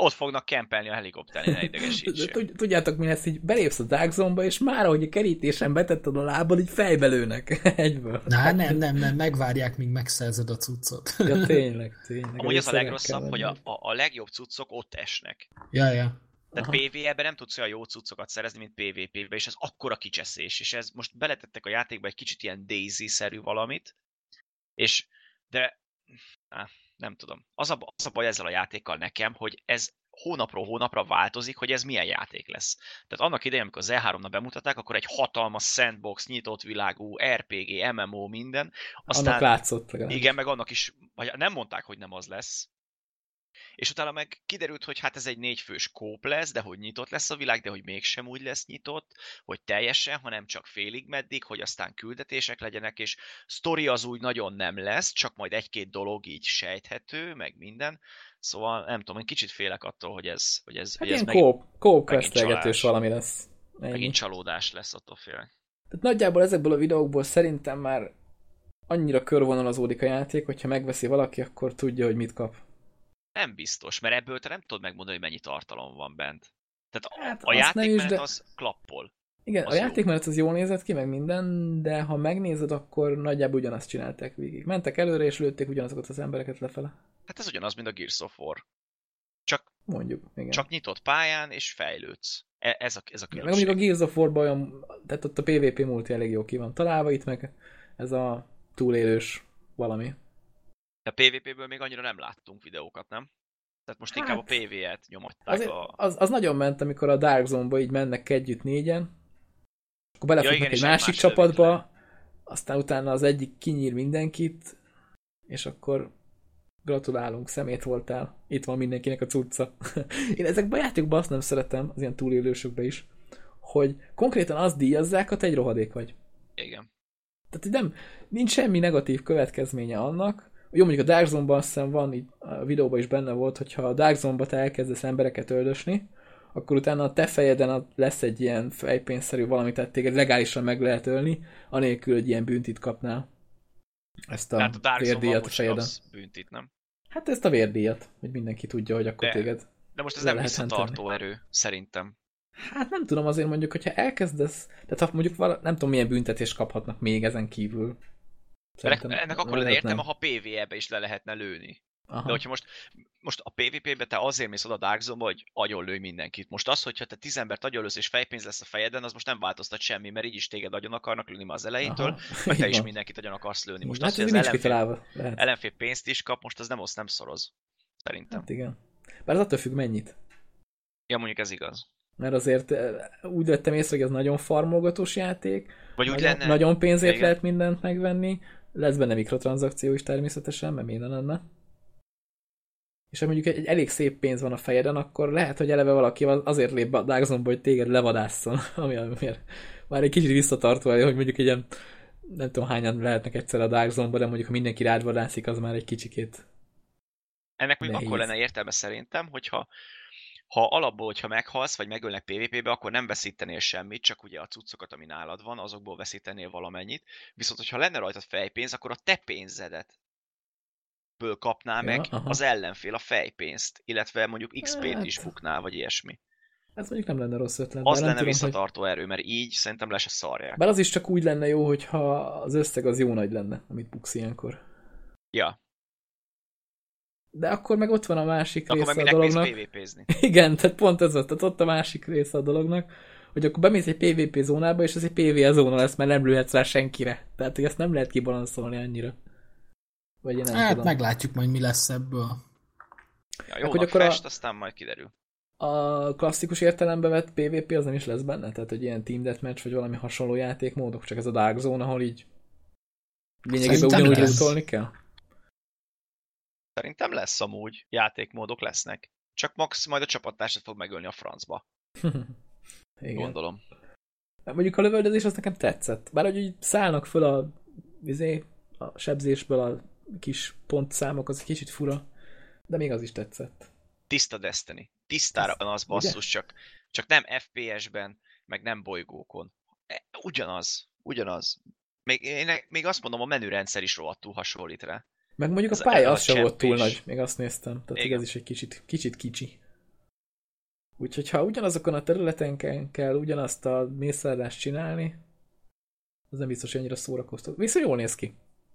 ott fognak kempelni a helikopteren, ne idegesítsék. Tudjátok, mi lesz, így belépsz a Dark Zone-ba, és már, ahogy a kerítésen betetted a lábad, így fejbe lőnek egyből. Na, nem, nem, nem, megvárják, míg megszerzed a cuccot. Ja, tényleg, tényleg. Amúgy az a legrosszabb, hogy a, a, a legjobb cuccok ott esnek. Ja, ja. Tehát PvE-ben nem tudsz olyan jó cuccokat szerezni, mint PvP-ben, és ez akkora kicseszés, és ez most beletettek a játékba egy kicsit ilyen Daisy-szerű valamit, és de á, nem tudom. Az a, az a baj ezzel a játékkal nekem, hogy ez hónapról hónapra változik, hogy ez milyen játék lesz. Tehát annak idején, amikor az E3-na bemutatták, akkor egy hatalmas sandbox, nyitott világú, RPG, MMO, minden. Aztán, annak látszott legalább. Igen, meg annak is, vagy nem mondták, hogy nem az lesz, és utána meg kiderült, hogy hát ez egy négyfős kóp lesz, de hogy nyitott lesz a világ, de hogy mégsem úgy lesz nyitott, hogy teljesen, hanem csak félig meddig, hogy aztán küldetések legyenek, és sztori az úgy nagyon nem lesz, csak majd egy-két dolog így sejthető, meg minden. Szóval nem tudom, én kicsit félek attól, hogy ez, hogy ez, hát hogy ez meg, kóp, kóp valami lesz. Ennyi. Megint csalódás lesz, attól félek. Tehát nagyjából ezekből a videókból szerintem már annyira körvonalazódik a játék, hogyha megveszi valaki, akkor tudja, hogy mit kap. Nem biztos, mert ebből te nem tudod megmondani, hogy mennyi tartalom van bent. Tehát hát a játékmenet de... az klappol. Igen, az a játékmenet az jól nézett ki, meg minden, de ha megnézed, akkor nagyjából ugyanazt csinálták végig. Mentek előre, és lőtték ugyanazokat az embereket lefele. Hát ez ugyanaz, mint a Gears of War. Csak, Mondjuk, igen. Csak nyitott pályán, és fejlődsz. E- ez a, ez a különbség. Meg mondjuk a Gears of War-ban olyan, tehát ott a PvP multi elég jó ki van találva, itt meg ez a túlélős valami. De PvP-ből még annyira nem láttunk videókat, nem? Tehát most hát, inkább a PvE-t nyomatták. Az, a... az, az nagyon ment, amikor a Dark Zone-ba így mennek együtt négyen, akkor belefutnak ja, igen, egy másik csapatba, le. aztán utána az egyik kinyír mindenkit, és akkor gratulálunk, szemét voltál, itt van mindenkinek a cucca. Én ezekben a játékban azt nem szeretem, az ilyen túlélősökben is, hogy konkrétan azt díjazzák, ha te egy rohadék vagy. Igen. Tehát nem, nincs semmi negatív következménye annak, jó, mondjuk a Dark Zone-ban azt hiszem van, így a videóban is benne volt, hogyha a Dark Zone-ba te elkezdesz embereket öldösni, akkor utána a te fejeden lesz egy ilyen fejpénzszerű valami, tehát téged legálisan meg lehet ölni, anélkül, hogy ilyen büntit kapnál. Ezt a, Tehát a Dark vérdíjat a fejeden. büntit, nem? Hát ezt a vérdíjat, hogy mindenki tudja, hogy akkor De- téged. De most ez nem visszatartó erő, szerintem. Hát nem tudom, azért mondjuk, hogyha elkezdesz, tehát ha mondjuk vala, nem tudom, milyen büntetést kaphatnak még ezen kívül. Ennek, Szerintem ennek akkor lenne értelme, ha PvE-be is le lehetne lőni. Aha. De hogyha most, most a PvP-be te azért mész oda a Dark Zone-ba, hogy agyonlőj mindenkit. Most az, hogyha te tíz embert agyonlősz és fejpénz lesz a fejeden, az most nem változtat semmi, mert így is téged agyon akarnak lőni már az elejétől, Aha. meg te is mindenkit agyon akarsz lőni. Most hát az, hogy az ellenfél, ellenfél pénzt is kap, most az nem osz, nem szoroz. Szerintem. Hát igen. Bár az attól függ mennyit. Ja, mondjuk ez igaz. Mert azért eh, úgy vettem észre, hogy ez nagyon farmolgatós játék, Vagy úgy nagyon, lenne, nagyon pénzért Igen. lehet mindent megvenni, lesz benne mikrotranszakció is természetesen, mert minden lenne. És ha mondjuk egy, egy elég szép pénz van a fejeden, akkor lehet, hogy eleve valaki az- azért lép a Dark Zone-ba, hogy téged levadásszon, ami miért már egy kicsit visszatartó, hogy mondjuk egy ilyen nem tudom hányan lehetnek egyszer a Dark Zone-ba, de mondjuk ha mindenki rád vadászik, az már egy kicsikét. Ennek akkor Nehéz. lenne értelme szerintem, hogyha ha alapból, hogyha meghalsz, vagy megölnek PvP-be, akkor nem veszítenél semmit, csak ugye a cuccokat, ami nálad van, azokból veszítenél valamennyit. Viszont, hogyha lenne rajtad fejpénz, akkor a te pénzedet ből kapná Ja, meg aha. az ellenfél a fejpénzt, illetve mondjuk XP-t Hát. is buknál, vagy ilyesmi. Ez mondjuk nem lenne rossz ötlet. Az lenne tudom, hogy- visszatartó erő, mert így szerintem le se szarják. Bár az is csak úgy lenne jó, hogyha az összeg az jó nagy lenne, amit buksz ilyenkor. Ja, De akkor meg ott van a másik akkor meg része a dolognak. PvP-zni? Igen, tehát pont ez volt, tehát ott a másik része a dolognak, hogy akkor bemész egy PvP zónába, és ez egy PvE zóna lesz, mert nem lőhetsz rá senkire. Tehát, hogy ezt nem lehet kibalanszolni annyira. Vagy én nem hát tudom. meglátjuk majd, mi lesz ebből. Ja, jónak akkor a- fest, aztán majd kiderül. A klasszikus értelembe vett PvP az nem is lesz benne, tehát hogy ilyen Team Deathmatch vagy valami hasonló játékmódok, csak ez a Dark Zone, ahol így lényegében ugyanúgy lootolni kell. Szerintem lesz amúgy, játékmódok lesznek. Csak max majd a csapattársat fog megölni a francba. Igen. Gondolom. Mondjuk a lövöldözés az nekem tetszett. Bár hogy így szállnak föl a, izé, a sebzésből a kis pontszámok, az egy kicsit fura, de még az is tetszett. Tiszta Destiny. Tisztára van az basszus, csak, csak nem FPS-ben, meg nem bolygókon. E, Ugyanaz. Ugyanaz. Még, én, még azt mondom, a menürendszer is rohadtul hasonlít rá. Meg mondjuk Ez a pálya az sem volt túl nagy, még azt néztem. Tehát Igen. ez is egy kicsit, kicsit kicsi. Úgyhogy ha ugyanazokon a területeken kell ugyanazt a mészárlást csinálni, az nem biztos, hogy annyira szórakoztató. Viszont jól néz ki.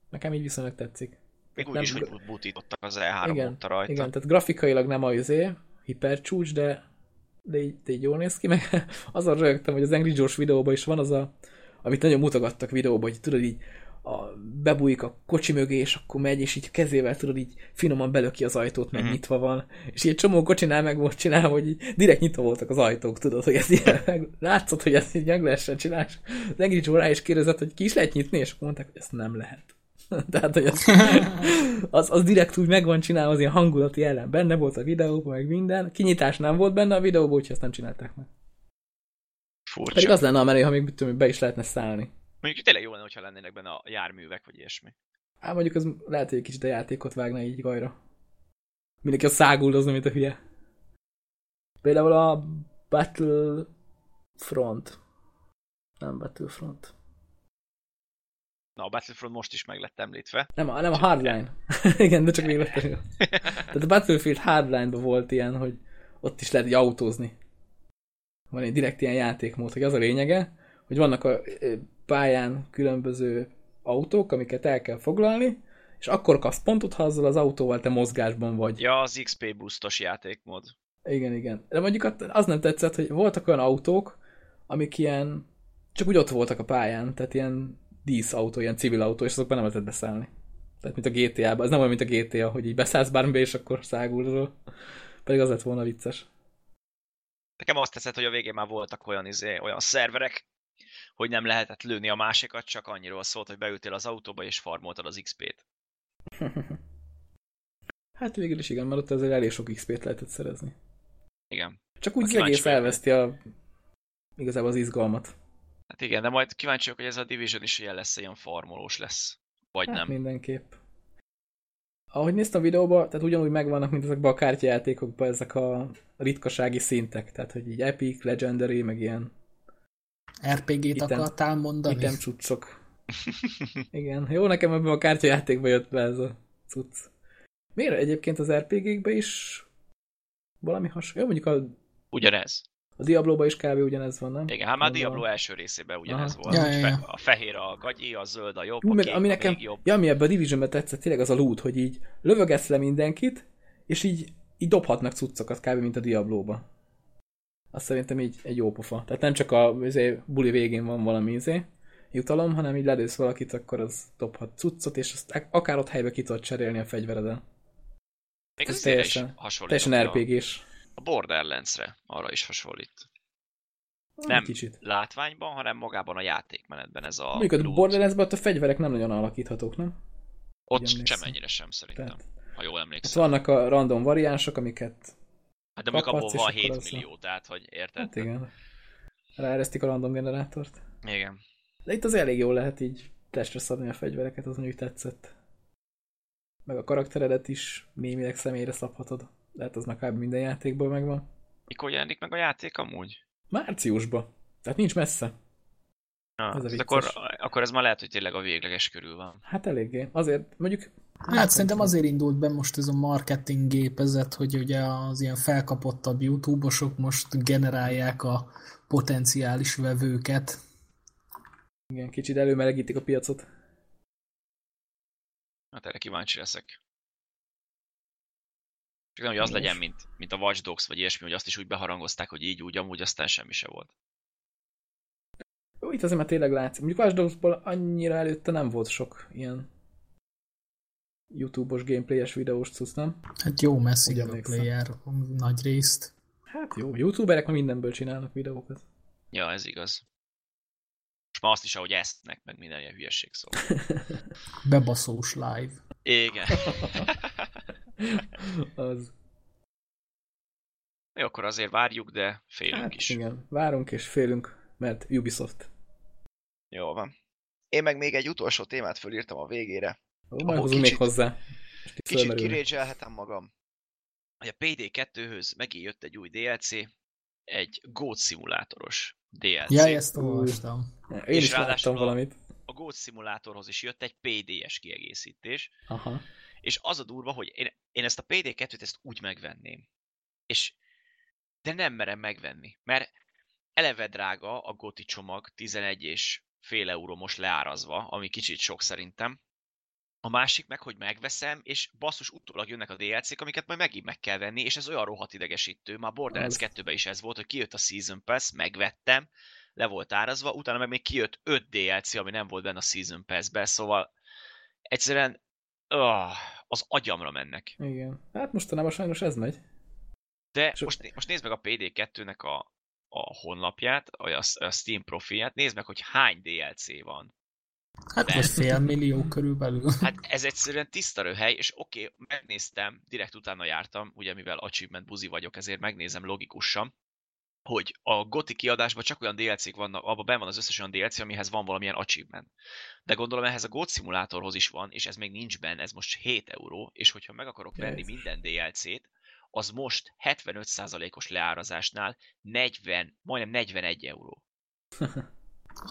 Nekem így viszonylag tetszik. Még úgy Nem- is, hogy but- butítottak az E3 igen, mondta rajta. igen, tehát grafikailag nem a izé, hipercsúcs, de, de, így, de így jól néz ki, meg azon rögtem, hogy az Angry Josh videóban is van az a, amit nagyon mutogattak videóban, hogy tudod így, a, bebújik a kocsi mögé, és akkor megy, és így kezével tudod így finoman belöki az ajtót, meg Mhm. nyitva van, és így egy csomó kocsinál meg volt csinálva, hogy így direkt nyitva voltak az ajtók, tudod, hogy ez ilyen, meg, látszott, hogy ezt így meg lehessen csinálni, az rá is kérdezett, hogy ki is lehet nyitni, és akkor mondták, hogy ezt nem lehet. Tehát, hogy az, az, az direkt úgy meg van csinálva, az ilyen hangulati ellen benne volt a videóban, meg minden. Kinyitás nem volt benne a videóban, úgyhogy ezt nem csinálták meg. Furcsa. Pedig az lenne a menő, ha még tudom, be is lehetne szállni. Mondjuk tényleg jó lenne, hogyha lennének benne a járművek, vagy ilyesmi. Hát mondjuk az lehet, hogy egy kicsit a játékot vágna így gajra. Mindenki a száguldozni, mint a hülye. Például a Battlefront. Nem Battlefront. Na, a Battlefront most is meg lett említve. Nem, a- nem a Hardline. Igen, de csak véletlenül. Tehát a Battlefield Hardline-ban volt ilyen, hogy ott is lehet így autózni. Van egy direkt ilyen játékmód, hogy az a lényege, hogy vannak a pályán különböző autók, amiket el kell foglalni, és akkor kapsz pontot, ha azzal az autóval te mozgásban vagy. Ja, az XP boostos játékmód. Igen, igen. De mondjuk az nem tetszett, hogy voltak olyan autók, amik ilyen, csak úgy ott voltak a pályán, tehát ilyen díszautó, ilyen civil autó, és azokban nem lehetett beszállni. Tehát mint a GTA-ban, ez nem olyan, mint a GTA, hogy így beszállsz bármibe, és akkor száguldozol. Pedig az lett volna vicces. Nekem azt tetszett, hogy a végén már voltak olyan, izé, olyan szerverek, hogy nem lehetett lőni a másikat, csak annyiról szólt, hogy beültél az autóba és farmoltad az XP-t. Hát végül is igen, mert ott azért elég sok XP-t lehetett szerezni. Igen. Csak úgy az egész elveszti a, igazából az izgalmat. Hát igen, de majd kíváncsi vagyok, hogy ez a Division is ilyen lesz, ilyen farmolós lesz. Vagy Hát nem. mindenképp. ahogy néztem a videóba, tehát ugyanúgy megvannak, mint ezekben a kártyajátékokban ezek a ritkasági szintek, tehát hogy így Epic, Legendary, meg ilyen RPG-t Item- akartál mondani? item cuccok. Igen, jó, nekem ebben a kártyajátékban jött be ez a cucc. Miért egyébként az RPG-kbe is valami hasonló? Jó, mondjuk a, Ugyanez. a Diablo-ba is kb. ugyanez van, nem? Igen, hát már. Diablo első részében ugyanez Aha. volt. Ja, ja, ja. A fehér a gagyi, a zöld a jobb, Jú, a kék ami a nekem, még jobb. ja, ami ebben a Divisionben tetszett, tényleg az a loot, hogy így lövögetsz le mindenkit, és így, így dobhatnak cuccokat kb. mint a Diablo-ba. Azt szerintem így egy jó pofa. Tehát nem csak a izé, buli végén van valami izé, jutalom, hanem így ledősz valakit, akkor az dobhat cuccot, és azt akár ott helybe ki tudod cserélni a fegyvereden. Még ez is teljesen-. Teljesen a, RPG-s. a Borderlands-re, arra is hasonlít. Nem. Nem. Kicsit. Látványban, hanem magában a játékmenetben ez a Mondjuk a. Borderlands-ban a fegyverek nem nagyon alakíthatók, nem? Ott emlékszem. semennyire sem szerintem, Tehát, ha jól hát emlékszem. vannak a random variánsok, amiket Hát de mondjuk abból van akkor 7 az a- millió, tehát hogy érted? Hát igen. Ráeresztik a random generátort. Igen. De itt az elég jól lehet így testre szabni a fegyvereket, az mondjuk tetszett. Meg a karakteredet is némileg személyre szabhatod. Lehet az már kb. minden játékból megvan. Mikor jelenik meg a játék amúgy? Márciusba. Tehát nincs messze. Na, Ez a akkor, akkor ez már lehet, hogy tényleg a végleges körül van. Hát eléggé. Azért mondjuk... Hát szerintem azért indult be most ez a marketing gépezet, hogy ugye az ilyen felkapottabb YouTube-osok most generálják a potenciális vevőket. Igen, kicsit előmelegítik a piacot. Hát erre kíváncsi leszek. Csak nem, hogy az Nos. legyen, mint, mint a Watch Dogs, vagy ilyesmi, hogy azt is úgy beharangozták, hogy így, úgy, amúgy, aztán semmi se volt. Jó, itt azért már tényleg látszik. Mondjuk Watch Dogs-ból annyira előtte nem volt sok ilyen YouTube-os gameplayes videós cucc, nem? Hát jó messzi Úgy a player nagy részt. Hát jó, youtuberek ma mindenből csinálnak videókat. Ja, ez igaz. És már azt is, ahogy esznek, meg minden ilyen hülyeség szól. Bebaszós live. Igen. Az. Jó, akkor azért várjuk, de félünk Hát is. igen, várunk és félünk, mert Ubisoft. Jó van. Én meg még egy utolsó témát fölírtam a végére. Majd hozunk még hozzá. Kicsit kirédzselhetem magam. Hogy a PD2-höz megint jött egy új DLC, egy Goat szimulátoros DLC. Ja, ezt olvastam. Én És is láttam valamit. A Goat szimulátorhoz is jött egy PDS kiegészítés, Aha. és az a durva, hogy én, én ezt a PD2-t ezt úgy megvenném. És de nem merem megvenni, mert eleve drága a Goti csomag 11 és fél euró most leárazva, ami kicsit sok szerintem. A másik meg, hogy megveszem, és basszus utólag jönnek a DLC-k, amiket majd megint meg kell venni, és ez olyan rohadt idegesítő. Már Borderlands Az. 2-ben is ez volt, hogy kijött a Season Pass, megvettem, le volt árazva, utána meg még kijött 5 DLC, ami nem volt benne a Season Pass-be, szóval egyszerűen öh, az agyamra mennek. Igen. Hát mostanában sajnos ez megy. De So- most, most nézd meg a PD2-nek a, a honlapját, a, a Steam profilját, nézd meg, hogy hány DLC van. Hát vagy fél millió körülbelül. Hát ez egyszerűen tiszta röhely, és oké, okay, megnéztem, direkt utána jártam, ugye mivel achievement buzi vagyok, ezért megnézem logikusan, hogy a Goti kiadásban csak olyan DLC-k vannak, abban ben van az összes olyan DLC, amihez van valamilyen achievement. De gondolom ehhez a God szimulátorhoz is van, és ez még nincs benne, ez most 7 euró, és hogyha meg akarok venni minden DLC-t, az most 75%-os leárazásnál 40, majdnem 41 euró.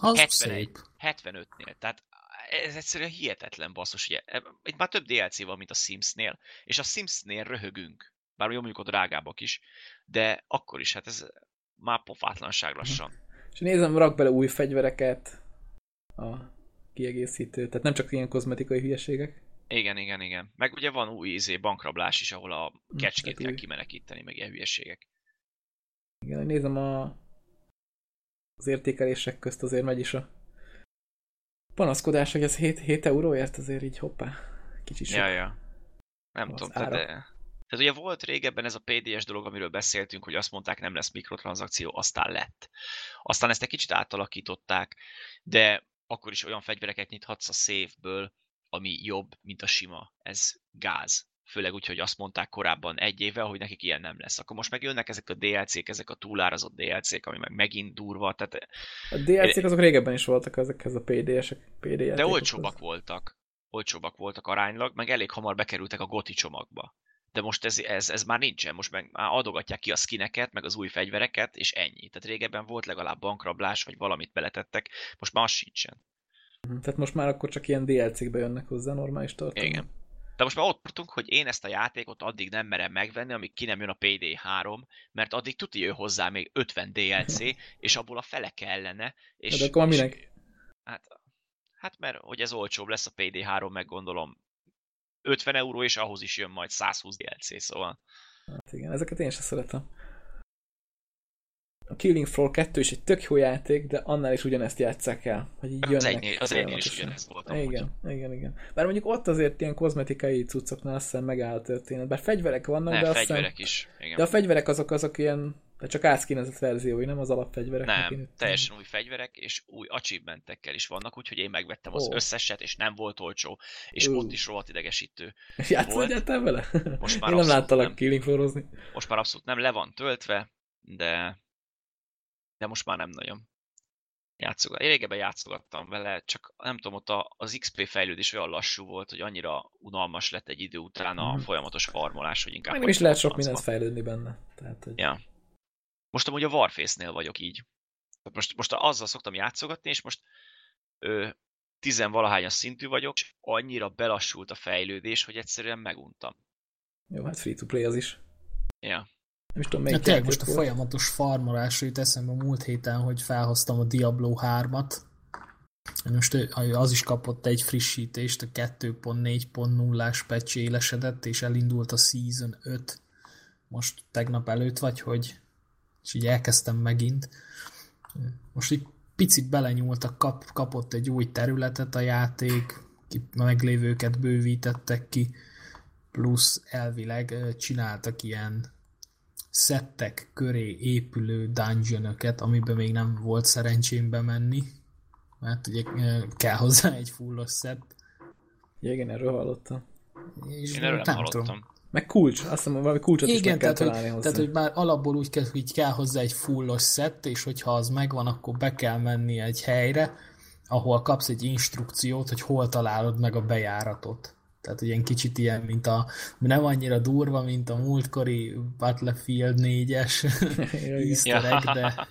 Az 71. szép. 75-nél. Tehát ez egyszerűen hihetetlen basszus. Ugye, itt már több DLC van, mint a Simsnél, és a Simsnél röhögünk. Bár jó mondjuk a drágábbak is, de akkor is, hát ez már pofátlanság lassan. És nézem, rak bele új fegyvereket a kiegészítő. Tehát nem csak ilyen kozmetikai hülyeségek. Igen, igen, igen. Meg ugye van új izé, bankrablás is, ahol a kecskét tehát kell új. kimenekíteni, meg ilyen hülyeségek. Igen, nézem a az értékelések közt azért megy is a panaszkodás, hogy ez 7, 7 euróért azért így hoppá. Kicsit sok. Ja, ja. Nem Az tudom, árak. de... Tehát ugye volt régebben ez a PDS dolog, amiről beszéltünk, hogy azt mondták, nem lesz mikrotranszakció, aztán lett. Aztán ezt egy kicsit átalakították, de akkor is olyan fegyvereket nyithatsz a széfből, ami jobb, mint a sima. Ez gáz. Főleg úgy, hogy azt mondták korábban egy éve, hogy nekik ilyen nem lesz. Akkor most meg jönnek ezek a DLC-k, ezek a túlárazott DLC-k, ami meg megint durva, tehát, A DLC-k azok régebben is voltak ezekhez a PDS-ek. PD de olcsóbbak voltak. olcsóbbak voltak aránylag, meg elég hamar bekerültek a goti csomagba. De most ez, ez, ez már nincsen, most meg már adogatják ki a skineket, meg az új fegyvereket, és ennyi. Tehát régebben volt legalább bankrablás, vagy valamit beletettek, most már az sincsen. Tehát most már akkor csak ilyen DLC-kbe jönnek hozzá normális tartalmak. Igen. De most már ott tartunk, hogy én ezt a játékot addig nem merem megvenni, amíg ki nem jön a PD3, mert addig tuti jön hozzá még 50 DLC, és abból a fele kellene. És, De akkor és, minek? Hát, hát mert hogy ez olcsóbb lesz a PD3, meg gondolom 50 euró, és ahhoz is jön majd 120 DLC, szóval. Hát igen, ezeket én sem szeretem. A Killing Floor 2 is egy tök jó játék, de annál is ugyanezt játsszák el, hogy így Az jönnek egynél, az egynél is folyamatosan. ugyanez volt. amúgy. Igen, igen, igen. Bár mondjuk ott azért ilyen kozmetikai cuccoknál azt hiszem megáll a történet. Bár fegyverek vannak, Ne, de azt hiszem, is. Igen. de a fegyverek azok azok ilyen, de csak átszkínezett verziói, nem az alapfegyverek. Nem, teljesen új fegyverek, és új achievementekkel is vannak, úgyhogy én megvettem az Ó. összeset, és nem volt olcsó, és Ú. ott is rohadt idegesítő. Játszol egyáltalán vele? Most már Én nem láttalak. Killing. Most már abszolút nem le van töltve, de de most már nem nagyon. Játszogat. Én régebben játszogattam vele, csak nem tudom, ott a, az XP fejlődés olyan lassú volt, hogy annyira unalmas lett egy idő után a Mhm. folyamatos farmolás, hogy inkább... Meg nem is lehet sok mindent fejlődni benne. Tehát, hogy... Ja. Most amúgy a Warface-nél vagyok így. Most, most azzal szoktam játszogatni, és most ö, tizenvalahányas szintű vagyok, és annyira belassult a fejlődés, hogy egyszerűen meguntam. Jó, hát free to play az is. Ja. Nem is tudom, Ja, melyik tényleg játék most a folyamatos farmolásra jut eszembe a múlt héten, hogy felhoztam a Diablo 3-at. Most az is kapott egy frissítést, a 2.4.0-ás patch élesedett, és elindult a Season 5. Most tegnap előtt vagy, hogy és így elkezdtem megint. Most így picit belenyúltak, kap, kapott egy új területet a játék, ki- meglévőket bővítettek ki, plusz elvileg csináltak ilyen szettek köré épülő dungeonöket, amiben még nem volt szerencsém bemenni, mert ugye ö, kell hozzá egy fullos szett. Ja, igen, erről hallottam. És Én erről nem, tudom. hallottam. Meg kulcs, azt hiszem, valami kulcsot is Igen, meg kell tehát hogy, találni hozzá. tehát, hogy már alapból úgy kell, hogy kell hozzá egy fullos szett, és hogyha az megvan, akkor be kell menni egy helyre, ahol kapsz egy instrukciót, hogy hol találod meg a bejáratot. Tehát ilyen kicsit ilyen, mint a, nem annyira durva, mint a múltkori Battlefield 4-es Ja, igen. easter egg, de,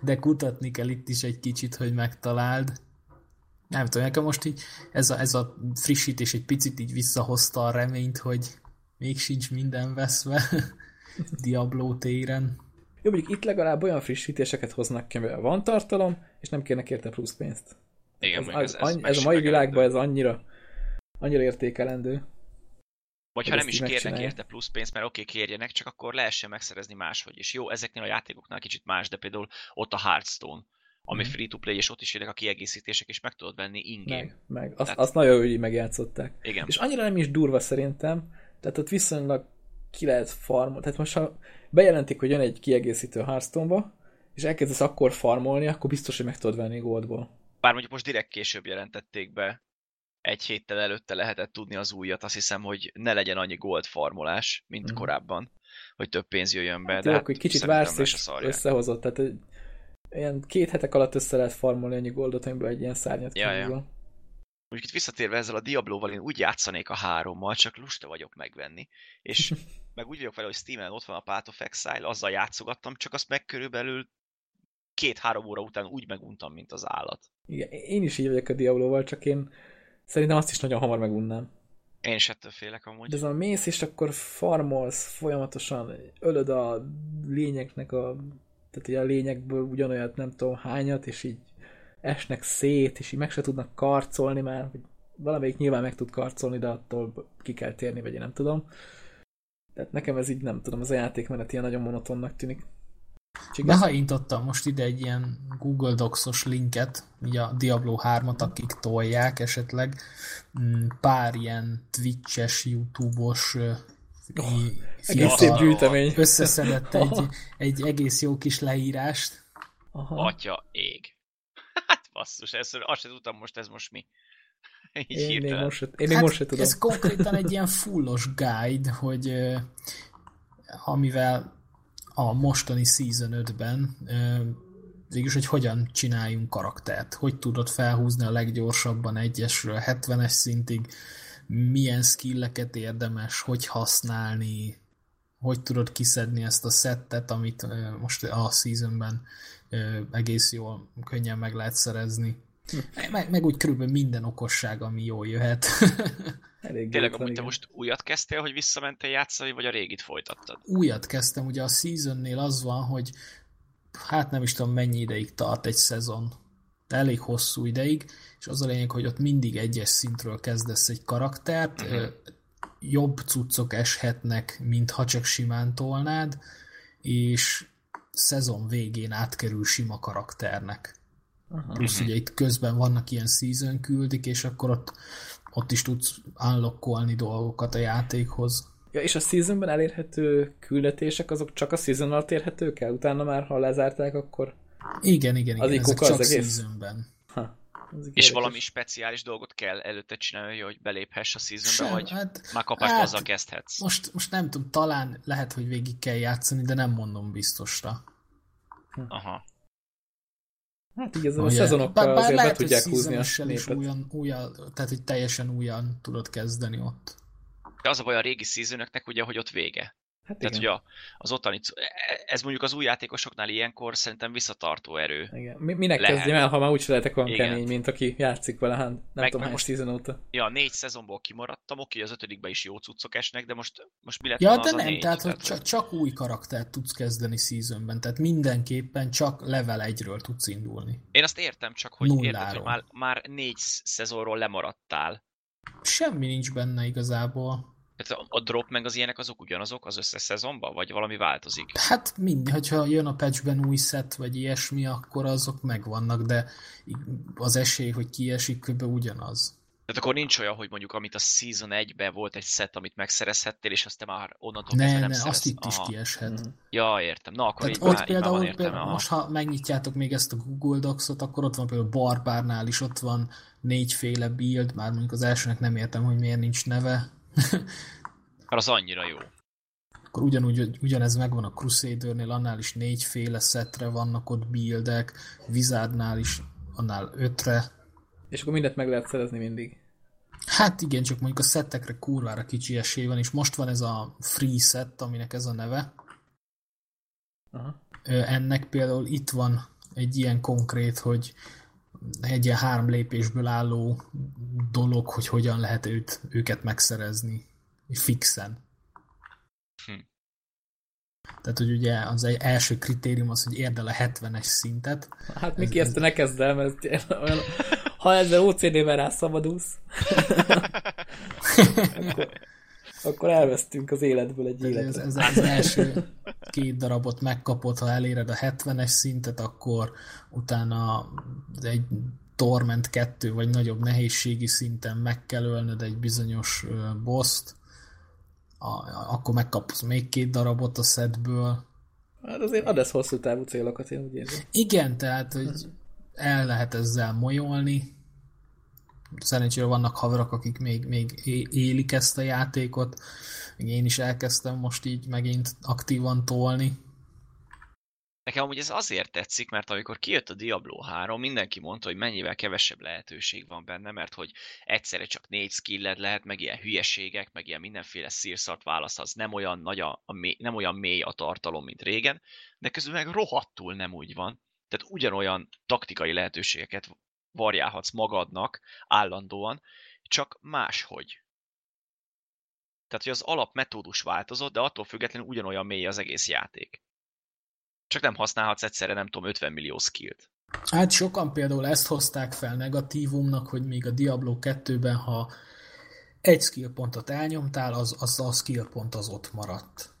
de kutatni kell itt is egy kicsit, hogy megtaláld. Nem tudom, nekem most így ez a, ez a frissítés egy picit így visszahozta a reményt, hogy még sincs minden veszve Diablo téren. Jó, mondjuk itt legalább olyan frissítéseket hoznak ki, amivel van tartalom, és nem kérnek érte plusz pénzt. Igen, ez, ez, ez, ez a mai világban ez annyira, annyira értékelendő. Vagy ha nem is kérnek érte plusz pénzt, mert oké, okay, kérjenek, csak akkor lehessen megszerezni máshogy. És jó, ezeknél a játékoknál kicsit más, de például ott a Hearthstone, ami Mhm. free-to-play, és ott is jönnek a kiegészítések, és meg tudod venni ingame. Meg, meg. Azt, Tehát- azt nagyon így megjátszották. Igen. És annyira nem is durva szerintem, tehát ott viszonylag ki lehet farmolni. Tehát most ha bejelentik, hogy jön egy kiegészítő Hearthstone-ba, és elkezdesz akkor farmolni, akkor biztos, hogy meg tudod venni goldból. Bár mondjuk most direkt később jelentették be, egy héttel előtte lehetett tudni az újat, azt hiszem, hogy ne legyen annyi gold farmolás, mint Mhm. korábban, hogy több pénz jöjjön be. Hát de jó, hát akkor egy kicsit vársz, és összehozott. Tehát egy, ilyen két hetek alatt össze lehet farmolni annyi goldot, amiből egy ilyen szárnyat Ja, ja. Mondjuk itt visszatérve ezzel a Diablóval, én úgy játszanék a hárommal, csak lusta vagyok megvenni. És meg úgy vagyok vele, hogy Steam-en ott van a Path of Exile, azzal játszogattam, csak azt meg körülbelül két-három óra után úgy meguntam, mint az állat. Igen, én is így vagyok a Diablo-val, csak én szerintem azt is nagyon hamar megunnám. Én is ettől félek amúgy. De ez a mész, és akkor farmolsz folyamatosan, ölöd a lényeknek a, tehát a lényekből ugyanolyat nem tudom hányat, és így esnek szét, és így meg se tudnak karcolni már, hogy valamelyik nyilván meg tud karcolni, de attól ki kell térni, vagy én nem tudom. Tehát nekem ez így nem tudom, az a játékmenet ilyen nagyon monotonnak tűnik. És igaz- Behajintottam most ide egy ilyen Google Docs-os linket, így a Diablo 3-at, akik tolják esetleg. Mm, Pár ilyen Twitch-es, YouTube-os Egész szép fiatal gyűjtemény. összeszedett egy, egy egész jó kis leírást. Aha. Atya ég. Hát basszus, ezt, azt sem tudtam most, ez most mi. Így Én még most, én még most se tudom. Hát Ez konkrétan egy ilyen fullos guide, hogy amivel a mostani Season 5-ben ö, végülis, hogy hogyan csináljunk karaktert, hogy tudod felhúzni a leggyorsabban egyesről 70-es szintig, milyen skilleket érdemes, hogy használni, hogy tudod kiszedni ezt a szettet, amit most a seasonben egész jól, könnyen meg lehet szerezni. Meg, meg úgy körülbelül minden okosság, ami jól jöhet. Elég Tényleg, amúgy te most újat kezdtél, hogy visszamentél játszani, vagy a régit folytattad? Újat kezdtem, ugye a seasonnél az van, hogy hát nem is tudom mennyi ideig tart egy szezon. Elég hosszú ideig, és az a lényeg, hogy ott mindig egyes szintről kezdesz egy karaktert, uh-huh. jobb cuccok eshetnek, mint ha csak simán tolnád, és szezon végén átkerül sima karakternek. Aha. Plusz ugye itt közben vannak ilyen season küldik, és akkor ott, ott is tudsz unlockolni dolgokat a játékhoz. Ja, és a seasonben elérhető küldetések, azok csak a season alatt érhetők el? Utána már, ha lezárták, akkor... Igen, igen, igen. Az ezek csak az egész? seasonben. Ha. És érdekes. valami speciális dolgot kell előtte csinálni, hogy beléphess a seasonbe, vagy hát, már kapásba hát, azzal kezdhetsz? Most, most nem tudom, talán lehet, hogy végig kell játszani, de nem mondom biztosra. Aha. Hát így ez a szezonokkal bár, azért lehet, be tudják húzni a népet. Újan, újan, tehát, hogy teljesen újan tudod kezdeni ott. De az a baj a régi seasonöknek ugye, hogy ott vége. Hát Tehát, igen. hogy a, az ottani, ez mondjuk az új játékosoknál ilyenkor szerintem visszatartó erő. Igen. Minek lehet. kezdjem el, ha már úgy lehetek olyan igen. kemény, mint aki játszik vele, hát nem meg, tudom, meg most szezon óta. Ja, négy szezonból kimaradtam, oké, az ötödikben is jó cuccok esnek, de most, most mi lett Ja, de nem, négy, tehát, tehát, hogy csak, csak új karaktert tudsz kezdeni seasonben, tehát mindenképpen csak level egyről tudsz indulni. Én azt értem, csak hogy, érted, hogy már, már négy szezonról lemaradtál. Semmi nincs benne igazából. Tehát a drop meg az ilyenek azok ugyanazok az összes szezonban, vagy valami változik? Hát mindig, hogyha jön a patchben új set, vagy ilyesmi, akkor azok megvannak, de az esély, hogy kiesik, kb. ugyanaz. Tehát akkor nincs olyan, hogy mondjuk amit a Season 1-ben volt egy set, amit megszerezhettél, és aztán már onnantól ne, kezdve nem ne, szerez. azt itt Aha. is kieshet. Mm. Ja, értem. Na, akkor Tehát így ott már, például, így értem, például most ha megnyitjátok még ezt a Google Docs-ot, akkor ott van például Barbárnál is, ott van négyféle build, már mondjuk az elsőnek nem értem, hogy miért nincs neve. Mert az annyira jó. Akkor ugyanúgy, ugyanez megvan a Crusadernél, annál is négyféle szetre vannak ott buildek, Wizardnál is annál ötre. És akkor mindent meg lehet szerezni mindig. Hát igen, csak mondjuk a szettekre kurvára kicsi esély van, és most van ez a free set, aminek ez a neve. Aha. Ennek például itt van egy ilyen konkrét, hogy egy ilyen három lépésből álló dolog, hogy hogyan lehet őt, őket megszerezni fixen. Hm. Tehát, hogy ugye az első kritérium az, hogy érd el a 70-es szintet. Hát Miki, ezt ne kezd el, mert olyan, ha ezzel OCD-ben rászabadulsz, akkor, akkor elvesztünk az életből egy életet. Ez, ez az első két darabot megkapod, ha eléred a 70-es szintet, akkor utána egy Torment 2 vagy nagyobb nehézségi szinten meg kell ölnöd egy bizonyos boszt, akkor megkapsz még két darabot a szedből. Hát azért ad ez hosszú távú célokat, én úgy érzem. Igen, tehát hogy el lehet ezzel molyolni. Szerencsére vannak haverok, akik még, még élik ezt a játékot. Én is elkezdtem most így megint aktívan tolni. Nekem amúgy ez azért tetszik, mert amikor kijött a Diablo 3, mindenki mondta, hogy mennyivel kevesebb lehetőség van benne, mert hogy egyszerre csak négy skilled lehet, meg ilyen hülyeségek, meg ilyen mindenféle szírszart választhatsz, nem olyan, nagy a, a mély, nem olyan mély a tartalom, mint régen, de közben meg rohadtul nem úgy van. Tehát ugyanolyan taktikai lehetőségeket varjálhatsz magadnak állandóan, csak máshogy. Tehát, hogy az alapmetódus változott, de attól függetlenül ugyanolyan mély az egész játék. Csak nem használhatsz egyszerre, nem tudom, 50 millió skillt. Hát sokan például ezt hozták fel negatívumnak, hogy még a Diablo 2-ben, ha egy skill pontot elnyomtál, az, az a skill pont az ott maradt.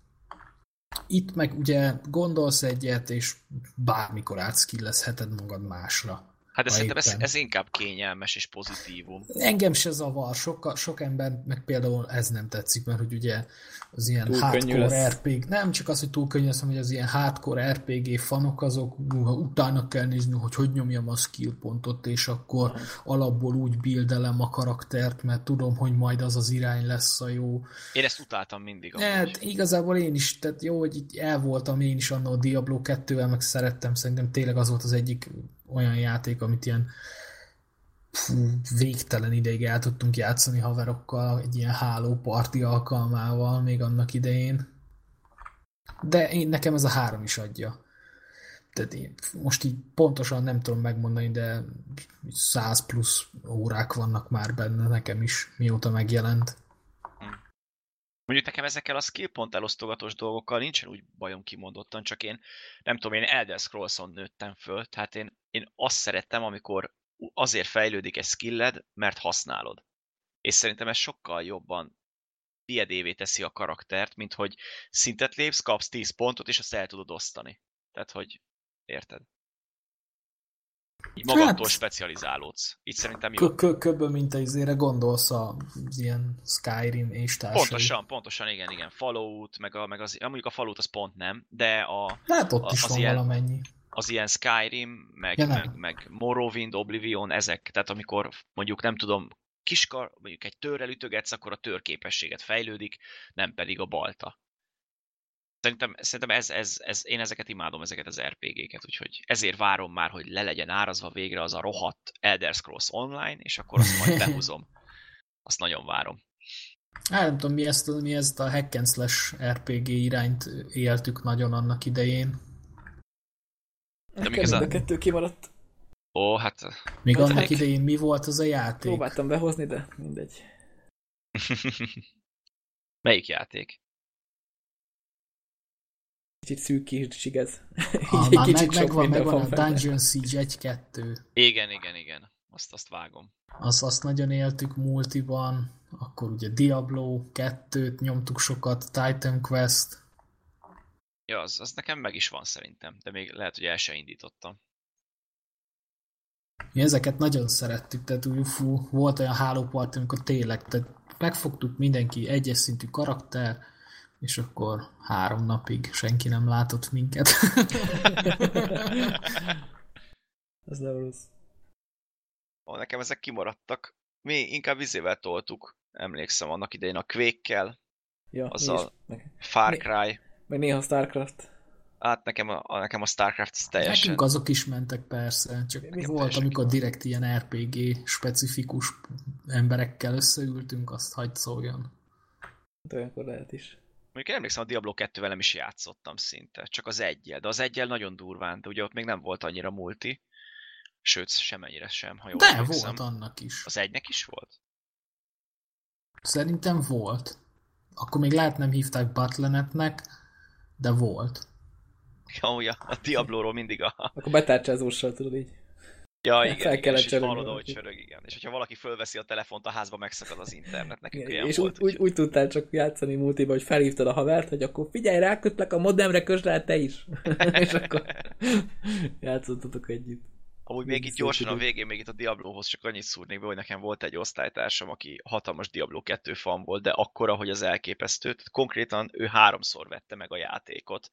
Itt meg ugye gondolsz egyet, és bármikor átskillezheted magad másra. Hát de szerintem ez, éppen. ez inkább kényelmes és pozitívum. Engem se zavar, sok, sok ember meg például ez nem tetszik, mert hogy ugye az ilyen Túl hardcore. RPG, nem csak az, hogy túl könnyű lesz, hanem hogy az ilyen hardcore RPG fanok azok ha utána kell nézni, hogy hogy nyomjam a skill pontot, és akkor alapból úgy bildelem a karaktert, mert tudom, hogy majd az az irány lesz a jó. Én ezt utáltam mindig. amúgy. Hát igazából én is, tehát jó, hogy így el voltam én is annó a Diablo 2-vel, meg szerettem, szerintem tényleg az volt az egyik olyan játék, amit ilyen fú, végtelen ideig el tudtunk játszani haverokkal, egy ilyen háló parti alkalmával még annak idején. De én, nekem ez a három is adja. Tehát én most így pontosan nem tudom megmondani, de 100 plusz órák vannak már benne nekem is, mióta megjelent. Mondjuk nekem ezekkel a skill pont elosztogatós dolgokkal nincsen úgy bajom kimondottan, csak én nem tudom, én Elder Scrolls-on nőttem föl, tehát én, én azt szerettem, amikor azért fejlődik egy skilled, mert használod. És szerintem ez sokkal jobban tiedévé teszi a karaktert, mint hogy szintet lépsz, kapsz 10 pontot, és azt el tudod osztani. Tehát, hogy érted? Így magadtól Hát- specializálódsz. Így szerintem jó. Köbben, mint izére gondolsz az ilyen Skyrim és társai. Pontosan, pontosan, igen, igen. Fallout, meg, a, meg az, mondjuk a Fallout az pont nem, de a, Hát ott a- is az van ilyen- valamennyi. Az ilyen Skyrim, meg, Ja, meg, meg Morrowind, Oblivion, ezek, tehát amikor mondjuk nem tudom, kiskar, mondjuk egy törrel ütögetsz, akkor a tör képességet fejlődik, nem pedig a balta. Szerintem, szerintem ez, ez, ez, én ezeket imádom, ezeket az RPG-ket, úgyhogy ezért várom már, hogy le legyen árazva végre az a rohadt Elder Scrolls Online, és akkor azt majd behúzom. Azt nagyon várom. Hát nem tudom, mi ezt, mi ezt a hack and slash RPG irányt éltük nagyon annak idején. Még Nekem ez a- a kettő kimaradt. Ó, hát Még Hát annak idején mi volt az a játék? Próbáltam behozni, de mindegy. melyik játék? Kicsit szűk kicsit ez. Ah, már kicsit meg, megvan, megvan a. Dungeon Siege 1-2. Igen, igen, igen. Azt, azt vágom. Azt, azt nagyon éltük multiban, akkor ugye Diablo 2-t nyomtuk sokat, Titan Quest. Ja, az, az nekem meg is van szerintem, de még lehet, hogy el se indítottam. Mi ezeket nagyon szerettük, tehát úgy, fú, volt olyan hálópart, amikor tényleg, tehát megfogtuk mindenki egyes szintű karakter, és akkor három napig senki nem látott minket. Az nem rossz. Ó, nekem ezek kimaradtak. Mi inkább vizével toltuk, emlékszem annak idején a Quake-kel, Ja, Azzal- Far Mi- Cry. Meg néha Starcraft. Hát nekem a, a- nekem a Starcraft teljesen... Nekünk azok is mentek persze, csak Nekem volt, teljesen amikor direkt ilyen RPG specifikus emberekkel összeültünk, azt hagyd szóljon. De olyankor lehet is. Mondjuk emlékszem, a Diablo 2-vel nem is játszottam szinte, csak az egyel, de az egyel nagyon durván, de ugye ott még nem volt annyira multi, sőt, semennyire sem, ha jól De emlékszem. volt annak is. Az egynek is volt? Szerintem volt. Akkor még lehet nem hívták Battle.net-nek, de volt. Ja, ugye, a Diablo-ról mindig a... Akkor betárcsázóssal tudod így. Ja, Fel igen, igen, kellett és hallod, valakit. csörög, igen. És hogyha valaki fölveszi a telefont a házba, megszakad az internet. Nekünk Igen, és volt. úgy, úgy, úgy, tudtál csak játszani multiba, hogy felhívtad a havert, hogy akkor figyelj, rákötlek a modemre, kösd rá te is. és akkor játszottatok együtt. Amúgy még itt gyorsan a végén, még itt a Diablohoz csak annyit szúrnék be, hogy nekem volt egy osztálytársam, aki hatalmas Diablo 2 fan volt, de akkora, hogy az elképesztő. Tehát konkrétan ő háromszor vette meg a játékot.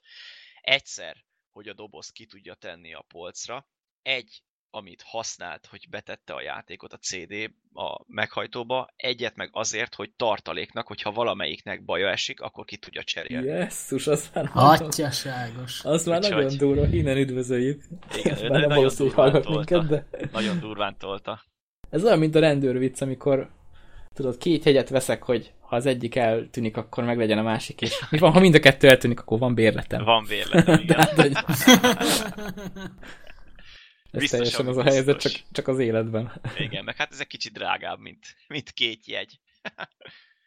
Egyszer, hogy a doboz ki tudja tenni a polcra, egy, amit használt, hogy betette a játékot a CD a meghajtóba, egyet meg azért, hogy tartaléknak, hogyha valamelyiknek baja esik, akkor ki tudja cserélni. Jesszus, az már Atyaságos. az már Úgyhogy- nagyon durva. Innen üdvözöljük. Igen, már nem nagyon durván tolta. minket, de Nagyon durván tolta. ez olyan, mint a rendőrvicc, amikor tudod, két hegyet veszek, hogy ha az egyik eltűnik, akkor meg legyen a másik, és mi van, ha mind a kettő eltűnik, akkor van bérletem. Van bérletem, igen. Tehát, hogy ez Biztos, teljesen az a helyzet, biztos. csak, csak az életben. Igen, meg hát ez egy kicsit drágább, mint, mint két jegy. Hát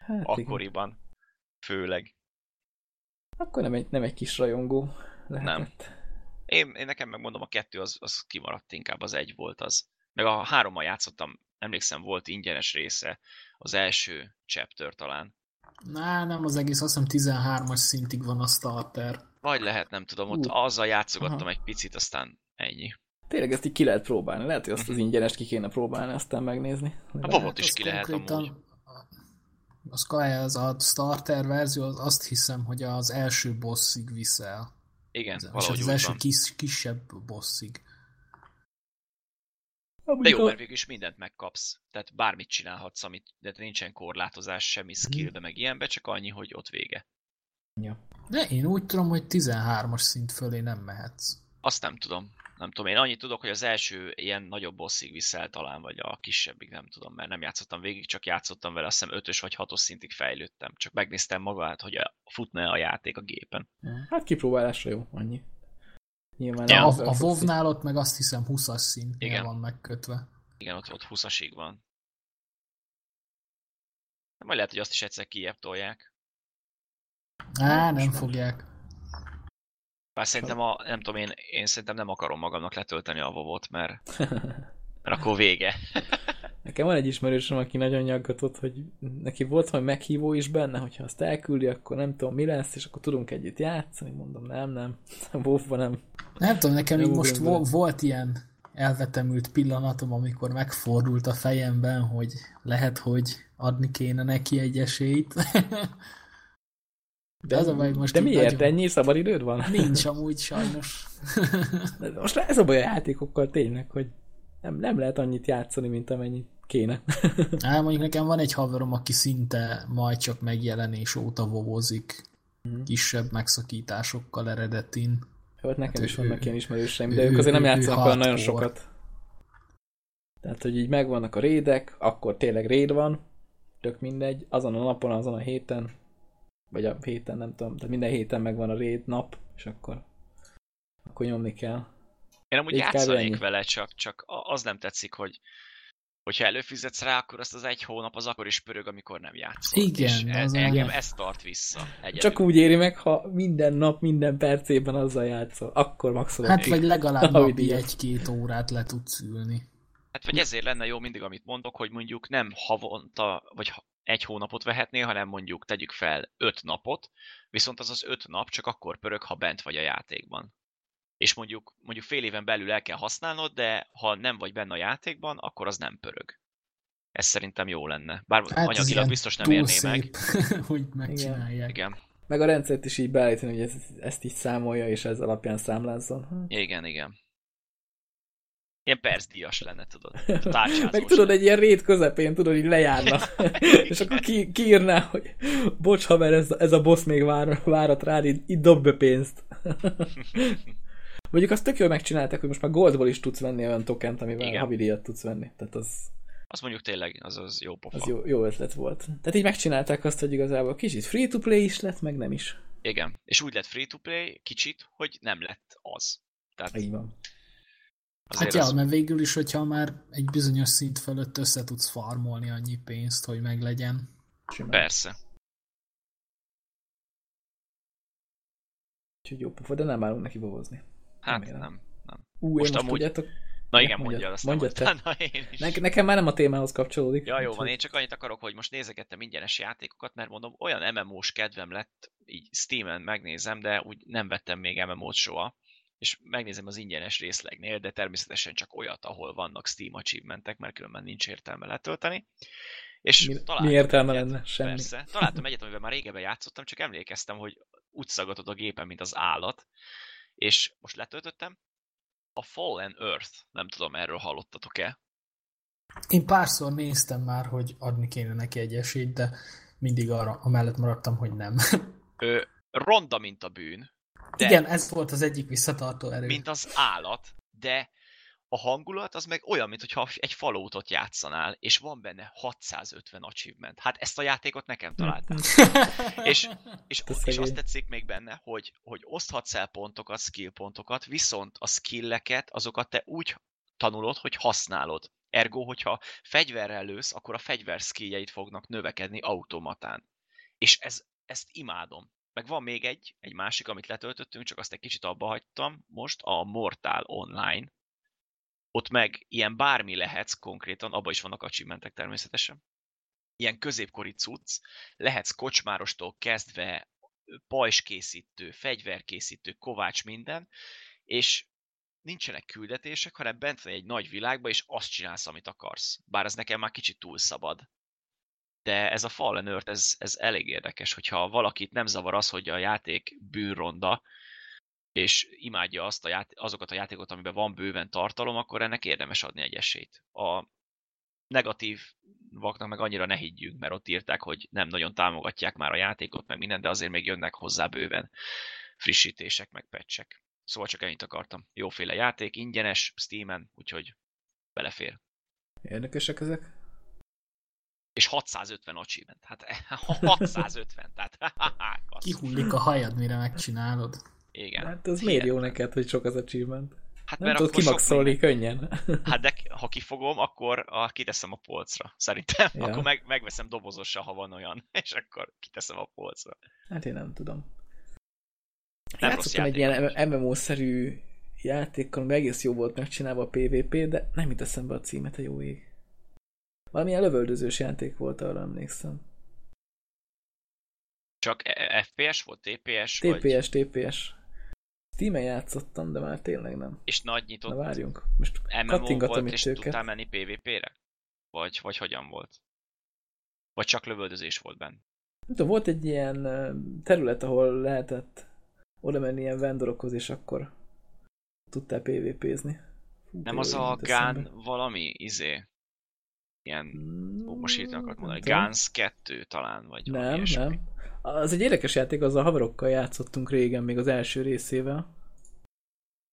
igen. Akkoriban. Főleg. Akkor nem egy, nem egy kis rajongó lehetett. Én, én nekem megmondom, a kettő az, az kimaradt, inkább az egy volt az. Meg a hárommal játszottam, emlékszem, volt ingyenes része, az első chapter talán. Ná, nem az egész, azt hiszem 13-as szintig van a starter. Vagy lehet, nem tudom, ott Ú. azzal játszogattam Aha. egy picit, aztán ennyi. Tényleg ezt így ki lehet próbálni. Lehet, hogy azt az ingyenest ki kéne próbálni, aztán megnézni. A Hát is az ki lehet amúgy. A Sky, az a starter verzió, az azt hiszem, hogy az első bosszig viszel. Igen, És valahogy az első kis, kisebb bosszig. De jó, mert végül is mindent megkapsz. Tehát bármit csinálhatsz, amit, de nincsen korlátozás, semmi Mhm. skillbe, meg ilyenbe, csak annyi, hogy ott vége. Ja. De én úgy tudom, hogy 13-as szint fölé nem mehetsz. Azt nem tudom. Nem tudom, én annyit tudok, hogy az első ilyen nagyobb bosszig viszel talán, vagy a kisebbig, nem tudom, mert nem játszottam végig, csak játszottam vele, azt hiszem 5 vagy 6 szintig fejlődtem. Csak megnéztem magát, hogy futna a játék a gépen. Hát kipróbálásra jó, annyi. Nyilván Ja. A, a WoW-nál ott meg azt hiszem 20-as szintnél Igen. van megkötve. Igen, ott, ott 20-asig van. De majd lehet, hogy azt is egyszer kijebb tolják. Á, nem fogják. Bár szerintem a, nem tudom, én, én szerintem nem akarom magamnak letölteni a vovot, mert, mert akkor vége. Nekem van egy ismerősöm, aki nagyon nyaggatott, hogy neki volt valami meghívó is benne, hogyha azt elküldi, akkor nem tudom mi lesz, és akkor tudunk együtt játszani. Mondom, nem, nem, WoW-ban nem. Nem tudom, nekem Nem így most bele. vo- volt ilyen elvetemült pillanatom, amikor megfordult a fejemben, hogy lehet, hogy adni kéne neki egy esélyt. De az a baj, most de miért? nagyon- Ennyi szabad időd van? Nincs amúgy sajnos. De most ez a baj a játékokkal tényleg, hogy nem, nem lehet annyit játszani, mint amennyit kéne. Á, mondjuk nekem van egy haverom, aki szinte majd csak megjelenés óta vovozik. Mhm. Kisebb megszakításokkal eredetin. Jó, hát nekem Hát is vannak ő- ilyen ismerőseim, ő- de ők ő- azért nem játszanak olyan nagyon sokat. Tehát, hogy így megvannak a rédek, akkor tényleg réd van, tök mindegy, azon a napon, azon a héten, vagy a héten, nem tudom, de minden héten megvan a réd nap, és akkor, akkor nyomni kell. Én amúgy Így játszanék vele, csak, csak az nem tetszik, hogy hogyha előfizetsz rá, akkor azt az egy hónap az akkor is pörög, amikor nem játszol. Igen, és az e- engem ez tart vissza. Egyedül. Csak úgy éri meg, ha minden nap, minden percében azzal játszol, akkor maxolod. Hát vagy legalább Havi napi egy-két órát le tudsz ülni. Hát vagy ezért lenne jó mindig, amit mondok, hogy mondjuk nem havonta, vagy ha- egy hónapot vehetnél, hanem mondjuk tegyük fel öt napot, viszont az az öt nap csak akkor pörög, ha bent vagy a játékban. És mondjuk, mondjuk fél éven belül el kell használnod, de ha nem vagy benne a játékban, akkor az nem pörög. Ez szerintem jó lenne. Bár Hát hát anyagilag biztos nem túl érné meg. szép, hogy megcsinálják. Igen, Meg a rendszert is így beállítani, hogy ezt, ezt így számolja, és ez alapján számlázzon. Hm. igen, igen. Ilyen percdíjas lenne, tudod. Meg tudod, egy ilyen rét közepén, tudod, így lejárna. és akkor ki, kiírná, hogy bocs, haver, ez, ez a boss még vár, várat rád, itt, itt dob be pénzt. Mondjuk azt tök jól megcsinálták, hogy most már Goldból is tudsz venni olyan tokent, amivel Igen. havidíjat tudsz venni. Tehát az, Az mondjuk tényleg, az, az jó pofa. az jó, jó ötlet volt. Tehát így megcsinálták azt, hogy igazából kicsit free-to-play is lett, meg nem is. Igen. És úgy lett free-to-play kicsit, hogy nem lett az. Tehát Így van. Hát azért ja, az... mert végül is, hogyha már egy bizonyos szint fölött össze tudsz farmolni annyi pénzt, hogy meglegyen. Simán. Persze. Úgyhogy jó pofa, de nem állunk neki bobozni. Hát Remélem. nem. nem. Ú, Most most, amúgy- tudjátok, Na igen, mondjad. mondjad, azt Mondjad nem te. Na, én is. ne, nekem már nem a témához kapcsolódik. Ja, jó van, én csak annyit akarok, hogy most nézegettem ingyenes játékokat, mert mondom, olyan MMO-s kedvem lett, így Steam-en megnézem, de úgy nem vettem még MMO-t soha, és megnézem az ingyenes részlegnél, de természetesen csak olyat, ahol vannak Steam achievementek, mert különben nincs értelme letölteni. És Mi, találtam mi értelme egyet, lenne? Semmi. Persze. Találtam egyet, amivel már régebben játszottam, csak emlékeztem, hogy úgy szaggatod a gépen, mint az állat. És most letöltöttem. A Fallen Earth, nem tudom, erről hallottatok-e? Én párszor néztem már, hogy adni kéne neki egy esélyt, de mindig arra amellett maradtam, hogy nem. Ö, ronda, mint a bűn, de Igen, ez volt az egyik visszatartó erő. mint az állat, de a hangulat az meg olyan, mintha egy falótot játszanál, és van benne 650 achievement. Hát ezt a játékot nekem találtam. és és, és azt tetszik még benne, hogy, hogy oszthatsz el pontokat, skill pontokat, viszont a skilleket, azokat te úgy tanulod, hogy használod. Ergo, hogyha fegyverrel lősz, akkor a fegyver skilljeit fognak növekedni automatán. És ez, ezt imádom. Meg van még egy, egy másik, amit letöltöttünk, csak azt egy kicsit abba hagytam most, a Mortal Online. Ott meg ilyen bármi lehetsz konkrétan, abban is vannak achievementek természetesen. Ilyen középkori cucc, lehetsz kocsmárostól kezdve pajskészítő, fegyverkészítő, kovács, minden, és nincsenek küldetések, hanem bent vagy egy nagy világba, és azt csinálsz, amit akarsz. Bár ez nekem már kicsit túl szabad. De ez a Fallen Earth, ez, ez elég érdekes, hogyha valakit nem zavar az, hogy a játék bűnronda, és imádja azt a ját- azokat a játékokat, amiben van bőven tartalom, akkor ennek érdemes adni egy esélyt. A negatív vaknak meg annyira ne higgyünk, mert ott írták, hogy nem nagyon támogatják már a játékot, meg minden, de azért még jönnek hozzá bőven frissítések, meg patchek. Szóval csak ennyit akartam. Jóféle játék, ingyenes, Steam-en, úgyhogy belefér. Érdekesek ezek? És 650 achievement. Hát 650, tehát. Kihullik a hajad, mire megcsinálod. Igen. Hát ez miért jó neked, hogy sok az achievement? Hát Nem mert tudod kimaxolni minden- könnyen. Hát de ha kifogom, akkor a, kiteszem a polcra. Szerintem. Ja. Akkor meg, megveszem dobozossal, ha van olyan, és akkor kiteszem a polcra. Hát én nem tudom. Nem Játszottam egy ilyen MMO-szerű játékkal, ami egész jó volt megcsinálva a PvP, de nem jut eszembe a címet a jó ég. Valamilyen lövöldözős játék volt, arra emlékszem. Csak E- FPS volt, TPS, Vagy, TPS, TPS. Steam-en játszottam, de már tényleg nem. és nagy nyitott Na várjunk. Most MMO volt, és őket. tudtál menni PvP-re? Vagy, vagy hogyan volt? Vagy csak lövöldözés volt benne? Nem tudom, volt egy ilyen terület, ahol lehetett oda menni ilyen vendorokhoz, és akkor tudtál PvP-zni. Nem az a. Gun valami, izé? Ilyen, ó, most hirtelen akartam mondani, nem. Guns 2 talán, vagy valami Nem, nem. Az egy érdekes játék, az a haverokkal játszottunk régen, még az első részével.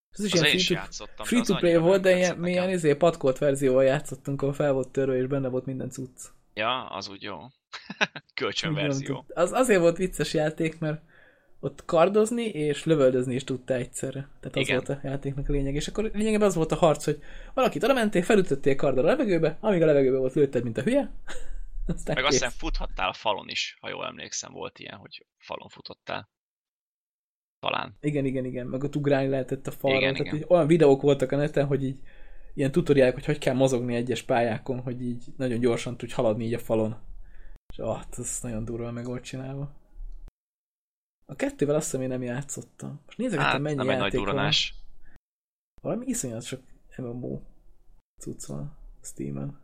Ez is Az ilyen is free to, játszottam, de free az to play annyira volt, de ilyen, milyen nekem. izé, patkolt verzióval játszottunk, ahol fel volt törve, és benne volt minden cucc. Ja, az úgy jó. Kölcsönverzió. Az azért volt vicces játék, mert ott kardozni és lövöldözni is tudta egyszerre. Tehát az Igen. volt a játéknak a lényeg. És akkor lényegében az volt a harc, hogy valakit oda mentél, felütöttél karddal a levegőbe, amíg a levegőbe volt lőtted, mint a hülye. Aztán Meg azt kész. hiszem futhattál a falon is, ha jól emlékszem, volt ilyen, hogy falon futottál. Talán. Igen, igen, igen, meg ott ugrálni lehetett a falra. Igen, Tehát igen. Olyan videók voltak a neten, hogy így ilyen tutoriálok, hogy hogy kell mozogni egyes pályákon, hogy így nagyon gyorsan tudj haladni így a falon. És ah, ez nagyon durva meg volt csinálva. A kettővel azt hiszem én nem játszottam. Most nézegettem Hát, mennyi nem egy nagy játék van. duranás. Valami iszonyat sok MMO cucc van Steam-en.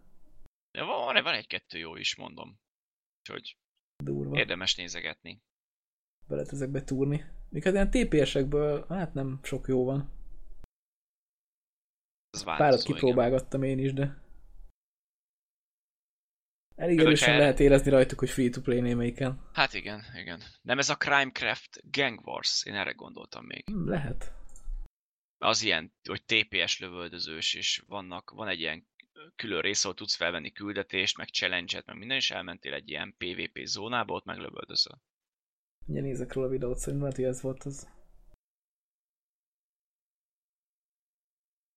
De van, van egy-kettő jó is, mondom. Úgyhogy Durva. érdemes nézegetni. Be lehet ezekbe túrni. Míg hát ilyen TPS-ekből, hát nem sok jó van. Ez Párat igen. kipróbálgattam én is, de elég erősen lehet érezni rajtuk, hogy free-to-play némelyiken. Hát igen, igen. Nem ez a Crimecraft Gang Wars, én erre gondoltam még. Hm, Lehet. Az ilyen, hogy TPS lövöldözős, és vannak, van egy ilyen külön rész, ahol tudsz felvenni küldetést, meg challenge-et, meg minden, és elmentél egy ilyen PvP zónába, ott meg lövöldözöl. Ugye nézek róla a videót, szerintem lehet, hogy ez volt az.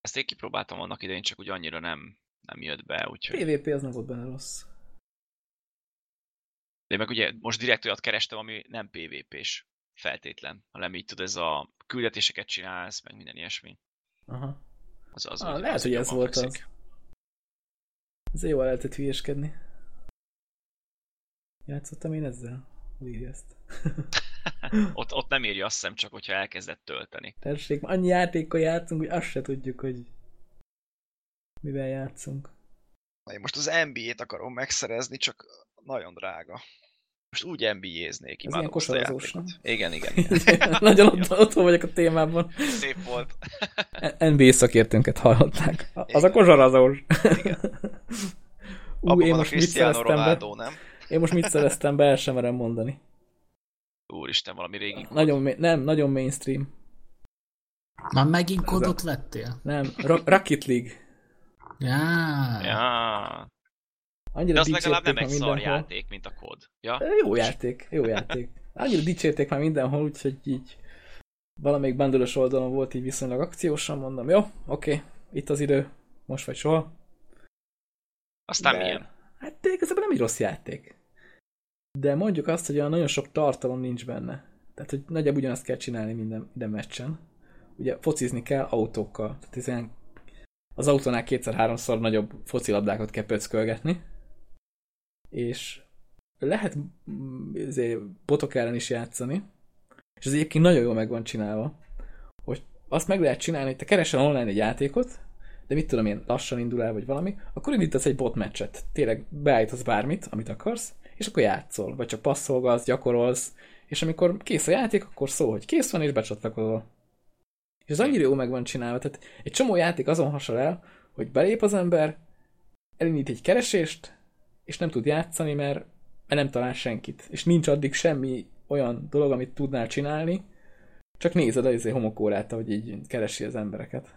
Ezt én kipróbáltam annak idején, csak úgy annyira nem, nem jött be, úgyhogy... PvP az nem volt benne rossz. De meg ugye most direkt olyat kerestem, ami nem PvP-s feltétlen, hanem így tudod, ez a küldetéseket csinálsz, meg minden ilyesmi. Aha. Az, az Ah, lehet, az hogy ez volt fekszik. az. Ez jól lehetett hülyeskedni. Játszottam én ezzel? Írja ezt? Ott, ott nem írja azt hiszem, csak hogyha elkezdett tölteni. Tessék, annyi játékkal játszunk, hogy azt se tudjuk, hogy mivel játszunk. Na, én most az NBA-t akarom megszerezni, csak nagyon drága. Most úgy NBA-znék, Ez imádom ilyen azt a. Igen, igen, igen. Nagyon ott, otthon vagyok a témában. Szép volt. NBA szakértőnket hallották. Az a kosarazós. Ú, Abban én most mit szereztem be? Ronaldo, nem? Én most mit szereztem be, el sem merem mondani. Úristen, valami régi kód. Nagyon, nem, nagyon mainstream. Már megint kodot vettél? Nem, Ro- Rocket League. Já. Ja. Annyira De az legalább nem egy már szar mindenhol. játék, mint a kód. Ja? Jó játék, jó játék. Annyira dicsérték már mindenhol, úgyhogy így valamelyik bandolós oldalon volt így viszonylag akciósan, mondom, jó, oké, itt az idő, most vagy soha. Aztán De- milyen? Hát de igazából nem egy rossz játék. De mondjuk azt, hogy olyan nagyon sok tartalom nincs benne. Tehát, hogy nagyjából ugyanazt kell csinálni minden, minden meccsen. Ugye focizni kell autókkal. Tehát ilyen, az autónál kétszer-háromszor nagyobb focilabdákat kell pöckölgetni. És lehet mm, ezért botok ellen is játszani. És ez egyébként nagyon jól meg van csinálva. Hogy azt meg lehet csinálni, hogy te keresel online egy játékot, de mit tudom én, lassan indul el, vagy valami, akkor indítasz egy bot meccset. Tényleg beállítasz bármit, amit akarsz, és akkor játszol, vagy csak passzolgatsz, gyakorolsz, és amikor kész a játék, akkor szól, hogy kész van, és becsatlakozol. És ez annyira jó meg van csinálva, tehát egy csomó játék azon hasonl el, hogy belép az ember, elindít egy keresést, és nem tud játszani, mert, mert nem talál senkit. És nincs addig semmi olyan dolog, amit tudnál csinálni, csak nézed az izé homokórát, hogy így keresi az embereket.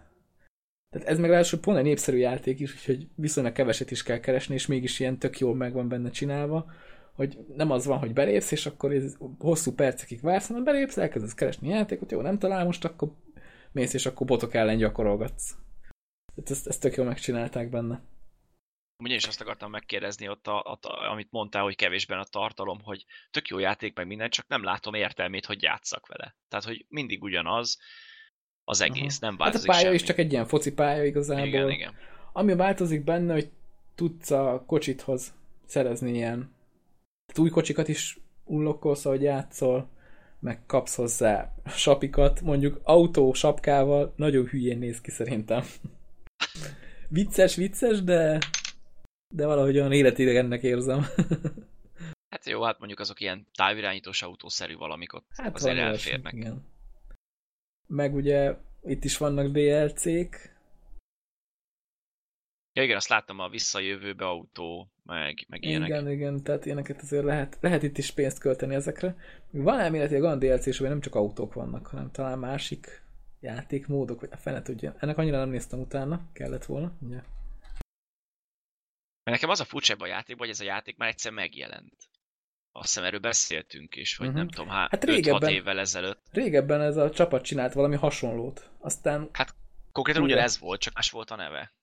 Tehát ez meg ráadásul pont egy népszerű játék is, úgyhogy viszonylag keveset is kell keresni, és mégis ilyen tök jól meg van benne csinálva, hogy nem az van, hogy belépsz, és akkor ez hosszú percekig vársz, hanem belépsz, elkezdesz keresni játékot, jó, nem talál most, akkor mész, és akkor botok ellen gyakorolgatsz. Tehát ezt, ezt tök jól megcsinálták benne. Ugye is azt akartam megkérdezni ott, a, a, amit mondtál, hogy kevésben a tartalom, hogy tök jó játék meg minden, csak nem látom értelmét, hogy játszak vele. Tehát, hogy mindig ugyanaz az egész, Aha. nem változik Hát a pálya semmi. is csak egy ilyen foci pálya igazából. Igen, igen. Ami változik benne, hogy tudsz a kocsithoz szerezni ilyen tehát új kocsikat is unlokkolsz, ahogy játszol, meg kapsz hozzá sapikat, mondjuk autó sapkával nagyon hülyén néz ki szerintem. vicces, vicces, de de valahogy olyan életidegennek érzem. Hát jó, hát mondjuk azok ilyen távirányítós autószerű valamik ott hát azért elférnek. Igen. Meg ugye itt is vannak DLC-k, Ja igen, azt láttam a visszajövőbe autó, meg, meg ilyenek. Igen, igen, tehát ilyeneket azért lehet, lehet itt is pénzt költeni ezekre. Van elméletileg olyan DLC is, hogy nem csak autók vannak, hanem talán másik játékmódok, vagy a fene tudja. Ennek annyira nem néztem utána, kellett volna, ugye? Mert nekem az a furcsa a játékban, hogy ez a játék már egyszer megjelent. Azt hiszem erről beszéltünk is, vagy Mhm. nem tudom, hát, Hát 5-6 régebben- évvel ezelőtt. Régebben ez a csapat csinált valami hasonlót. Aztán, Konkrétan Ugye. ugyanez volt, csak más volt a neve.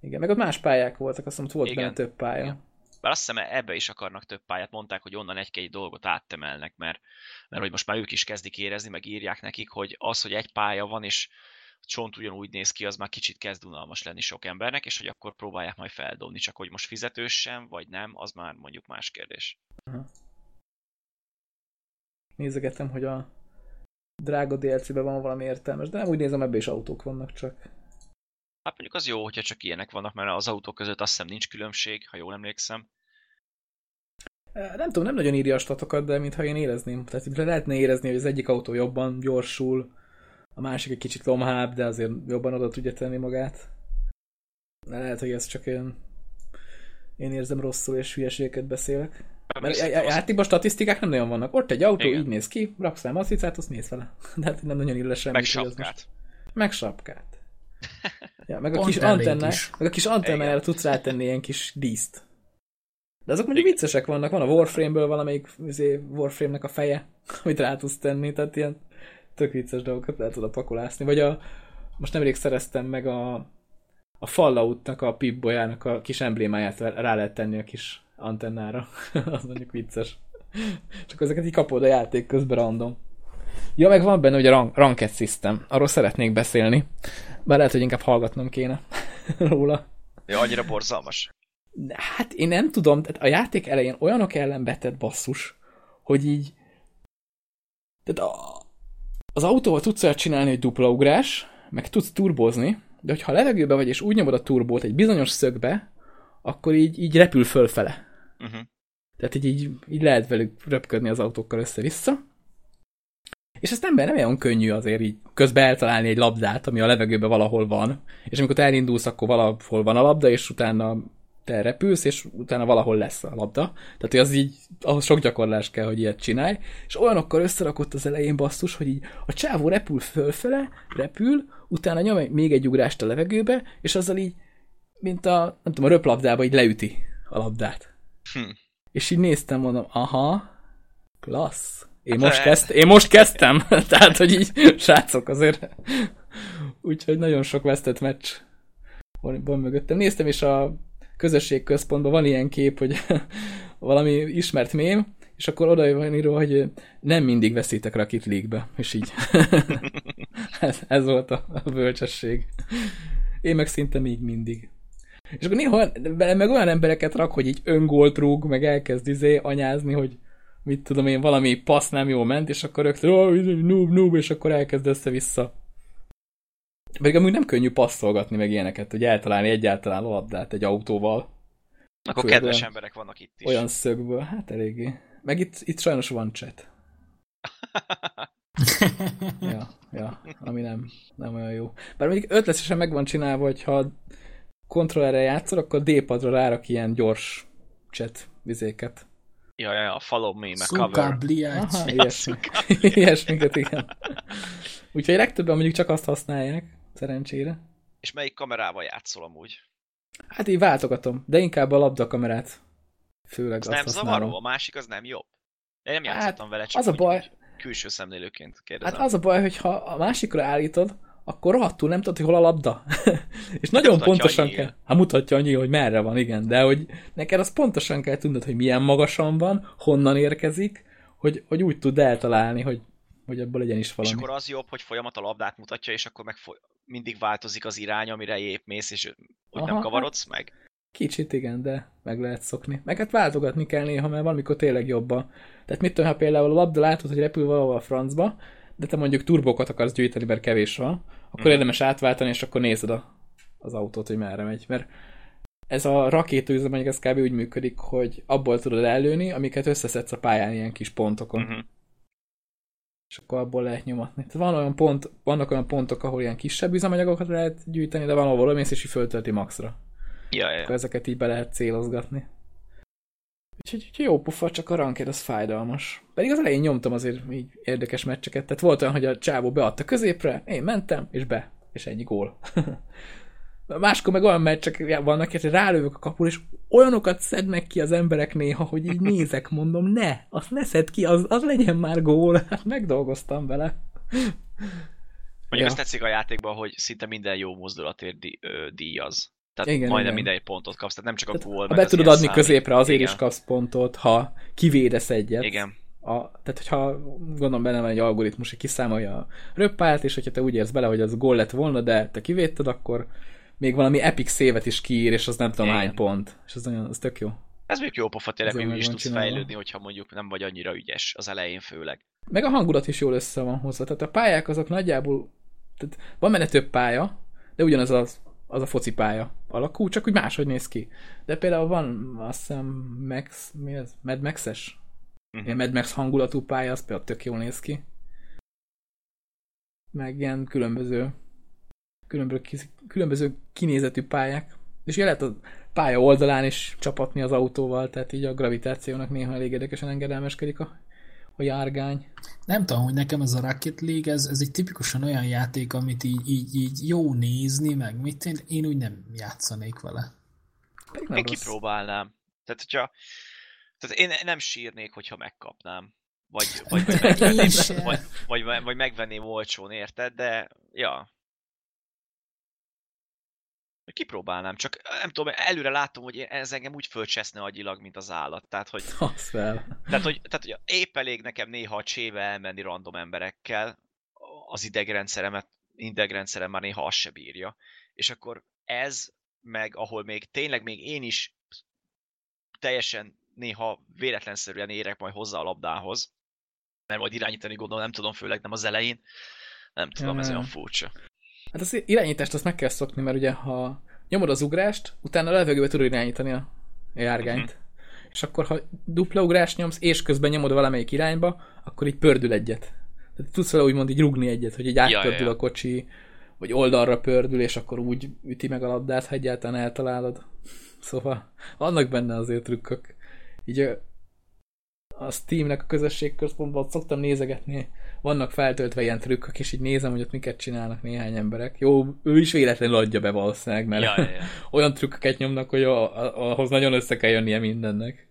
igen, meg ott más pályák voltak, azt hiszem, volt Igen. benne több pálya. Igen. Bár azt hiszem ebbe is akarnak több pályát, mondták, hogy onnan egy-két dolgot áttemelnek, mert, mert hogy most már ők is kezdik érezni, meg írják nekik, hogy az, hogy egy pálya van, és csont ugyanúgy néz ki, az már kicsit kezd unalmas lenni sok embernek, és hogy akkor próbálják majd feldobni, csak hogy most fizetős sem, vagy nem, az már mondjuk más kérdés. Nézegetem, hogy a drága DLC-ben van valami értelmes, de nem úgy nézem, ebbe is autók vannak csak. Hát mondjuk az jó, hogyha csak ilyenek vannak, mert az autók között azt hiszem nincs különbség, ha jól emlékszem. Nem tudom, nem nagyon írja a statokat, de mintha én érezném. Tehát lehetne érezni, hogy az egyik autó jobban gyorsul, a másik egy kicsit lomhább, de azért jobban oda tudja tenni magát. De lehet, hogy ez csak én, én érzem rosszul, és hülyeségeket beszélek. Mert a, játékban statisztikák nem nagyon vannak. Ott egy autó, Igen. így néz ki, raksz rá macicát, azt néz vele. De hát nem nagyon ille semmit. Meg sapkát. Meg sapkát. Ja, meg a Pont kis elég antenná, is. meg a kis antennára tudsz rátenni ilyen kis díszt. De azok mondjuk viccesek vannak, van a Warframe-ből valamelyik izé, Warframe-nek a feje, amit rá tudsz tenni, tehát ilyen tök vicces dolgokat lehet oda pakolászni. Vagy a, most nemrég szereztem meg a, a Fallout-nak, a pip a kis emblémáját rá lehet tenni a kis antennára. az mondjuk vicces. Csak ezeket így kapod a játék közben random. Ja, meg van benne ugye a rank, ranked system. Arról szeretnék beszélni. Bár lehet, hogy inkább hallgatnom kéne róla. Ja, annyira borzalmas. Hát én nem tudom, tehát a játék elején olyanok ellen betett basszus, hogy így tehát a, az autóval tudsz olyat csinálni, hogy dupla ugrás, meg tudsz turbozni, de hogyha a levegőbe vagy és úgy nyomod a turbót egy bizonyos szögbe, akkor így, így repül fölfele. Uh-huh. Tehát így, így, így lehet velük röpködni az autókkal össze-vissza. És ezt nem, nem olyan könnyű azért így közben eltalálni egy labdát, ami a levegőben valahol van. És amikor te elindulsz, akkor valahol van a labda, és utána te repülsz, és utána valahol lesz a labda. Tehát hogy az így, ahhoz sok gyakorlás kell, hogy ilyet csinálj. És olyanokkal összerakott az elején basszus, hogy így a csávó repül fölfele, repül, utána nyom még egy ugrást a levegőbe, és azzal így, mint a, nem tudom, a röplabdába így leüti a labdát. Hm. És így néztem, mondom, aha, klassz. Én most, kezd, én most kezdtem, tehát, hogy így, srácok, azért. Úgyhogy nagyon sok vesztett meccs van mögöttem. Néztem, és a közösségközpontban van ilyen kép, hogy valami ismert mém, és akkor oda van írva, hogy nem mindig veszítek Rocket League-be, és így. ez, ez volt a, a bölcsesség. Én meg szinte még mindig. És akkor néha meg olyan embereket rak, hogy így öngolt rúg, meg elkezd izé anyázni, hogy mit tudom én, valami passz nem jól ment, és akkor rögtön, oh, noob, noob, és akkor elkezd össze-vissza Pedig amúgy nem könnyű passzolgatni meg ilyeneket, hogy eltalálni egyáltalán a labdát egy autóval. Akkor Főleg kedves olyan- emberek vannak itt is. Olyan szögből, hát eléggé. Meg itt, itt sajnos van chat. Ja, ja, ami nem, nem olyan jó. Bár mondjuk ötletesen meg van csinálva, hogy ha kontrollerre játszol, akkor D-padra rárak ilyen gyors chat vizéket. Ja, ja, ja, follow me, meg cover. Aha, ilyesmi. ilyesmiket, igen. Úgyhogy legtöbben mondjuk csak azt használják, szerencsére. És melyik kamerával játszol amúgy? Hát így váltogatom, de inkább a labdakamerát. Főleg Az azt nem használom. zavaró, a másik az nem jobb. De nem Hát, játszottam vele, csak az a baj- külső szemlélőként kérdezem. Hát az a baj, hogy ha a másikra állítod, akkor rohadtul nem tudod, hogy hol a labda. és nagyon mutatja pontosan kell. Hát mutatja annyi, hogy merre van, igen, de hogy neked az pontosan kell tudnod, hogy milyen magasan van, honnan érkezik, hogy, hogy úgy tud eltalálni, hogy, hogy abból legyen is és valami. akkor az jobb, hogy folyamat a labdát mutatja, és akkor meg mindig változik az irány, amire épp mész, és úgy Aha, nem hát- kavarodsz meg. Kicsit igen, de meg lehet szokni. Meg hát váltogatni kell néha, mert valamikor tényleg jobban. Tehát mit tudom, ha például a labda látod, hogy repül valahol a francba, de te mondjuk turbókat akarsz gyűjteni, mert kevés van, akkor Mhm. érdemes átváltani, és akkor nézed a, az autót, hogy merre megy. Mert ez a rakétaüzemanyag, ez kb. úgy működik, hogy abból tudod ellőni, amiket összeszedsz a pályán ilyen kis pontokon. Uh-huh. És akkor abból lehet nyomatni. Tehát van olyan pont, vannak olyan pontok, ahol ilyen kisebb üzemanyagokat lehet gyűjteni, de van, ahol mész, és föltölti maxra. Ja, ja. akkor ezeket így be lehet célozgatni. Úgyhogy jó pufa, csak a ranked az fájdalmas. Pedig az elején nyomtam azért így érdekes meccseket, tehát volt olyan, hogy a csávó beadta középre, én mentem, és be, és ennyi gól. Máskor meg olyan meccsek vannak, hogy rálövök a kapul, és olyanokat szednek ki az emberek néha, hogy így nézek, mondom, ne, azt ne szed ki, az, az legyen már gól. Hát megdolgoztam vele. Mondjuk Ja. azt tetszik a játékban, hogy szinte minden jó mozdulatért díjaz. Tehát Igen, majdnem igen. minden pontot kapsz, tehát nem csak a Tehát, gól, ha be tudod adni számít. középre, azért Igen. is kapsz pontot, ha kivédesz egyet. Igen. A, tehát, hogyha gondolom benne van egy algoritmus, hogy kiszámolja a röppályát, és hogyha te úgy érsz bele, hogy az gól lett volna, de te kivédted, akkor még valami epic szévet is kiír, és az nem tudom Igen. hány pont. És az nagyon, az tök jó. Ez még jó pofa tényleg, hogy úgy is tudsz csinálva. fejlődni, hogyha mondjuk nem vagy annyira ügyes az elején főleg. Meg a hangulat is jól össze van hozva. Tehát a pályák azok nagyjából, tehát van benne több pálya, de ugyanaz az, az a foci pálya alakú, csak úgy máshogy néz ki. De például van, azt hiszem, Max, mi ez? Mad Max-es? Mhm. Ilyen Mad Max hangulatú pálya, az például tök jól néz ki. Meg ilyen különböző különböző, különböző kinézetű pályák. És ugye lehet a pálya oldalán is csapatni az autóval, tehát így a gravitációnak néha elég érdekesen engedelmeskedik a, a járgány. Nem tudom, hogy nekem ez a Rocket League, ez, ez egy tipikusan olyan játék, amit így, így, így jó nézni, meg mit én, én úgy nem játszanék vele. Pedig nem Én rossz. kipróbálnám. Tehát, hogyha... Tehát én nem sírnék, hogyha megkapnám. Vagy, vagy, Én sem. vagy, vagy, vagy megvenném olcsón, érted? De, ja. Kipróbálnám, csak nem tudom, előre látom, hogy ez engem úgy fölcseszne agyilag, mint az állat. Tehát, hogy, Az fel. tehát, hogy, tehát, hogy épp elég nekem néha a csébe elmenni random emberekkel, az idegrendszeremet, idegrendszerem már néha azt se bírja. És akkor ez, meg ahol még tényleg még én is teljesen néha véletlenszerűen érek majd hozzá a labdához, mert majd irányítani gondolom, nem tudom, főleg nem az elején, nem tudom, ez olyan furcsa. Hát az irányítást azt meg kell szokni, mert ugye ha nyomod az ugrást, utána a levegőbe tudod irányítani a járgányt. Mhm. És akkor, ha dupla ugrást nyomsz, és közben nyomod valamelyik irányba, akkor így pördül egyet. Tehát tudsz vele úgymond így rugni egyet, hogy így ja, átpördül ja. a kocsi, vagy oldalra pördül, és akkor úgy üti meg a labdát, ha egyáltalán eltalálod. Szóval vannak benne azért trükkök. Így a Steamnek a közösségközpontban szoktam nézegetni, vannak feltöltve ilyen trükkök, és így nézem, hogy ott miket csinálnak néhány emberek. Jó, ő is véletlenül adja be valószínűleg, mert Ja, ja, ja. olyan trükköket nyomnak, hogy a, a, ahhoz nagyon össze kell jönnie mindennek.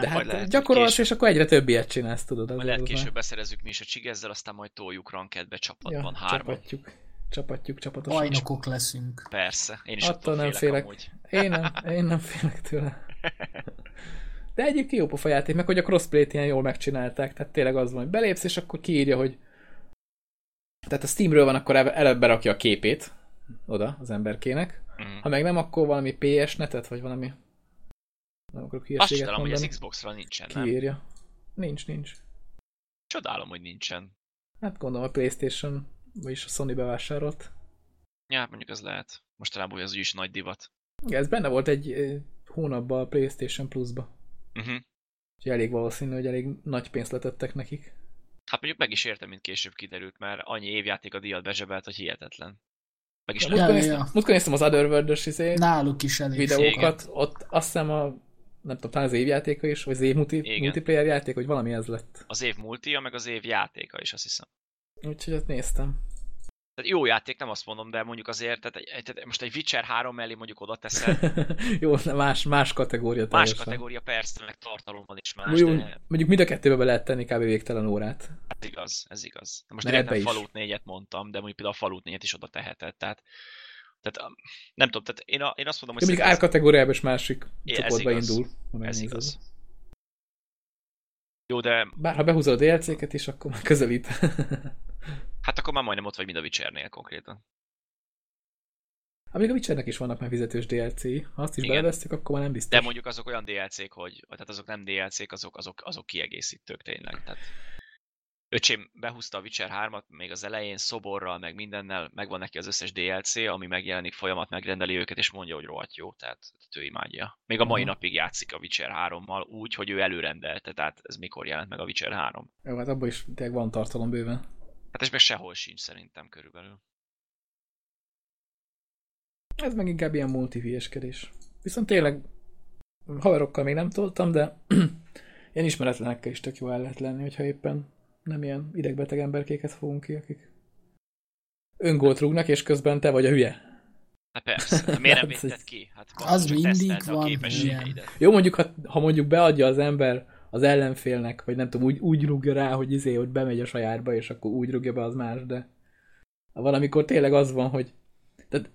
De hát lehet, gyakorolsz, később- és akkor egyre több ilyet csinálsz, tudod. Majd lehet az már- később beszerezzük mi is a csigezzel, aztán majd toljuk rankedbe csapatban, ja, hárman. csapatjuk. Csapatjuk, csapatosan. Bajnokok leszünk. Persze, én is Attól attól, nem félek, félek. amúgy. Én nem, én nem félek tőle. De egyébként jó pofa játék, meg hogy a crossplay-t ilyen jól megcsinálták, tehát tényleg az van, hogy belépsz, és akkor kiírja, hogy tehát a Steamről van, akkor el- előbb berakja a képét oda az emberkének, Mm. ha meg nem, akkor valami PS netet, vagy valami nem akarok Azt hülyeséget csodálom, hogy mondani. ez Xbox-ra nincsen, nem? Kiírja. Nincs, nincs. Csodálom, hogy nincsen. Hát gondolom a Playstation vagyis a Sony bevásárolt. Ja, mondjuk ez lehet. Mostanában ez úgyis nagy divat. Igen, ez benne volt egy ö, hónapban a PlayStation Plus-ba. Uh-huh. Úgyhogy elég valószínű, hogy elég nagy pénzt letettek nekik. Hát mondjuk meg is értem, mint később kiderült, mert annyi évjáték a díjat bezsebelt, hogy hihetetlen. Meg is Ja, néztem, ja. múltkor néztem az Otherworld-ös izé, Náluk is elég. videókat, ott azt hiszem a nem tudom, talán az évjátéka is, vagy az év multi, Igen. multiplayer játék, vagy valami ez lett. az év multia, meg az év játéka is, azt hiszem. Úgyhogy ott néztem. Tehát jó játék, nem azt mondom, de mondjuk azért, tehát, egy, tehát most egy Witcher 3 mellé mondjuk oda teszel, Jó, más, más kategória más teljesen. kategória persze, meg tartalomban is más, Jó, de mondjuk mind a kettőbe be lehet tenni kb. végtelen órát. ez igaz, ez igaz. Most Mert direkt nem is. Fallout 4-et mondtam, de mondjuk például a Fallout 4-et is oda teheted, tehát tehát, um, nem tudom, tehát én, a, én azt mondom, hogy mondjuk árkategóriában is másik ez csoportba igaz. indul. ez, igaz. Jó, de Bár ha behúzod a DLC-ket is, akkor már közelít. hát akkor már majdnem ott vagy, mint a Witchernél konkrétan. Amíg a Witchernek is vannak már fizetős DLC-i. Ha azt is Igen. belevesztük, akkor már nem biztos. De mondjuk azok olyan DLC-k, hogy, tehát azok nem DLC-k, azok, azok, azok kiegészítők tényleg. Tehát öcsém behúzta a Witcher 3-at még az elején szoborral, meg mindennel, megvan neki az összes DLC, ami megjelenik, folyamat megrendeli őket, és mondja, hogy rohadt jó, tehát, tehát ő imádja. Még a mai Aha. napig játszik a Witcher 3-mal úgy, hogy ő előrendelte, tehát ez mikor jelent meg a Witcher 3. Jó, hát abban is tényleg van tartalom bőven. Hát ez meg sehol sincs szerintem körülbelül. Ez meg inkább ilyen multiviheskedés. Viszont tényleg haverokkal még nem toltam, de ilyen ismeretlenekkel is tök jó el lehet lenni, hogyha éppen nem ilyen idegbeteg emberkéket fogunk ki, akik öngolt rúgnak, és közben te vagy a hülye. Hát persze, hát miért nem védted ki? Hát Az mindig van. Jó, mondjuk, ha, ha mondjuk beadja az ember az ellenfélnek, vagy nem tudom, úgy, úgy rúgja rá, hogy izé, hogy bemegy a sajátba, és akkor úgy rúgja be az más, de valamikor tényleg az van, hogy tehát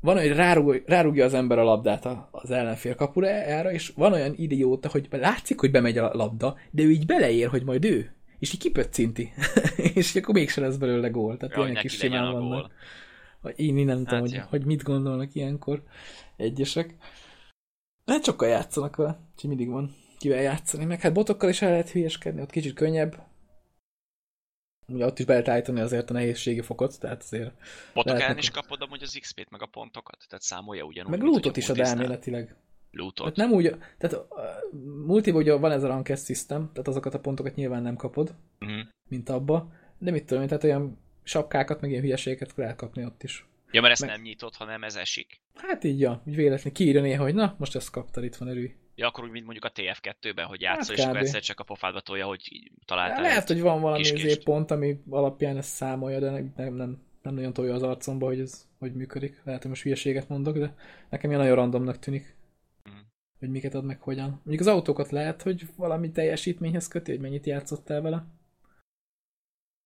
van, hogy rárúg, rárúgja az ember a labdát az ellenfél kapurájára, és van olyan idióta, hogy látszik, hogy bemegy a labda, de ő így beleér, hogy majd ő, és így kipöccinti. és akkor mégsem lesz belőle gól. Tehát Jaj, ilyenek is simán vannak. gól. Én, nem tudom, Hát, hogy, ja. hogy mit gondolnak ilyenkor egyesek. Hát sokkal játszanak vele, úgyhogy mindig van kivel játszani. Meg hát botokkal is el lehet hülyeskedni, ott kicsit könnyebb. Ugye ott is be lehet állítani azért a nehézségi fokot, tehát azért... Botok ellen is kapod amúgy az XP-t, meg a pontokat? Tehát számolja ugyanúgy, Meg lootot is ad elméletileg. Lootot. Tehát nem úgy, tehát multiban ugye van ez a ranked system, tehát azokat a pontokat nyilván nem kapod, Uh-huh. mint abba, de mit tudom én, tehát olyan sapkákat, meg ilyen hülyeségeket lehet kapni ott is. Ja, mert ezt Meg- nem nyitott, hanem ez esik. Hát így, ja, úgy véletlenül kiírja néha, hogy na, most ezt kaptad, itt van erő. Ja, akkor úgy, mint mondjuk a TF2-ben, hogy játszol, Hát és akkor egyszer csak a pofádba tolja, hogy így találtál. Hát lehet, hogy van valami izé pont, ami alapján ezt számolja, de nem, nem, nem, nem nagyon tolja az arcomba, hogy ez hogy működik. Lehet, hogy most hülyeséget mondok, de nekem ilyen nagyon randomnak tűnik, Mhm. hogy miket ad meg hogyan. Mondjuk az autókat lehet, hogy valami teljesítményhez köti, hogy mennyit játszottál vele.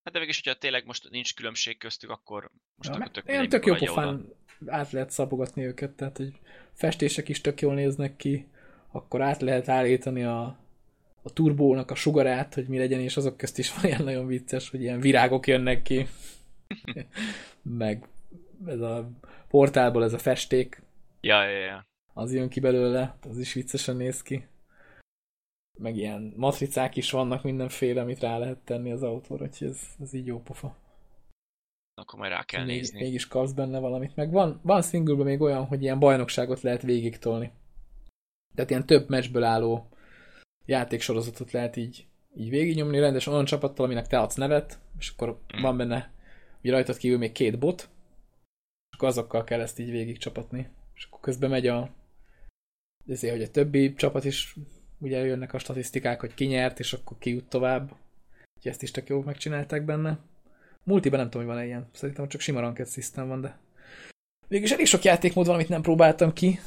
Hát de mégis, hogyha tényleg most nincs különbség köztük, akkor most Ja, akkor tök mindegy, tök jó pofán át lehet szabogatni őket, tehát hogy festések is tök jól néznek ki, akkor át lehet állítani a, a turbónak a sugarát, hogy mi legyen, és azok közt is van ilyen nagyon vicces, hogy ilyen virágok jönnek ki. Meg ez a portálból ez a festék, Ja, ja, ja. az jön ki belőle, az is viccesen néz ki. Meg ilyen matricák is vannak mindenféle, amit rá lehet tenni az autóra, úgyhogy ez, ez így jó pofa. Akkor majd rá kell még, nézni. mégis kapsz benne valamit. Meg van, van singleben még olyan, hogy ilyen bajnokságot lehet végig tolni. Tehát ilyen több meccsből álló játéksorozatot lehet így, így végignyomni, rendesen olyan csapattal, aminek te adsz nevet, és akkor Mm. van benne, ugye rajtad kívül még két bot, és akkor azokkal kell ezt így végig csapatni. És akkor közben megy a ezért, hogy a többi csapat is ugye jönnek a statisztikák, hogy ki nyert, és akkor ki jut tovább. Úgyhogy ezt is tök jó megcsinálták benne. Multiban nem tudom, hogy van-e ilyen. Szerintem csak sima ranked system van, de végülis elég sok játékmód van, amit nem próbáltam ki.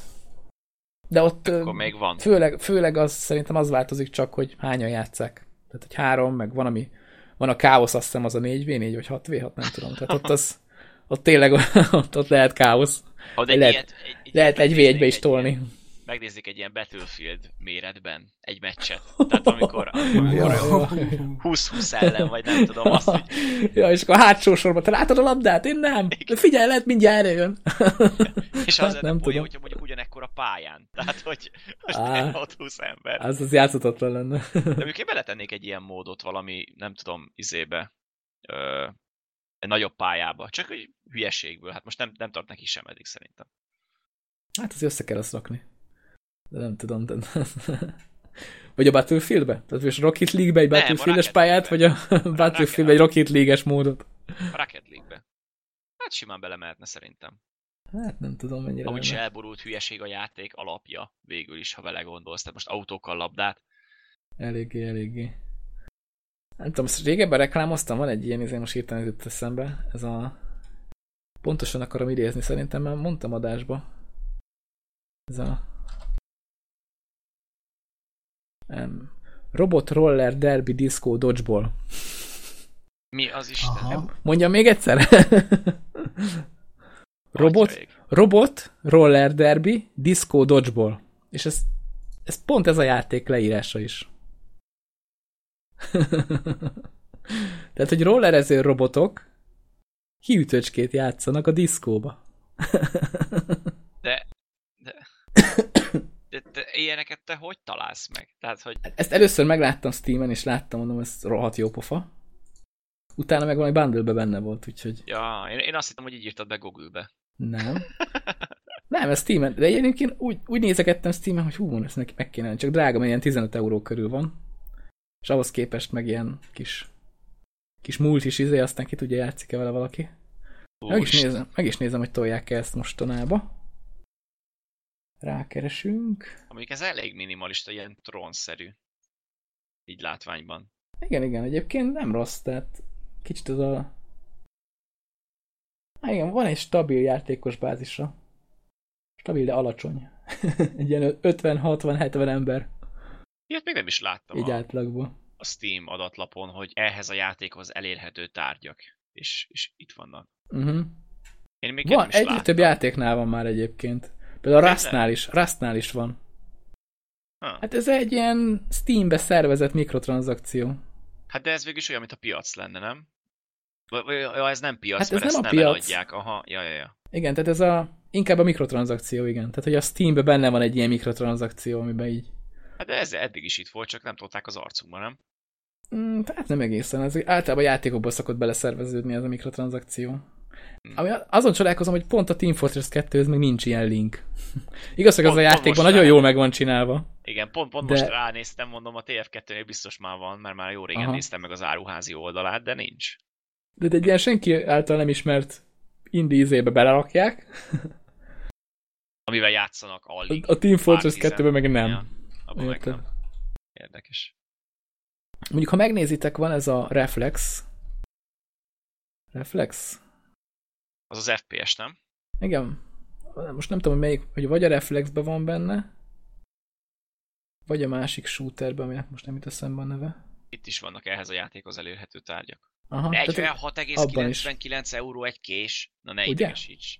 De ott Akkor még van. főleg, főleg az szerintem az változik csak, hogy hányan játszák. Tehát, hogy három, meg van, ami van a káosz, azt hiszem az a 4v4, vagy 6v6, nem tudom. Tehát ott az, ott tényleg ott, ott lehet káosz. Ha de lehet- ilyet, egy, Lehet egy v megnéznék be is tolni. Ilyen, megnézzük egy ilyen Battlefield méretben egy meccset. Tehát amikor, amikor Ja, ja. 20-20 ellen, vagy nem tudom azt, hogy ja, és akkor hátsó sorban, te látod a labdát? Én nem. De figyelj, lehet mindjárt erre jön. és Hát az nem nem olyan, hogyha mondjuk ugyanekkor a pályán. Tehát, hogy most Á. ott 20 ember. Az az játszhatatlan lenne. De mondjuk én beletennék egy ilyen módot valami, nem tudom, izébe, ö, egy nagyobb pályába. Csak egy hülyeségből. Hát most nem, nem tart neki sem eddig szerintem. Hát az össze kell azt rakni. De nem tudom. De... vagy a Battlefieldbe? Tehát most Rocket League-be egy Battlefield-es Rocket pályát, vagy a Battlefield-be egy Rocket League-es módot? A Rocket League-be. Hát simán belemehetne szerintem. Hát nem tudom, mennyire Amúgy se elborult hülyeség a játék alapja, végül is, ha vele gondolsz. Tehát most autókkal labdát. Eléggé, eléggé. Nem tudom, ezt régebben reklámoztam, van egy ilyen, izé most hirtelen jutott eszembe, ez a... Pontosan akarom idézni, szerintem már mondtam adásba. Ez a... Um, Robot Roller Derby Disco Dodgeball. Mi az Isten? Aha. Mondjam még egyszer? Robot. Robot Roller Derby Disco Dodgeball. És ez, ez pont ez a játék leírása is. Tehát, hogy rollerező robotok hiütöcskét játszanak a diszkóba. De, de, de, de ilyeneket te hogy találsz meg? Tehát, hogy Ezt először megláttam Steamen, és láttam, mondom, ez rohadt jó pofa. Utána meg valami bundle benne volt, úgyhogy ja, én, én azt hittem, hogy így írtad be Google-be. nem. Nem, ez Steamen, de egyébként úgy, úgy nézegettem Steamen, hogy hú, ezt neki meg kéne, csak drága, mert ilyen 15 euró körül van. És ahhoz képest meg ilyen kis kis múlt is izé, aztán ki tudja játszik-e vele valaki. Meg is, nézem, meg is nézem, hogy tolják-e ezt mostanába. Rákeresünk. Mondjuk ez elég minimalista, ilyen trónszerű. Így látványban. Igen, igen, egyébként nem rossz, tehát kicsit az a... Há, igen, van egy stabil játékos bázisa. Stabil, de alacsony. egy ilyen 50-60-70 ember Ilyet még nem is láttam így a, átlagban. a Steam adatlapon, hogy ehhez a játékhoz elérhető tárgyak. És, és itt vannak. Uh-huh. Én még Van, egyre több játéknál van már egyébként. Például a? Rustnál is, Rustnál is van. Ha. Hát ez egy ilyen Steambe szervezett mikrotranszakció. Hát de ez végül is olyan, mint a piac lenne, nem? Vagy ja, ez nem piac, Hát ez mert nem ezt a nem piac. eladják. Aha, ja, ja, ja. Igen, tehát ez a, inkább a mikrotranszakció, igen. Tehát, hogy a Steambe benne van egy ilyen mikrotranszakció, amiben így, Hát de ez eddig is itt volt, csak nem tolták az arcunkba, nem? mm, hát nem egészen, ez általában játékokból szokott beleszerveződni ez a mikrotranszakció. Hmm. Ami azon csodálkozom, hogy pont a Team Fortress 2 még nincs ilyen link. Igaz, hogy az a játékban nagyon rá- jól meg van csinálva. Igen, pont, pont De- most ránéztem, mondom, a TF2-nél biztos már van, mert már jó régen Aha. néztem meg az áruházi oldalát, de nincs. De egy ilyen senki által nem ismert indie izébe belerakják. Amivel játszanak alig. A Team Fortress Pár 2-ben meg nem. Ja, abban meg nem. Érdekes. Mondjuk, ha megnézitek, van ez a Reflex. Reflex? Az az FPS, nem? Igen. Most nem tudom, hogy melyik, hogy vagy a Reflexben van benne, vagy a másik shooterben, aminek most nem jut eszembe a neve. Itt is vannak ehhez a játékhoz elérhető tárgyak. Aha, tehát, 46,99 euró egy kés. Na ne idegesíts.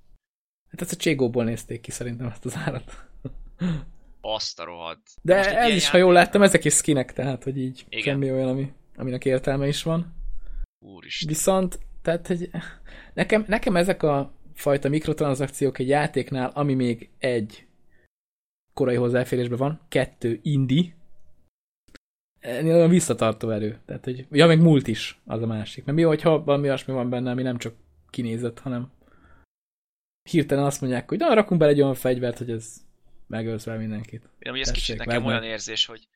hát ezt a Cségóból nézték ki szerintem ezt az árat. Azt a rohadt. De Most ez is, ha jól láttam, ezek is skinek, tehát, hogy így Igen. semmi olyan, ami, aminek értelme is van. Úristen. Viszont, tehát, hogy nekem, nekem ezek a fajta mikrotranszakciók egy játéknál, ami még egy korai hozzáférésben van, kettő indi, ennél olyan visszatartó erő. Tehát, hogy, ja, meg múlt is az a másik. Mert mi, hogyha valami olyasmi van benne, ami nem csak kinézett, hanem hirtelen azt mondják, hogy na, rakunk bele egy olyan fegyvert, hogy ez megölsz vele mindenkit. Ugye ez Tessék, kicsit nekem olyan érzés, hogy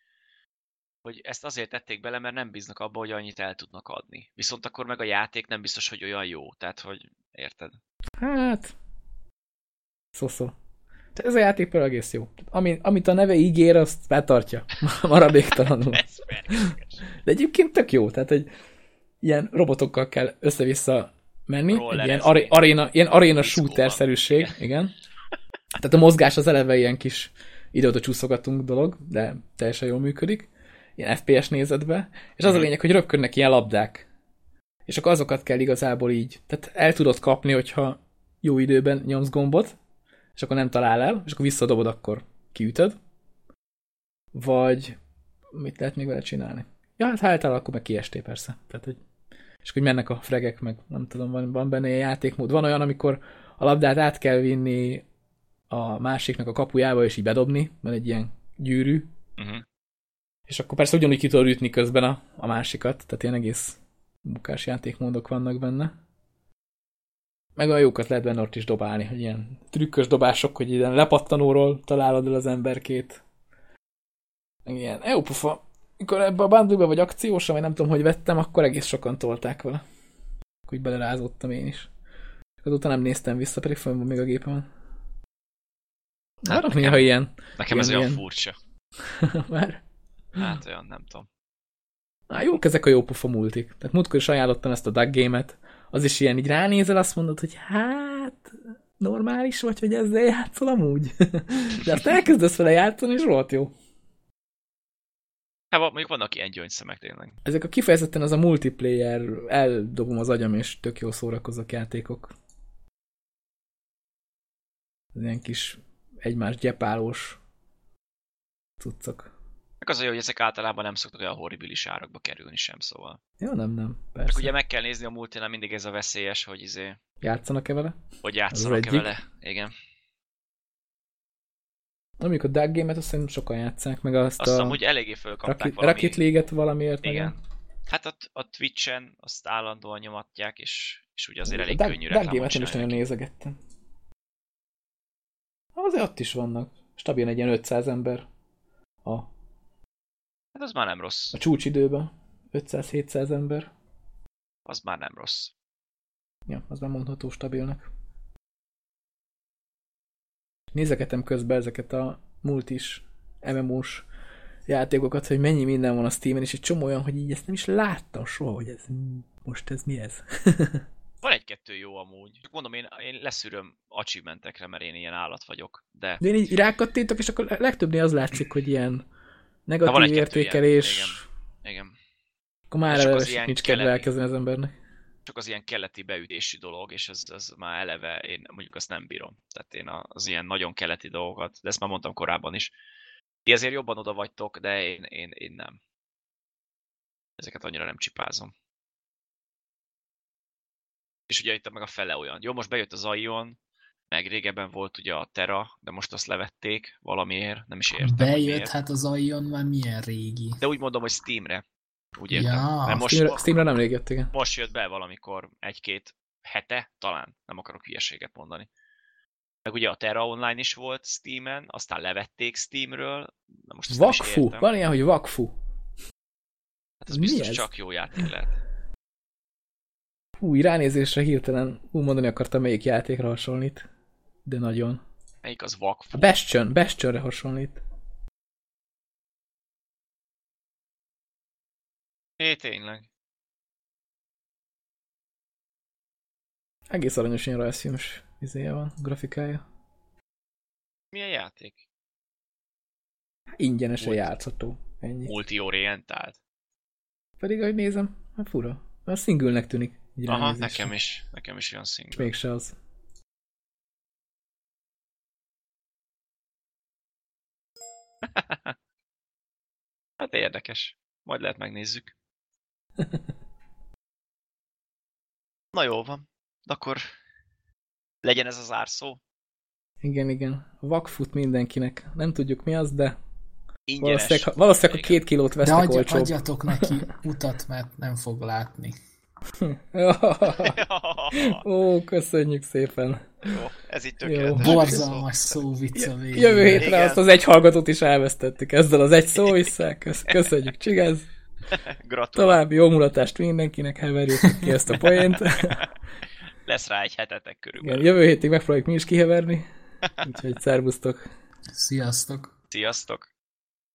hogy ezt azért tették bele, mert nem bíznak abba, hogy annyit el tudnak adni. Viszont akkor meg a játék nem biztos, hogy olyan jó. Tehát, hogy érted? Hát, szó-szó. Tehát Ez a játék például egész jó. Ami, amit a neve ígér, azt betartja. Maradéktalanul. De egyébként tök jó, tehát egy ilyen robotokkal kell össze-vissza menni, egy ilyen aréna, ilyen aréna shooter-szerűség, igen. Tehát a mozgás az eleve ilyen kis ide-oda csúszogatunk dolog, de teljesen jól működik. Ilyen FPS nézetbe. És az a Mhm. lényeg, hogy röpködnek ilyen labdák. És akkor azokat kell igazából így. Tehát el tudod kapni, hogyha jó időben nyomsz gombot, és akkor nem talál el, és akkor visszadobod, akkor kiütöd. Vagy mit lehet még vele csinálni? Ja, hát ha eltalál, akkor meg kiesté persze. Tehát, hogy és hogy mennek a fregek, meg nem tudom, van, van benne ilyen játékmód. Van olyan, amikor a labdát át kell vinni a másiknak a kapujába, és így bedobni, van egy ilyen gyűrű, Uh-huh. És akkor persze ugyanúgy ki tudod ütni közben a, a másikat, tehát ilyen egész bukás játékmódok vannak benne. Meg olyan jókat lehet benne ott is dobálni, hogy ilyen trükkös dobások, hogy ilyen lepattanóról találod el az emberkét. Meg ilyen, jó pufa. Mikor ebbe a bundle vagy akciósra, vagy nem tudom, hogy vettem, akkor egész sokan tolták vele. Úgy belerázottam én is. Azóta nem néztem vissza, pedig fönn még a gépemen. Hát, hát néha ilyen. Nekem ilyen, ez olyan ilyen. furcsa. Már? Hát olyan, nem tudom. Á, jók ezek a jó pufa multik. Tehát múltkor is ajánlottam ezt a Duck Game-et. Az is ilyen, így ránézel, azt mondod, hogy hát normális vagy, hogy ezzel játszol amúgy. De azt elkezdesz vele játszani, és volt jó. Hát mondjuk vannak ilyen gyöngyszemek tényleg. Ezek a kifejezetten az a multiplayer, eldobom az agyam, és tök jó szórakozok játékok. Az ilyen kis egymás gyepálós cuccok. Meg az a jó, hogy ezek általában nem szoktak olyan horribilis árakba kerülni sem, szóval. Ja, nem, nem, persze. Csak ugye meg kell nézni a multinál mindig ez a veszélyes, hogy izé... Játszanak-e vele? Hogy játszanak-e vele, igen. Amíg a Dark Game-et azt szerintem sokan játszák, meg azt, azt a... hogy eléggé fölkapták Rocket, valami... Rocket League-et valamiért. Igen. Meg. Hát a, a Twitch-en azt állandóan nyomatják, és, és ugye azért elég Dark, könnyű Dark Game-et én is nagyon nézegettem. Azért ott is vannak. Stabil egy ilyen 500 ember. A, Hát az már nem rossz. a csúcsidőben. 500-700 ember. Az már nem rossz. Ja, az már mondható stabilnak. Nézegetem közben ezeket a multis, MMO-s játékokat, hogy mennyi minden van a Steam-en, és egy csomó olyan, hogy így ezt nem is láttam soha, hogy ez most ez mi ez. Van egy-kettő jó amúgy. Mondom, én, én leszűröm achievementekre, mert én ilyen állat vagyok, de... De én így rákattintok, és akkor legtöbbnél az látszik, hogy ilyen negatív van egy-kettő értékelés, ilyen, igen. Igen. akkor már az eleve nincs kedve elkezdeni az embernek. Csak az ilyen keleti beütési dolog, és ez, ez már eleve, én mondjuk azt nem bírom. Tehát én az ilyen nagyon keleti dolgokat, de ezt már mondtam korábban is. Ti ezért jobban oda vagytok, de én, én, én nem. Ezeket annyira nem csipázom. És ugye itt meg a fele olyan. Jó, most bejött az Aion, meg régebben volt ugye a Terra, de most azt levették valamiért, nem is értem. Bejött, hát az Aion már milyen régi. De úgy mondom, hogy Steamre. Úgy értem. Ja, Mert most, Steamre, Steamre nem rég jött, igen. most jött be valamikor egy-két hete, talán, nem akarok hülyeséget mondani. Meg ugye a Terra Online is volt Steamen, aztán levették Steamről. Na most Vakfu, van ilyen, hogy vakfu. Hát ez Mi biztos ez? csak jó játék lehet. Hú, ránézésre hirtelen úgy mondani akartam, melyik játékra hasonlít. De nagyon. Melyik az Vakfu? A Bastion, Bastionre hasonlít. É, tényleg. Egész aranyos ilyen rajzfilmes izéje van, grafikája. Milyen játék? Ingyenesen Multi. játszható. Ennyi. Multi-orientált. Pedig, ahogy nézem, hát fura. A singlenek tűnik. így Aha, nekem is. Nekem is olyan És single. mégse az. Hát érdekes. Majd lehet megnézzük. Na jó van. De akkor legyen ez az árszó. Igen, igen. Vakfut mindenkinek. Nem tudjuk mi az, de Ingyenes. valószínűleg, valószínűleg a két kilót De vesznek adja, olcsóbb. adjatok neki utat, mert nem fog látni. Ó, köszönjük szépen. Jó, ez itt Jó. tökéletes. Borzalmas szó vicc a végén. Jövő hétre Igen. azt az egy hallgatót is elvesztettük ezzel az egy szó vissza. Kösz- Köszönjük, csigez. Gratulálok. További jó mulatást mindenkinek, heverjük ki ezt a poént. Lesz rá egy hetetek Igen, körülbelül. jövő hétig megpróbáljuk mi is kiheverni. Úgyhogy szervusztok. Sziasztok! Sziasztok!